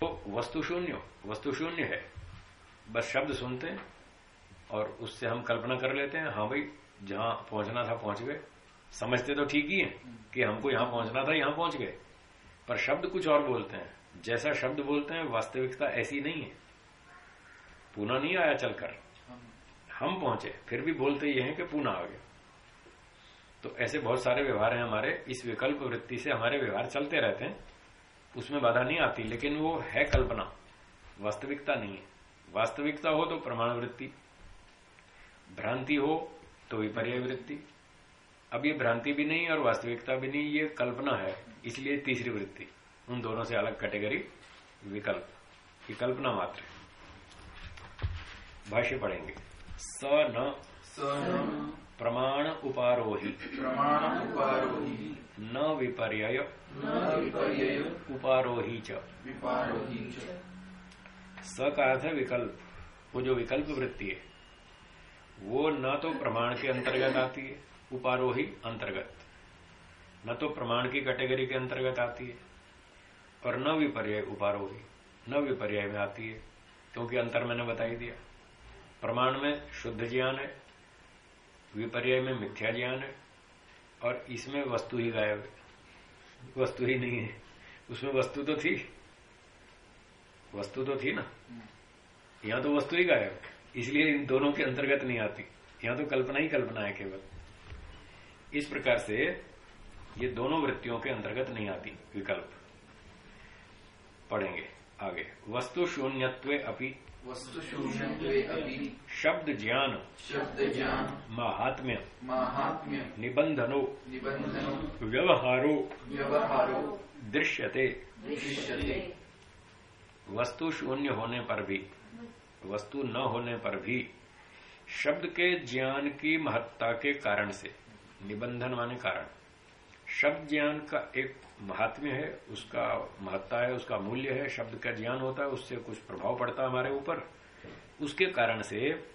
तो वस्तु शून्य वस्तु शून्य है। बस शब्द सुनते हैं और उससे हम कल्पना कर लेते हैं हाँ भाई, जहाँ पहुँचना था पहुँच गए। समझते तो ठीक ही है कि हमको यहाँ पहुँचना था, यहाँ पहुँच गए। पर शब्द कुछ और बोलते हैं। जैसा शब्द बोलते हैं, वास्तविकता ऐसी नहीं है। पूना नहीं आया चलकर। हम पहुँचे, फिर भी बोलते ये हैं कि पूना आ गया। तो ऐसे बहुत सारे व्यवहार हैं हमारे। इस विकल्प वृत्ति से हमारे व्यवहार चलते रहते हैं। उसमें बाधा नहीं आती, लेकिन वो है कल्पना। वास्तविकता नहीं है। वास्तविकता हो तो प्रमाण वृत्ति। भ्रांति हो तो विपर्य वृत्ति। अब ये भ्रांति भी नहीं और वास्तविकता भी नहीं, ये कल्पना है। इसलिए तीसरी वृत्ति। उन दोनों से अलग कैटेगरी विकल्प ये कल्पना मात्र। भाष्य पढ़ेंगे। स न। प्रमाण उपारोही। प्रमाण उपारोही। न विपर्य विपर्य उपारोही च। विपारोही च। स का अर्थ है विकल्प। वो जो विकल्प वृत्ति है वो न तो प्रमाण के अंतर्गत आती है उपारोही अंतर्गत। न तो प्रमाण की कैटेगरी के अंतर्गत आती है। और न विपर्य उपारोही न विपर्य में आती है, क्योंकि अंतर मैंने बताई दिया। प्रमाण में शुद्ध ज्ञान है विपर्य में मिथ्या ज्ञान है, और इसमें वस्तु ही गायब है। वस्तु ही नहीं है। उसमें वस्तु तो थी। वस्तु तो थी ना। यहाँ तो वस्तु ही गायब इसलिए इन दोनों के अंतर्गत नहीं आती। यहाँ तो कल्पना ही कल्पना है केवल। इस प्रकार से ये दोनों वृत्तियों के अंतर्गत नहीं आती विकल्प। पढ़ेंगे आगे। वस्तु शून्यत्व अपि वस्तु शून्यत्वे अपि शब्द ज्ञान शब्द ज्ञान महात्म्य महात्म्य निबंधनो निबंधनो व्यवहारो व्यवहारो दृश्यते। दृश्यते। वस्तु शून्य होने पर भी वस्तु न होने पर भी शब्द के ज्ञान की महत्ता के कारण से निबंधन माने कारण। शब्द ज्ञान का एक महात्म्य है, उसका महत्ता है, उसका मूल्य है, शब्द का ज्ञान होता है, उससे कुछ प्रभाव पड़ता है हमारे ऊपर। उसके कारण से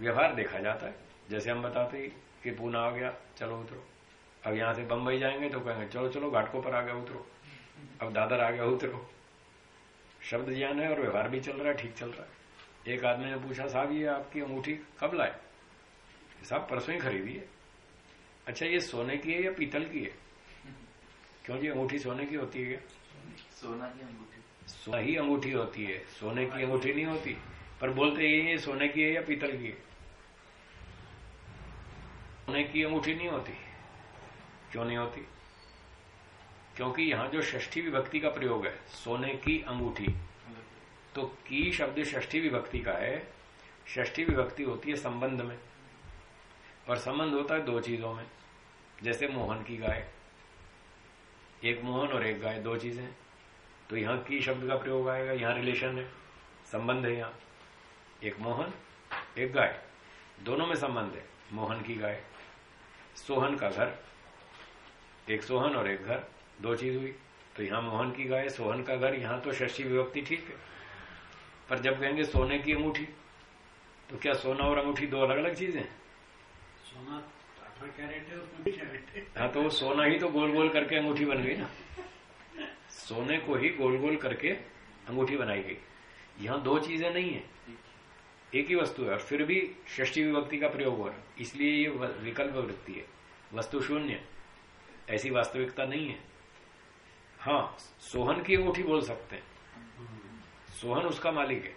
व्यवहार देखा जाता है। जैसे हम बताते ही कि पूना आ गया, चलो उतरो। अब यहाँ से बम्बई जाएँगे तो कहेंगे, चलो चलो, घाटकों पर आ गया, उतरो। अब दादर आ गया, उतरो। शब्द ज्ञान है और व्यवहार भी चल रहा है, ठीक चल रहा है। एक आदमी ने पूछा, साहब, ये आपकी अंगूठी कब लाए? साहब, परसों ही खरीदी है। अच्छा ये सोने की है या पीतल की है? क्यों जी अंगूठी सोने की होती है सोना की अंगूठी। सोना ही अंगूठी होती है। सोने की अंगूठी नहीं होती पर बोलते ये ये सोने की है या पीतल की है? सोने की अंगूठी नहीं होती। क्यों नहीं होती? क्योंकि यहाँ जो षष्ठी विभक्ति का प्रयोग है सोने की अंगूठी। तो की शब्द षष्ठी विभक्ति का है षष्ठी विभक्ति होती है संबंध में। और संबंध होता है दो चीज़ों में जैसे मोहन की गाय। एक मोहन और एक गाय, दो चीज़ें। तो यहाँ की शब्द का प्रयोग आएगा, यहाँ रिलेशन है, संबंध है यहाँ। एक मोहन, एक गाय। दोनों में संबंध है, मोहन की गाय। सोहन का घर, एक सोहन और एक घर, दो चीज़ हुई। तो यहाँ मोहन की गाय, सोहन का घर, यहाँ तो षष्ठी विभक्ति ठीक है। पर जब कहेंगे सोने की अंगूठी तो क्या सोना और अंगूठी दो अलग अलग चीज़ें सोना है तो सोना ही तो गोल गोल करके अंगूठी बन गई ना। सोने को ही गोल गोल करके अंगूठी बनाई गई। यहाँ दो चीज़ें नहीं है। एक ही वस्तु है, और फिर भी षष्ठी विभक्ति का प्रयोग हो रहा है। इसलिए ये विकल्प वृत्ति है। वस्तु शून्य। ऐसी वास्तविकता नहीं है। हाँ सोहन की अंगूठी बोल सकते हैं। सोहन उसका मालिक है।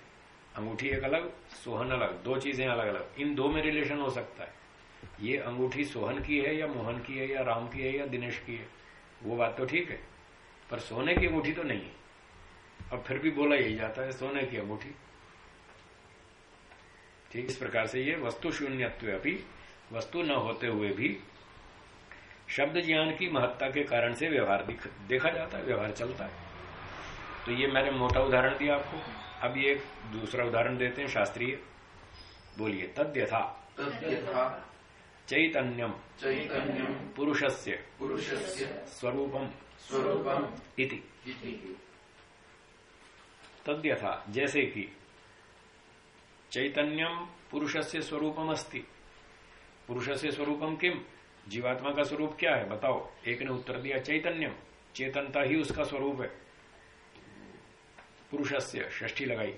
अंगूठी एक अलग, सोहन अलग। दो चीज़ें अलग अलग इन दो में रिलेशन हो सकता है। ये अंगूठी सोहन की है या मोहन की है या राम की है या दिनेश की है? वो बात तो ठीक है, पर सोने की अंगूठी तो नहीं है। अब फिर भी बोला यही जाता है, सोने की अंगूठी। ठीक, इस प्रकार से ये वस्तु शून्यत्व अभी वस्तु न होते हुए भी शब्द ज्ञान की महत्ता के कारण से व्यवहार देखा जाता है, व्यवहार चलता है। तो ये मैंने मोटा उदाहरण दिया आपको। अब ये दूसरा उदाहरण देते हैं, शास्त्रीय। बोलिए, तद्यथा। तद्यथा। चैतन्यम। चैतन्यम। पुरुषस्य। पुरुषस्य। स्वरूपम। स्वरूपम। इति। तद्यथा जैसे कि चैतन्यम पुरुषस्य स्वरूपम अस्ति पुरुषस्य स्वरूपम किम? जीवात्मा का स्वरूप क्या है? बताओ। एक ने उत्तर दिया चैतन्यम। चेतनता ही उसका स्वरूप है। पुरुषस्य षष्ठी लगाई।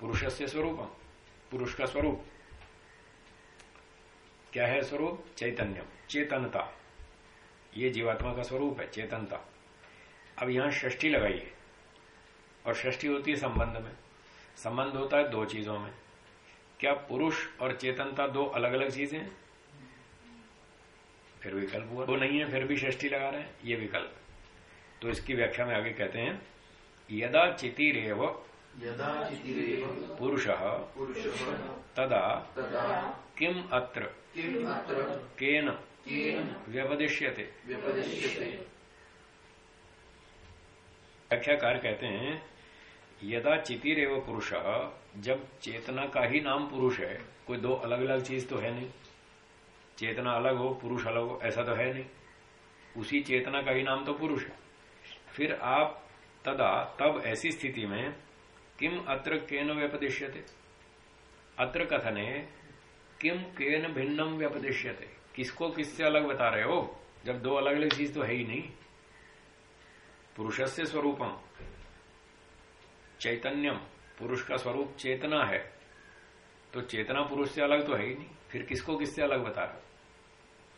पुरुषस्य स्वरूपम। पुरुष का स्वरूप। क्या है स्वरूप? चैतन्यम चेतनता। ये जीवात्मा का स्वरूप है चेतनता। अब यहाँ षष्ठी लगाइए और षष्ठी होती है संबंध में। संबंध होता है दो चीज़ों में। क्या पुरुष और चेतनता दो अलग अलग चीज़ें हैं? फिर विकल्प हुआ। वो नहीं है फिर भी षष्ठी लगा रहे हैं। ये विकल्प। तो इसकी व्याख्या में आगे कहते हैं यदा चितिरेव यदा चितिरेव पुरुष तदा तदा किम अत्र? केन? व्यपदिश्यते व्याख्याकार कहते हैं, यदा चितिरेव पुरुष, जब चेतना का ही नाम पुरुष है, कोई दो अलग अलग चीज़ तो है नहीं। चेतना अलग हो, पुरुष अलग हो, ऐसा तो है नहीं। उसी चेतना का ही नाम तो पुरुष है। फिर आप तदा, तब ऐसी स्थिति में, किम अत्र केन व्यपदिश्यते अत्र कथने किम केन भिन्नम व्यपदिश्यते। किसको किससे अलग बता रहे हो? जब दो अलग अलग चीज़ तो है ही नहीं। पुरुष से स्वरूपम, चैतन्यम, पुरुष का स्वरूप चेतना है। तो चेतना पुरुष से अलग तो है ही नहीं। फिर किसको किससे अलग बता रहे हो?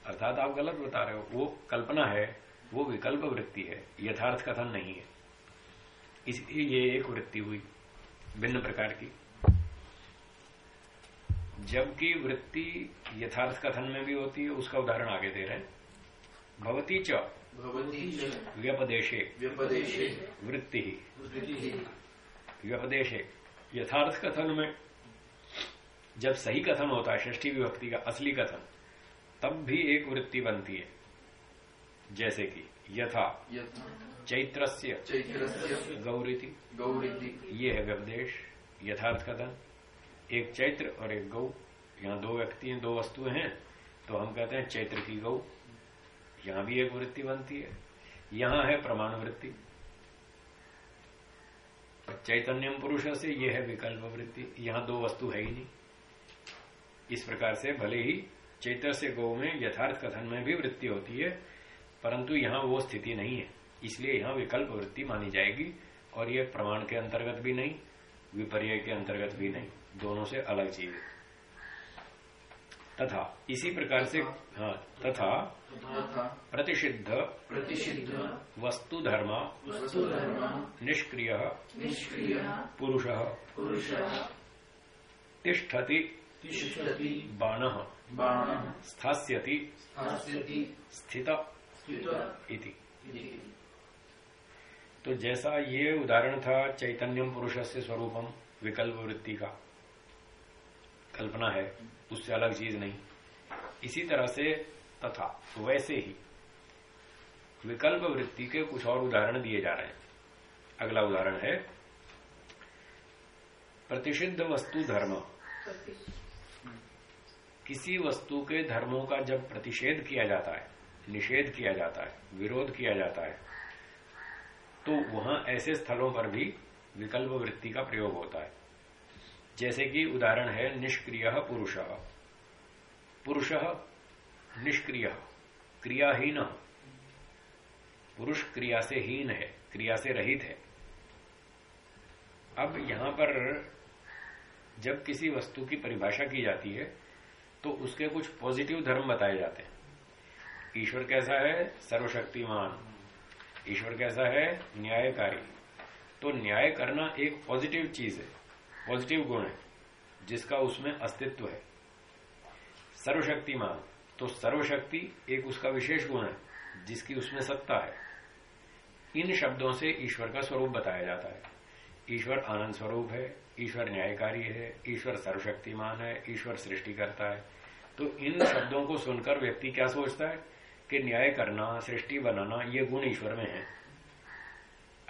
अर्थात आप गलत बता रहे हो। वो कल्पना है, वो विकल्प वृत्ति है। यथार्थ कथन नहीं है। इसलिए ये एक वृत्ति हुई, भिन्न प्रकार की। जबकि वृत्ति यथार्थ कथन में भी होती है उसका उदाहरण आगे दे रहे हैं। भवती च व्यपदेशे। व्यपदेशे। वृत्ति व्यपदेशे। यथार्थ कथन में जब सही कथन होता है षष्ठी विभक्ति का असली कथन तब भी एक वृत्ति बनती है जैसे कि यथा यथा चैत्रस्य चैत्रस्य गौरीति। गौरीति। ये है व्यपदेश यथार्थ कथन। एक चैत्र और एक गौ। यहाँ दो व्यक्ति हैं, दो वस्तुएँ हैं तो हम कहते हैं चैत्र की गौ। यहाँ भी एक वृत्ति बनती है, यहाँ है प्रमाण वृत्ति। चैतन्यम पुरुष से यह है विकल्प वृत्ति, यहाँ दो वस्तु है ही नहीं। इस प्रकार से भले ही चैत्र से गौ में यथार्थ कथन में भी वृत्ति होती है, परंतु यहाँ वो स्थिति नहीं है। इसलिए यहाँ विकल्प वृत्ति मानी जाएगी और ये प्रमाण के अंतर्गत भी नहीं, विपर्य के अंतर्गत भी नहीं। दोनों से अलग चीज़ है तथा इसी प्रकार से हाँ तथा तथा प्रतिषिद्ध प्रतिषिद्ध वस्तु धर्म वस्तुधर्म निष्क्रिय निष्क्रिय पुरुष पुरुष तिष्ठति बाण स्थास्यति स्थास्यति स्थित स्थित इति। इति। तो जैसा ये उदाहरण था चैतन्यम पुरुष से स्वरूपम विकल्प वृत्ति का कल्पना है, उससे अलग चीज़ नहीं। इसी तरह से तथा, वैसे ही। विकल्प वृत्ति के कुछ और उदाहरण दिए जा रहे हैं। अगला उदाहरण है, प्रतिषिद्ध वस्तु धर्म। किसी वस्तु के धर्मों का जब प्रतिषेध किया जाता है, निषेध किया जाता है, विरोध किया जाता है तो वहाँ ऐसे स्थलों पर भी विकल्प वृत्ति का प्रयोग होता है। जैसे कि उदाहरण है, निष्क्रिय पुरुष। पुरुष निष्क्रिय, क्रियाहीन। पुरुष क्रिया से हीन है, क्रिया से रहित है। अब यहाँ पर जब किसी वस्तु की परिभाषा की जाती है तो उसके कुछ पॉजिटिव धर्म बताए जाते हैं। ईश्वर कैसा है? सर्वशक्तिमान। ईश्वर कैसा है? न्यायकारी। तो न्याय करना एक पॉजिटिव चीज़ है। पॉजिटिव गुण है, जिसका उसमें अस्तित्व है। सर्वशक्तिमान तो सर्वशक्ति एक उसका विशेष गुण है, जिसकी उसमें सत्ता है। इन शब्दों से ईश्वर का स्वरूप बताया जाता है। ईश्वर आनंद स्वरूप है, ईश्वर न्यायकारी है, ईश्वर सर्वशक्तिमान है, ईश्वर सृष्टि करता है। तो इन शब्दों को सुनकर व्यक्ति क्या सोचता है? कि न्याय करना, सृष्टि बनाना, ये गुण ईश्वर में है।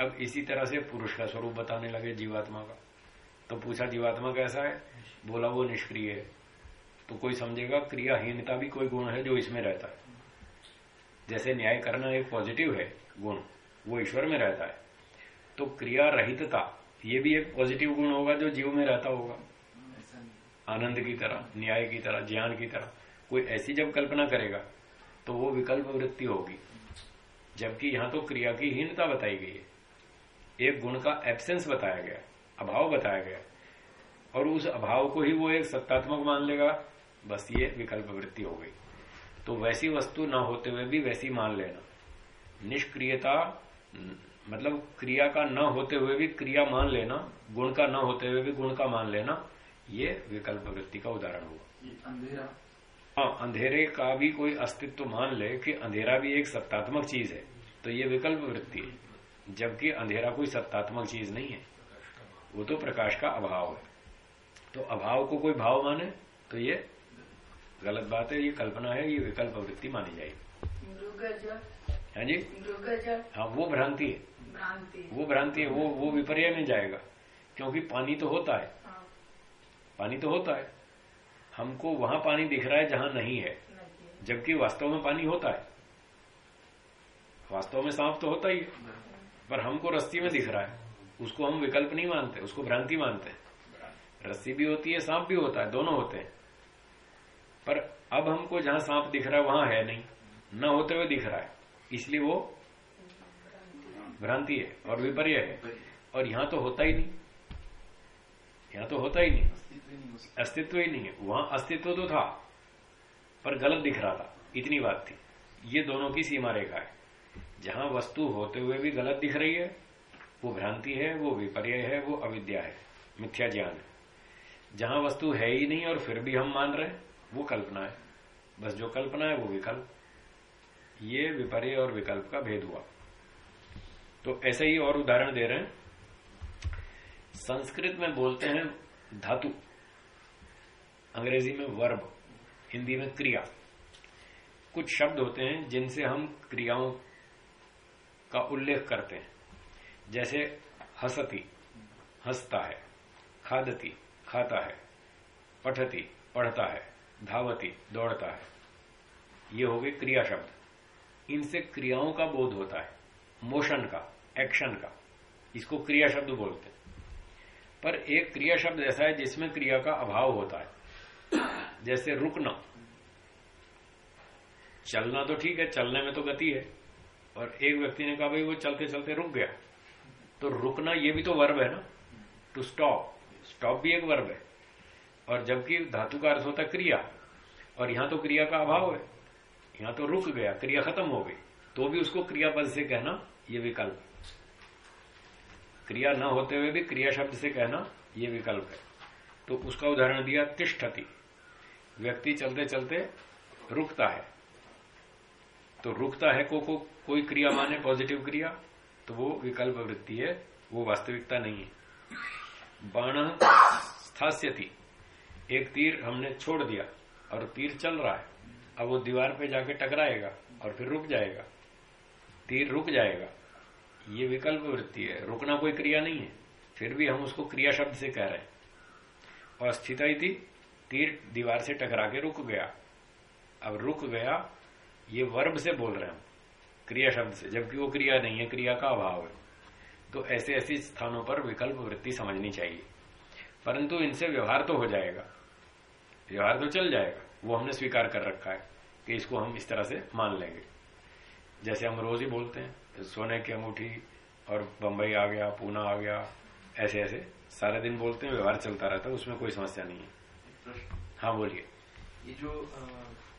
अब इसी तरह से पुरुष का स्वरूप बताने लगे जीवात्मा का। तो पूछा, जीवात्मा कैसा है? बोला, वो निष्क्रिय है। तो कोई समझेगा, क्रियाहीनता भी कोई गुण है जो इसमें रहता है। जैसे न्याय करना एक पॉजिटिव है, गुण, वो ईश्वर में रहता है। तो क्रिया रहितता ये भी एक पॉजिटिव गुण होगा जो जीव में रहता होगा। आनंद की तरह, न्याय की तरह, ज्ञान की तरह। कोई ऐसी जब कल्पना करेगा तो वो विकल्प वृत्ति होगी। जबकि यहाँ तो क्रिया की हीनता बताई गई है। एक गुण का एब्सेंस बताया गया अभाव बताया गया। और उस अभाव को ही वो एक सत्तात्मक मान लेगा। बस ये विकल्प वृत्ति हो गई। तो वैसी वस्तु न होते हुए भी वैसी मान लेना। निष्क्रियता मतलब क्रिया का न होते हुए भी क्रिया मान लेना गुण का न होते हुए भी गुण का मान लेना ये विकल्प वृत्ति का उदाहरण हुआ। अंधेरा। हाँ अंधेरे का भी कोई अस्तित्व मान ले कि अंधेरा भी एक सत्तात्मक चीज़ है तो ये विकल्प वृत्ति है। जबकि अंधेरा कोई सत्तात्मक चीज़ नहीं है। वो तो प्रकाश का अभाव है। तो अभाव को कोई भाव माने तो ये गलत बात है ये कल्पना है ये विकल्प वृत्ति मानी जाएगी। हाँ जी? हाँ वो भ्रांति है। वो भ्रांति है वो वो विपर्य में जाएगा। क्योंकि पानी तो होता है। हाँ, पानी तो होता है। हमको वहाँ पानी दिख रहा है जहाँ नहीं है। जबकि वास्तव में पानी होता है। वास्तव में सांप तो होता ही। है। पर हमको रस्सी में दिख रहा है। उसको हम विकल्प नहीं मानते उसको भ्रांति मानते हैं। रस्सी भी होती है सांप भी होता है दोनों होते हैं। पर अब हमको जहाँ सांप दिख रहा है वहाँ है नहीं। न होते हुए दिख रहा है। इसलिए वो भ्रांति है और विपर्य है। और यहाँ तो होता ही नहीं। यहाँ तो होता ही नहीं। अस्तित्व ही नहीं हो। वहाँ अस्तित्व तो था पर गलत दिख रहा था। इतनी बात थी। ये दोनों की सीमा रेखा है। जहाँ वस्तु होते हुए भी गलत दिख रही है वो भ्रांति है, वो विपर्य है, वो अविद्या है, मिथ्या ज्ञान है। जहाँ वस्तु है ही नहीं और फिर भी हम मान रहे वो कल्पना है। बस जो कल्पना है, वो विकल्प। ये विपर्य और विकल्प का भेद हुआ। तो ऐसे ही और उदाहरण दे रहे हैं। संस्कृत में बोलते हैं धातु, अंग्रेज़ी में वर्ब, हिंदी में क्रिया। कुछ शब्द होते हैं जिनसे हम क्रियाओं का उल्लेख करते हैं। जैसे हसती, हंसता है, खादती, खाता है, पठती, पढ़ता है, धावती, दौड़ता है। ये हो गए क्रिया शब्द। इनसे क्रियाओं का बोध होता है, मोशन का, एक्शन का। इसको क्रिया शब्द बोलते हैं। पर एक क्रिया शब्द ऐसा है जिसमें क्रिया का अभाव होता है। जैसे रुकना। चलना तो ठीक है, चलने में तो गति है। और एक व्यक्ति ने कहा, भाई, वो चलते चलते रुक गया। तो रुकना ये भी तो वर्ब है ना? टू स्टॉप स्टॉप भी एक वर्ब है। और जबकि धातु का अर्थ होता क्रिया और यहाँ तो क्रिया का अभाव है। यहाँ तो रुक गया क्रिया खत्म हो गई। तो भी उसको क्रियापद से कहना ये विकल्प क्रिया न होते हुए भी क्रिया शब्द से कहना ये विकल्प है। तो उसका उदाहरण दिया तिष्ठति। व्यक्ति चलते चलते रुकता है। तो रुकता है को, को कोई क्रिया माने पॉजिटिव क्रिया। तो वो विकल्प वृत्ति है, वो वास्तविकता नहीं है। बाण स्थास्यति। एक तीर हमने छोड़ दिया और तीर चल रहा है। अब वो दीवार पे जाके टकराएगा और फिर रुक जाएगा। तीर रुक जाएगा। ये विकल्प वृत्ति है, रुकना कोई क्रिया नहीं है। फिर भी हम उसको क्रिया शब्द से कह रहे हैं। और स्थित थी तीर दीवार से टकरा के रुक गया। अब रुक गया, ये वर्ब से बोल रहे हम। क्रिया शब्द से जबकि वो क्रिया नहीं है क्रिया का अभाव है। तो ऐसे ऐसे स्थानों पर विकल्प वृत्ति समझनी चाहिए। परंतु इनसे व्यवहार तो हो जाएगा। व्यवहार तो चल जाएगा। वो हमने स्वीकार कर रखा है कि इसको हम इस तरह से मान लेंगे। जैसे हम रोज ही बोलते हैं सोने की अंगूठी और बंबई आ गया पूना आ गया ऐसे ऐसे सारे दिन बोलते हैं व्यवहार चलता रहता है उसमें कोई समस्या नहीं है। हाँ बोलिए। ये जो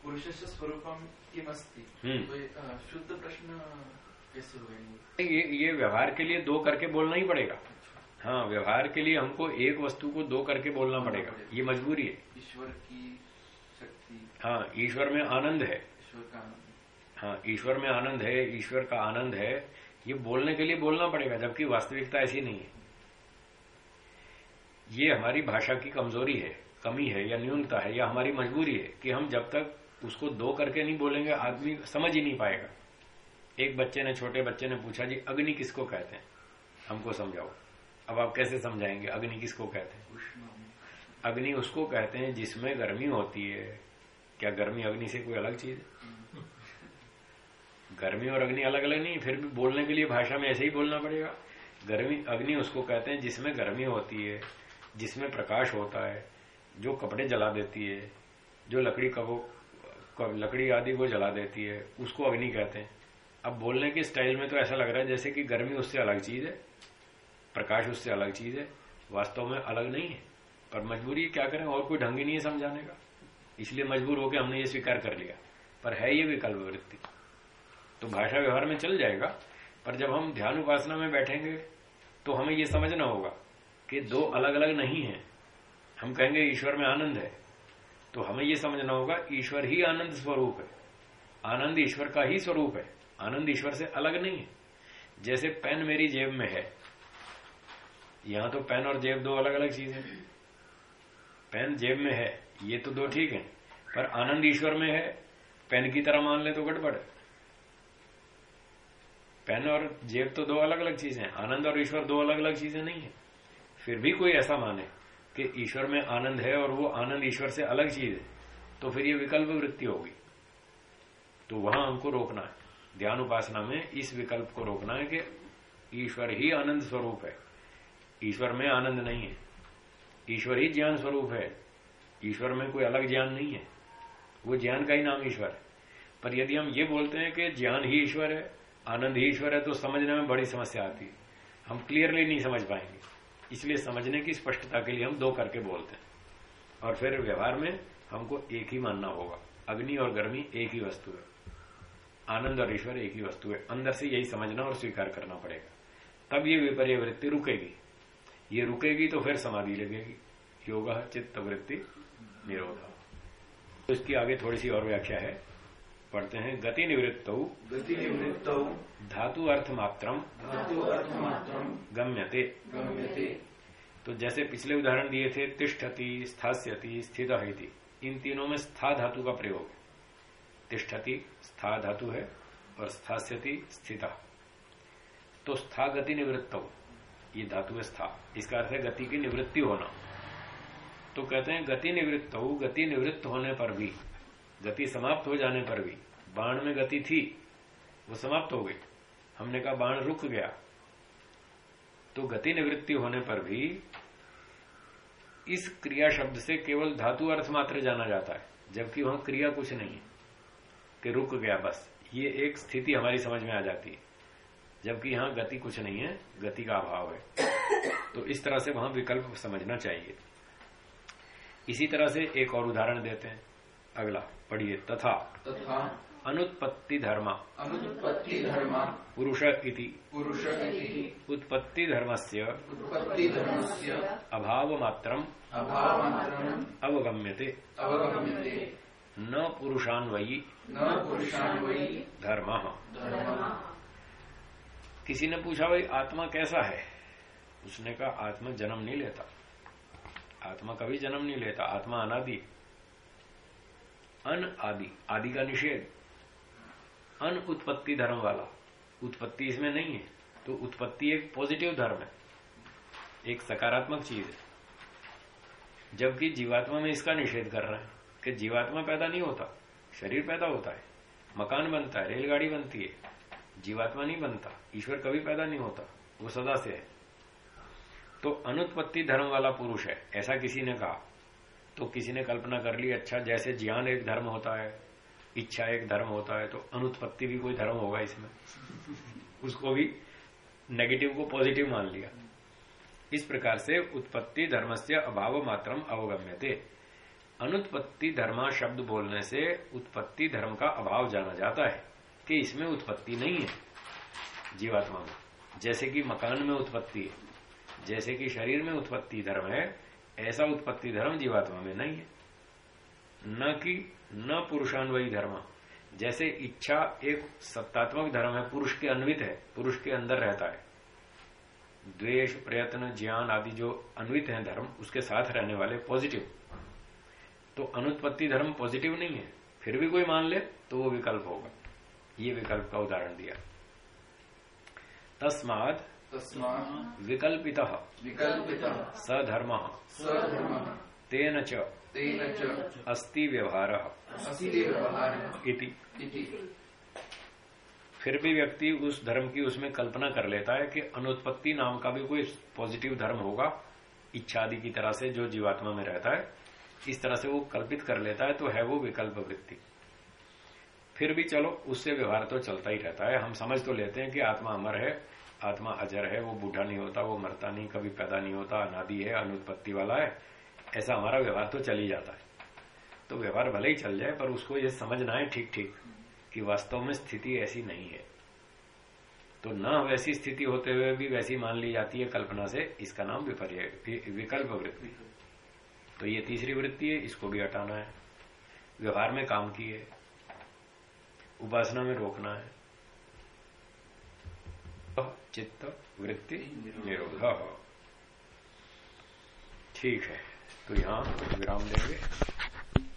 पुरुष स्वरूपम किम अस्ति? हम्म। तो ये, शुद्ध प्रश्न कैसे ये ये व्यवहार के लिए दो करके बोलना ही पड़ेगा। हाँ व्यवहार के लिए हमको एक वस्तु को दो करके बोलना पड़ेगा। ये मजबूरी है। ईश्वर की शक्ति। हाँ ईश्वर में आनंद है। ईश्वर का आनंद। हाँ ईश्वर में आनंद है ईश्वर का आनंद है। ये बोलने के लिए बोलना पड़ेगा जबकि वास्तविकता ऐसी नहीं है। ये हमारी भाषा की कमज़ोरी है कमी है या न्यूनता है या हमारी मजबूरी है कि हम जब तक उसको दो करके नहीं बोलेंगे, आदमी समझ ही नहीं पाएगा। एक बच्चे ने, छोटे बच्चे ने पूछा, जी, अग्नि किसको कहते हैं? हमको समझाओ। अब आप कैसे समझाएँगे, अग्नि किसको कहते हैं? अग्नि उसको कहते हैं जिसमें गर्मी होती है। क्या गर्मी अग्नि से कोई अलग चीज़ है? गर्मी और अग्नि अलग अलग नहीं, फिर भी बोलने के लिए भाषा में ऐसे ही बोलना पड़ेगा। गर्मी, अग्नि उसको कहते हैं जिसमें गर्मी होती है, जिसमें प्रकाश होता है, जो कपड़े जला देती है, जो लकड़ी कबो लकड़ी आदि को जला देती है, उसको अग्नि कहते हैं। अब बोलने के स्टाइल में तो ऐसा लग रहा है जैसे कि गर्मी उससे अलग चीज़ है, प्रकाश उससे अलग चीज़ है, वास्तव में अलग नहीं है। पर मजबूरी क्या करें, और कोई ढंग ही नहीं है समझाने का। इसलिए मजबूर होकर हमने ये स्वीकार कर लिया। पर है ये विकल्प वृत्ति। तो भाषा व्यवहार में चल जाएगा, पर जब हम ध्यान उपासना में बैठेंगे तो हमें ये समझना होगा कि दो अलग अलग नहीं है। हम कहेंगे ईश्वर में आनंद है तो हमें यह समझना होगा, ईश्वर ही आनंद स्वरूप है। आनंद ईश्वर का ही स्वरूप है। आनंद ईश्वर से अलग नहीं है। जैसे पेन मेरी जेब में है, यहाँ तो पेन और जेब दो अलग अलग चीज़ है। पेन जेब में है, ये तो दो ठीक है, पर आनंद ईश्वर में है, पेन की तरह मान ले तो गड़बड़ है। पेन और जेब तो दो अलग अलग चीज़ें हैं, आनंद और ईश्वर दो अलग अलग चीज़ें नहीं है। फिर भी कोई ऐसा माने। कि ईश्वर में आनंद है और वो आनंद ईश्वर से अलग चीज़ है तो फिर ये विकल्प वृत्ति होगी। तो वहाँ हमको रोकना है। ध्यान उपासना में इस विकल्प को रोकना है कि ईश्वर ही आनंद स्वरूप है। ईश्वर में आनंद नहीं है। ईश्वर ही ज्ञान स्वरूप है। ईश्वर में कोई अलग ज्ञान नहीं है। वो ज्ञान का ही नाम ईश्वर है। पर यदि हम ये बोलते हैं कि ज्ञान ही ईश्वर है, आनंद ही ईश्वर है तो समझने में बड़ी समस्या आती है। हम क्लियरली नहीं समझ पाएँगे। इसलिए समझने की स्पष्टता के लिए हम दो करके बोलते हैं। और फिर व्यवहार में हमको एक ही मानना होगा। अग्नि और गर्मी एक ही वस्तु है। आनंद और ईश्वर एक ही वस्तु है। अंदर से यही समझना और स्वीकार करना पड़ेगा। तब ये विपर्य वृत्ति रुकेगी। ये रुकेगी तो फिर समाधि लगेगी। योग चित्त वृत्ति निरोध। तो इसकी आगे थोड़ी सी और व्याख्या है। पढ़ते हैं गति निवृत्त गति निवृत्त धातु अर्थ मात्रम धातु अर्थ मात्रम गम्यते। गम्यते। तो जैसे पिछले उदाहरण दिए थे तिष्ठति स्थास्यति स्थित इन तीनों में स्था धातु का प्रयोग। है तिष्ठति स्था धातु है और स्थास्यति स्थित। तो स्था गति निवृत्त ये धातु है स्था। इसका अर्थ है गति की निवृत्ति होना। तो कहते हैं गति निवृत्त गति निवृत्त होने पर भी गति समाप्त हो जाने पर भी, बाण में गति थी, वो समाप्त हो गई। हमने कहा बाण रुक गया। तो गति निवृत्ति होने पर भी इस क्रिया शब्द से केवल धातु अर्थ मात्र जाना जाता है, जबकि वहाँ क्रिया कुछ नहीं है, कि रुक गया बस। ये एक स्थिति हमारी समझ में आ जाती है। जबकि यहाँ गति कुछ नहीं है, गति का अभाव है। तो इस तरह से वहाँ विकल्प समझना चाहिए। इसी तरह से एक और उदाहरण देते हैं। अगला। पढ़िए। तथा तथा अनुत्पत्ति धर्म अनुत्पत्ति धर्म पुरुष इति। पुरुष इति। उत्पत्ति धर्मस्य उत्पत्ति धर्मस्य अभाव मात्रम अभावमात्रम् अवगम्यते। अवगम्यते। न पुरुषान्वयी न पुरुषान्वयी धर्म। किसी ने पूछा भाई आत्मा कैसा है? उसने कहा आत्मा जन्म नहीं लेता। आत्मा कभी जन्म नहीं लेता। आत्मा अनादि अन आदि आदि का निषेध। अन उत्पत्ति धर्म वाला। उत्पत्ति इसमें नहीं है तो उत्पत्ति एक पॉजिटिव धर्म है। एक सकारात्मक चीज़ है। जबकि जीवात्मा में इसका निषेध कर रहे हैं कि जीवात्मा पैदा नहीं होता, शरीर पैदा होता है, मकान बनता है, रेलगाड़ी बनती है, जीवात्मा नहीं बनता, ईश्वर कभी पैदा नहीं होता, वो सदा से है। तो अनुत्पत्ति धर्म वाला पुरुष है, ऐसा किसी ने कहा। तो किसी ने कल्पना कर ली अच्छा जैसे ज्ञान एक धर्म होता है, इच्छा एक धर्म होता है तो अनुत्पत्ति भी कोई धर्म होगा इसमें। उसको भी नेगेटिव को पॉजिटिव मान लिया। इस प्रकार से उत्पत्ति धर्म से अभाव मात्रम अवगम्य थे अनुत्पत्ति धर्मा शब्द बोलने से उत्पत्ति धर्म का अभाव जाना जाता है कि इसमें उत्पत्ति नहीं है। जीवात्मा में। जैसे कि मकान में उत्पत्ति है, जैसे कि शरीर में उत्पत्ति धर्म है ऐसा उत्पत्ति धर्म जीवात्मा में नहीं है। न कि न पुरुषान्वयी धर्म। जैसे इच्छा एक सत्तात्मक धर्म है, पुरुष के अन्वित है, पुरुष के अंदर रहता है। द्वेष, प्रयत्न, ज्ञान आदि जो अन्वित है धर्म, उसके साथ रहने वाले पॉजिटिव तो अनुत्पत्ति धर्म पॉजिटिव नहीं है। फिर भी कोई मान ले तो वो विकल्प होगा। ये विकल्प का उदाहरण दिया। तस्माद विकल्पित। विकल्पितः। सधर्म। स्वधर्मः तेन च तेन च अस्ति व्यवहार फिर भी व्यक्ति उस धर्म की उसमें कल्पना कर लेता है कि अनुत्पत्ति नाम का भी कोई पॉजिटिव धर्म होगा इच्छा आदि की तरह से जो जीवात्मा में रहता है इस तरह से वो कल्पित कर लेता है तो है वो विकल्प वृत्ति। फिर भी चलो उससे व्यवहार तो चलता ही रहता है। हम समझ तो लेते हैं कि आत्मा अमर है आत्मा अजर है, वो बूढ़ा नहीं होता, वो मरता नहीं, कभी पैदा नहीं होता, अनादि है, अनुत्पत्ति वाला है, ऐसा हमारा व्यवहार तो चल ही जाता है। तो व्यवहार भले ही चल जाए, पर उसको ये समझना है ठीक ठीक कि वास्तव में स्थिति ऐसी नहीं है। तो न वैसी स्थिति होते हुए भी वैसी मान ली जाती है कल्पना से, इसका नाम विपर्य विकल्प वृत्ति। तो ये तीसरी वृत्ति है, इसको भी हटाना है। व्यवहार में काम की है उपासना में रोकना है। चित्त वृत्ति निरोध। ठीक है तो यहाँ विराम देंगे।